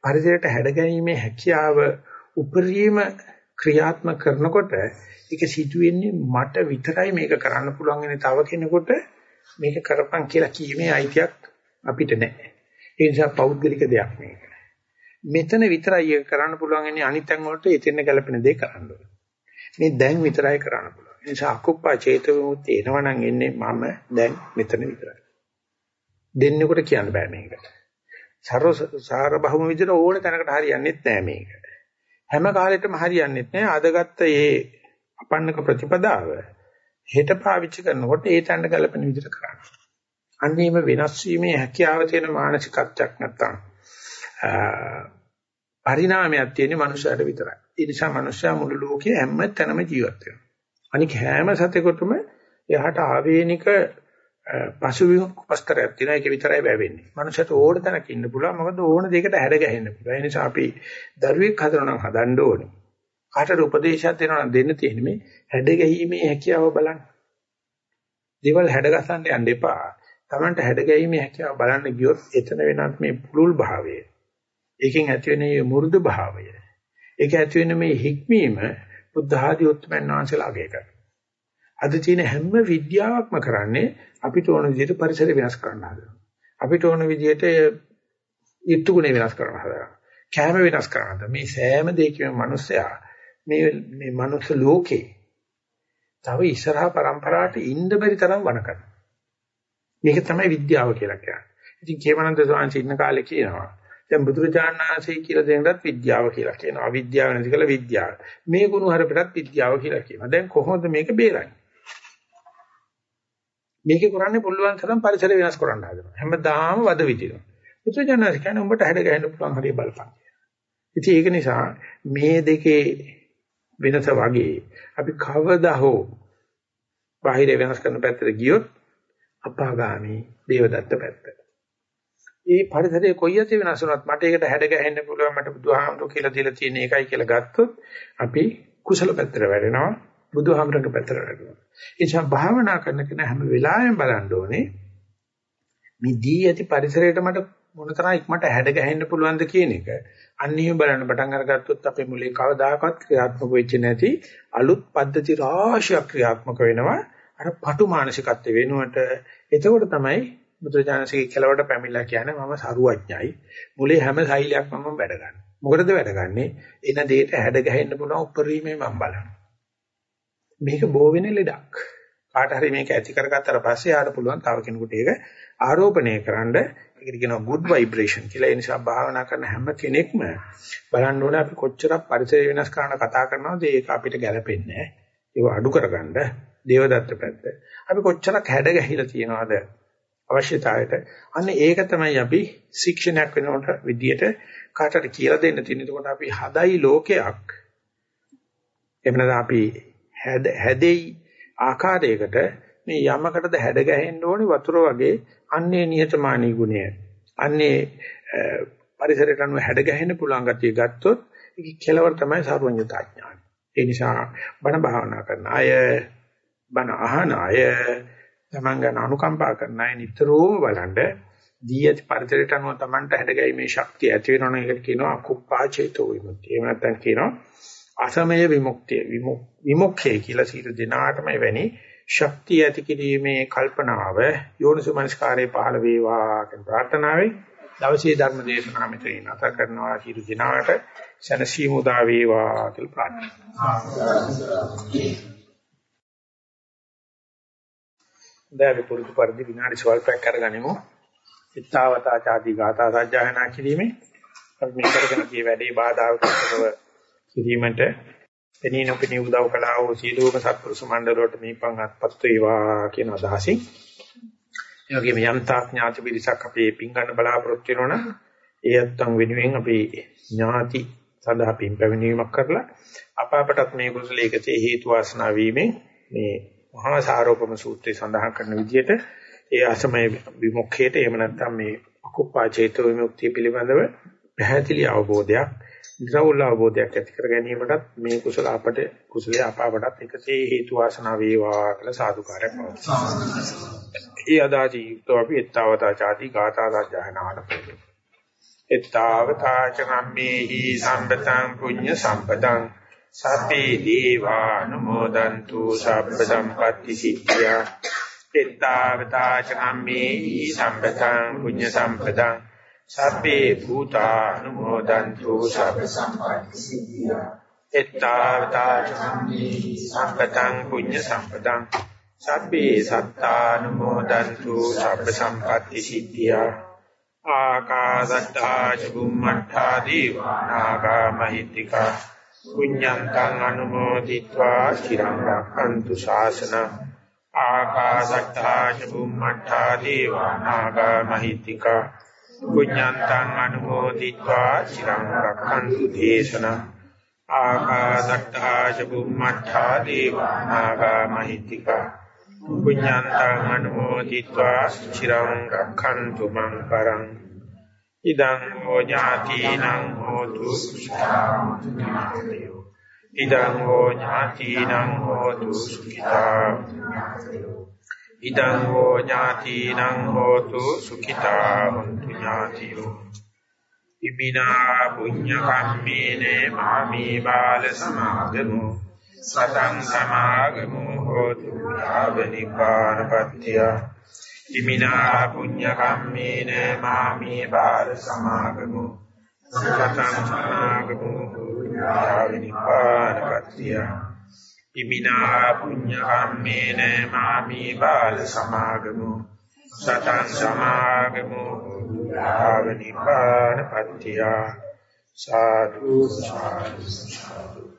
පරිසරයට හැඩගැනීමේ හැකියාව උපරිම ක්‍රියාත්මක කරනකොට ඒක සිදුවෙන්නේ මට විතරයි මේක කරන්න පුළුවන් වෙන්නේ තව කෙනෙකුට මේක කරපන් කියලා කීමේ අයිතියක් අපිට නැහැ. ඒ නිසා පෞද්ගලික දෙයක් මේක. මෙතන විතරයි ඒක කරන්න පුළුවන් ඉන්නේ අනිත් තැන් වලට එතෙන් ගැලපෙන දේ කරන්න ඕනේ. මේ දැන් විතරයි කරන්න පුළුවන්. ඒ නිසා අකුප්පා චේත විමුක්ති එනවනම් එන්නේ මම දැන් මෙතන විතරයි. දෙන්නෙකුට කියන්න බෑ මේකට. සර්ව සාර බහුම විදිහට ඕන තැනකට හරියන්නේත් නෑ මේක. හැම කාලෙටම හරියන්නේත් නෑ. අදගත්ත මේ අපන්නක ප්‍රතිපදාව හෙට පාවිච්චි කරනකොට ඒ තැනට ගැලපෙන විදිහට කරන්න. අන්නේම වෙනස් වීමේ හැකියාව තියෙන මානසිකත්වයක් නැත්තම් පරිණාමයක් තියෙන මනුස්සයට විතරයි. ඒ නිසා මනුස්සයා මුළු ලෝකයේ හැම තැනම ජීවත් වෙනවා. අනික හැම සතෙකුටම එහාට ආවේනික පසුබිම් පස්තරයක් තියෙනවා. ඒක විතරයි වැවෙන්නේ. මනුස්සයට ඕන තැනක ඉන්න පුළුවන්. මොකද ඕන දෙයකට හැඩ ගැහෙන්න පුළුවන්. ඒ නිසා අපි දරුවෙක් හදනවා නම් හදන්න ඕනේ. කාටට උපදේශයක් දෙනවා නම් දෙන්න තියෙන්නේ මේ හැඩ ගැහිීමේ හැකියාව බලන්න. දේවල් හැඩ ගසන්න යන්න එපා. Tamanට හැඩ ගැහිීමේ හැකියාව බලන්න ගියොත් එතන වෙනත් මේ පුලුල් භාවය ඒකෙන් ඇති වෙන මේ මුරුදු භාවය. ඒක ඇති වෙන මේ හික්මීම බුද්ධ ආදී උත්තරමන් වහන්සේලා අගය කරනවා. අද තියෙන හැම විද්‍යාවක්ම කරන්නේ අපිට ඕන විදිහට පරිසරය වෙනස් කරන්න හදනවා. අපිට ඕන විදිහට ඊත්තු ගුණ වෙනස් කරන්න හදනවා. කැම වෙනස් කරන්න. මේ සෑම දෙයකම මිනිස්සයා මේ මේ මනුස්ස ලෝකේ තව ඉස්සරහා પરම්පරාවට ඉන්න බැරි තරම් වණ කරනවා. මේක තමයි විද්‍යාව කියලා කියන්නේ. ඉතින් කේමනන්ද ස්වාමීන් ඉන්න කාලේ කියනවා දැන් බුදුරජාණන් වහන්සේ කියලා දෙනකත් විද්‍යාව කියලා කියනවා. අවිද්‍යාව නැති කළ විද්‍යාව. මේ ගුණ හරපටත් විද්‍යාව කියලා කියනවා. දැන් කොහොමද මේක බේරන්නේ? මේක කරන්නේ පුළුවන් තරම් පරිසර වෙනස් කරන්න හදනවා. හැමදාම වද විදිනවා. බුදුරජාණන් වහන්සේ කියන්නේ උඹට හැඩ ගහන්න පුළුවන් හරිය බලපන්. ඉතින් ඒක නිසා මේ දෙකේ වෙනස වගේ අපි කවදා හෝ බාහිර වෙනස් කරන පැත්තට ගියොත් අපාගාමී දේවදත්ත පැත්ත. ඒ පරිසරයේ කොයි යති වෙනස් වුණත් මට ඒකට හැඩ ගැහෙන්න පුළුවන් මට බුදුහාමුදුරු කියලා දීලා තියෙන එකයි කියලා ගත්තොත් අපි කුසල පැත්තට වැඩෙනවා බුදුහාමුදුරගේ පැත්තට වැඩෙනවා. ඒ නිසා භාවනා කරන කෙනා හැම වෙලාවෙම බලන්න ඕනේ මේ දී ඇති පරිසරයට මට මොනතරම් ඉක්මනට හැඩ ගැහෙන්න පුළුවන්ද කියන එක. අන්නේම බලන්න පටන් අරගත්තොත් අපේ මුලේ කවදාකවත් ක්‍රියාත්මක වෙච්ච නැති අලුත් පද්ධති රාශියක් ක්‍රියාත්මක වෙනවා. අර පටු මානසිකත්වය වෙනුවට එතකොට තමයි බුදුරජාණන්සේගේ කෙලවට පැමිණලා කියන්නේ මම සරුවඥයි. මුලේ හැම සෛලයක්ම මම වැඩ ගන්න. මොකටද වැඩ ගන්නෙ? එන දෙයට හැඩ ගැහෙන්න පුළුවන් උපරිමේ මම බලනවා. මේක බෝ වෙන ලෙඩක්. කාට හරි මේක ඇති කරගත්තට පස්සේ ආට පුළුවන් තව කෙනෙකුට ඒක ආරෝපණය කරන්න ඒකට කියනවා good vibration කියලා. ඒ නිසා භාවනා කරන හැම කෙනෙක්ම බලන්න ඕනේ අපි කොච්චරක් පරිසර වෙනස් කරන කතා කරනවද ඒක අපිට ගැලපෙන්නේ නැහැ. ඒව අඩු කරගන්න දේවදත්ත පැත්ත. අපි කොච්චරක් හැඩ ගැහිලා තියනවද අවශ්‍යතාවයට අන්න ඒක තමයි අපි ශික්ෂණයක් වෙනකොට විදියට කාටට කියලා දෙන්න තියෙන. එතකොට අපි හදයි ලෝකයක් එහෙම නැත්නම් අපි හැදෙයි ආකාරයකට මේ යමකටද හැඩ ගැහෙන්න ඕනේ වතුර වගේ අන්නේ නිහතමානී ගුණය. අන්නේ පරිසරයට අනුව හැඩ ගැහෙන්න පුළුවන් ගතිය ගත්තොත් ඒක කෙලවර තමයි සර්වඥතා ඥානය. ඒ නිසා බණ භාවනා කරන අය බණ අහන අය තමන් ගැන අනුකම්පා කරන අය නිතරම බලන්න දී ඇති පරිසරයට අනුව තමන්ට හැඩගැීමේ ශක්තිය ඇති වෙනවනේ ඒකට කියනවා අකුප්පා චේතෝ විමුක්තිය. එහෙම නැත්නම් කියනවා අසමය විමුක්තිය. විමුක්ඛය කියලා සියලු දිනාටම වෙන්නේ ශක්තිය ඇති කිරීමේ කල්පනාව යෝනිසමනස්කාරයේ පහළ වේවා කියන ප්‍රාර්ථනාවයි දවසේ ධර්ම දේශනාව මෙතන නැත කරනවා. සියලු දිනාට සනසීමු දා වේවා කියලා ප්‍රාර්ථනා දැන් අපි පුරුදු පරිදි විනාඩි ස්වල්පයක් අරගනිමු. ittavata chadi gata sajjahana කිරීමේ අපි මේ කරගෙන ගිය වැඩේ බාධාවකටව කිරීමට එනී නොපෙනී උදව් කළා වූ සීලෝම සත්පුරුෂ මණ්ඩලයට මේ පං අත්පත් වේවා කියන අදහසින් ඒ වගේම යන්තා ඥාති පිරිසක් අපේ පින් ගන්න බලාපොරොත්තු වෙනවනම් ඒ අත්තන් වෙනුවෙන් අපි ඥාති සඳහා පින් පැමිණීමක් කරලා අප අපටත් මේ කුසලයකදී හේතු වාසනා වීමෙන් මේ මහා සාරෝපම සූත්‍රයේ සඳහන් කරන විදිහට ඒ අසමය විමුක්ඛයට එහෙම නැත්නම් මේ අකුප්පා චේතෝ විමුක්තිය පිළිබඳව පැහැදිලි අවබෝධයක් නිරවුල් අවබෝධයක් ඇති කර ගැනීමටත් මේ කුසල අපට කුසලයේ අපාවටත් එකසේ හේතු වාසනා වේවා කියලා සාදුකාරයක් පවතුනා. ඒ අදාචි යුක්තව අපි ettavata ചാති ගාථා සජ්ජායනාවට පෙළේ. ettavata චම්මේහි සම්පතං පුඤ්ඤ සම්පතං සබ්බේ දීවානුමෝදන්තු සබ්බ සම්පatti සිද්ධියා. ettavata චම්මේහි සම්පතං පුඤ්ඤ සම්පතං සබ්බේ භූතානුමෝදන්තු සබ්බ සම්පatti සිද්ධියා. ettavata චම්මේහි සම්පතං පුඤ්ඤ සම්පතං සබ්බේ සත්තානුමෝදන්තු සබ්බ සම්පatti සිද්ධියා ආකාශට්ටා චුම්මට්ටා දීවානාගා මහිත්‍තිකා පුඤ්ඤන්තං අනුමෝදිत्वा চিරං රක්ඛන්තු ශාසනං ආකාශත්තා චුම්මත්තා දීවානාගා මහිත්‍තික පුඤ්ඤන්තං අනුමෝදිत्वा চিරං රක්ඛන්තු දේශනං ආකාශත්තා චුම්මත්තා දීවානාගා මහිත්‍තික පුඤ්ඤන්තං අනුමෝදිत्वा চিරං රක්ඛන්තු මං පරං ඉදං හෝ ඥාතිනං හෝතු ඉදං හෝ ඥාතිනං හෝතු සුඛිතා ඉදං හෝ ඥාතිනං හෝතු සුඛිතා හොන්තු ඥාතියෝ ඉමිනා පුඤ්ඤ කම්මේන මාමේ බාල සමාගමෝ සතං සමාගමෝ හෝතු යාව නිපානපත්ත්‍ය ඉමිනා පුඤ්ඤ කම්මේන මාමේ බාල සමාගමෝ. සතං සමාගමෝ. යාව නිපානපත්ත්‍ය ඉමිනා පුඤ්ඤ කම්මේන මාමේ බාල සමාගමෝ. සතං සමාගමෝ. යාව නිපානපත්ත්‍ය සාදු සාදු.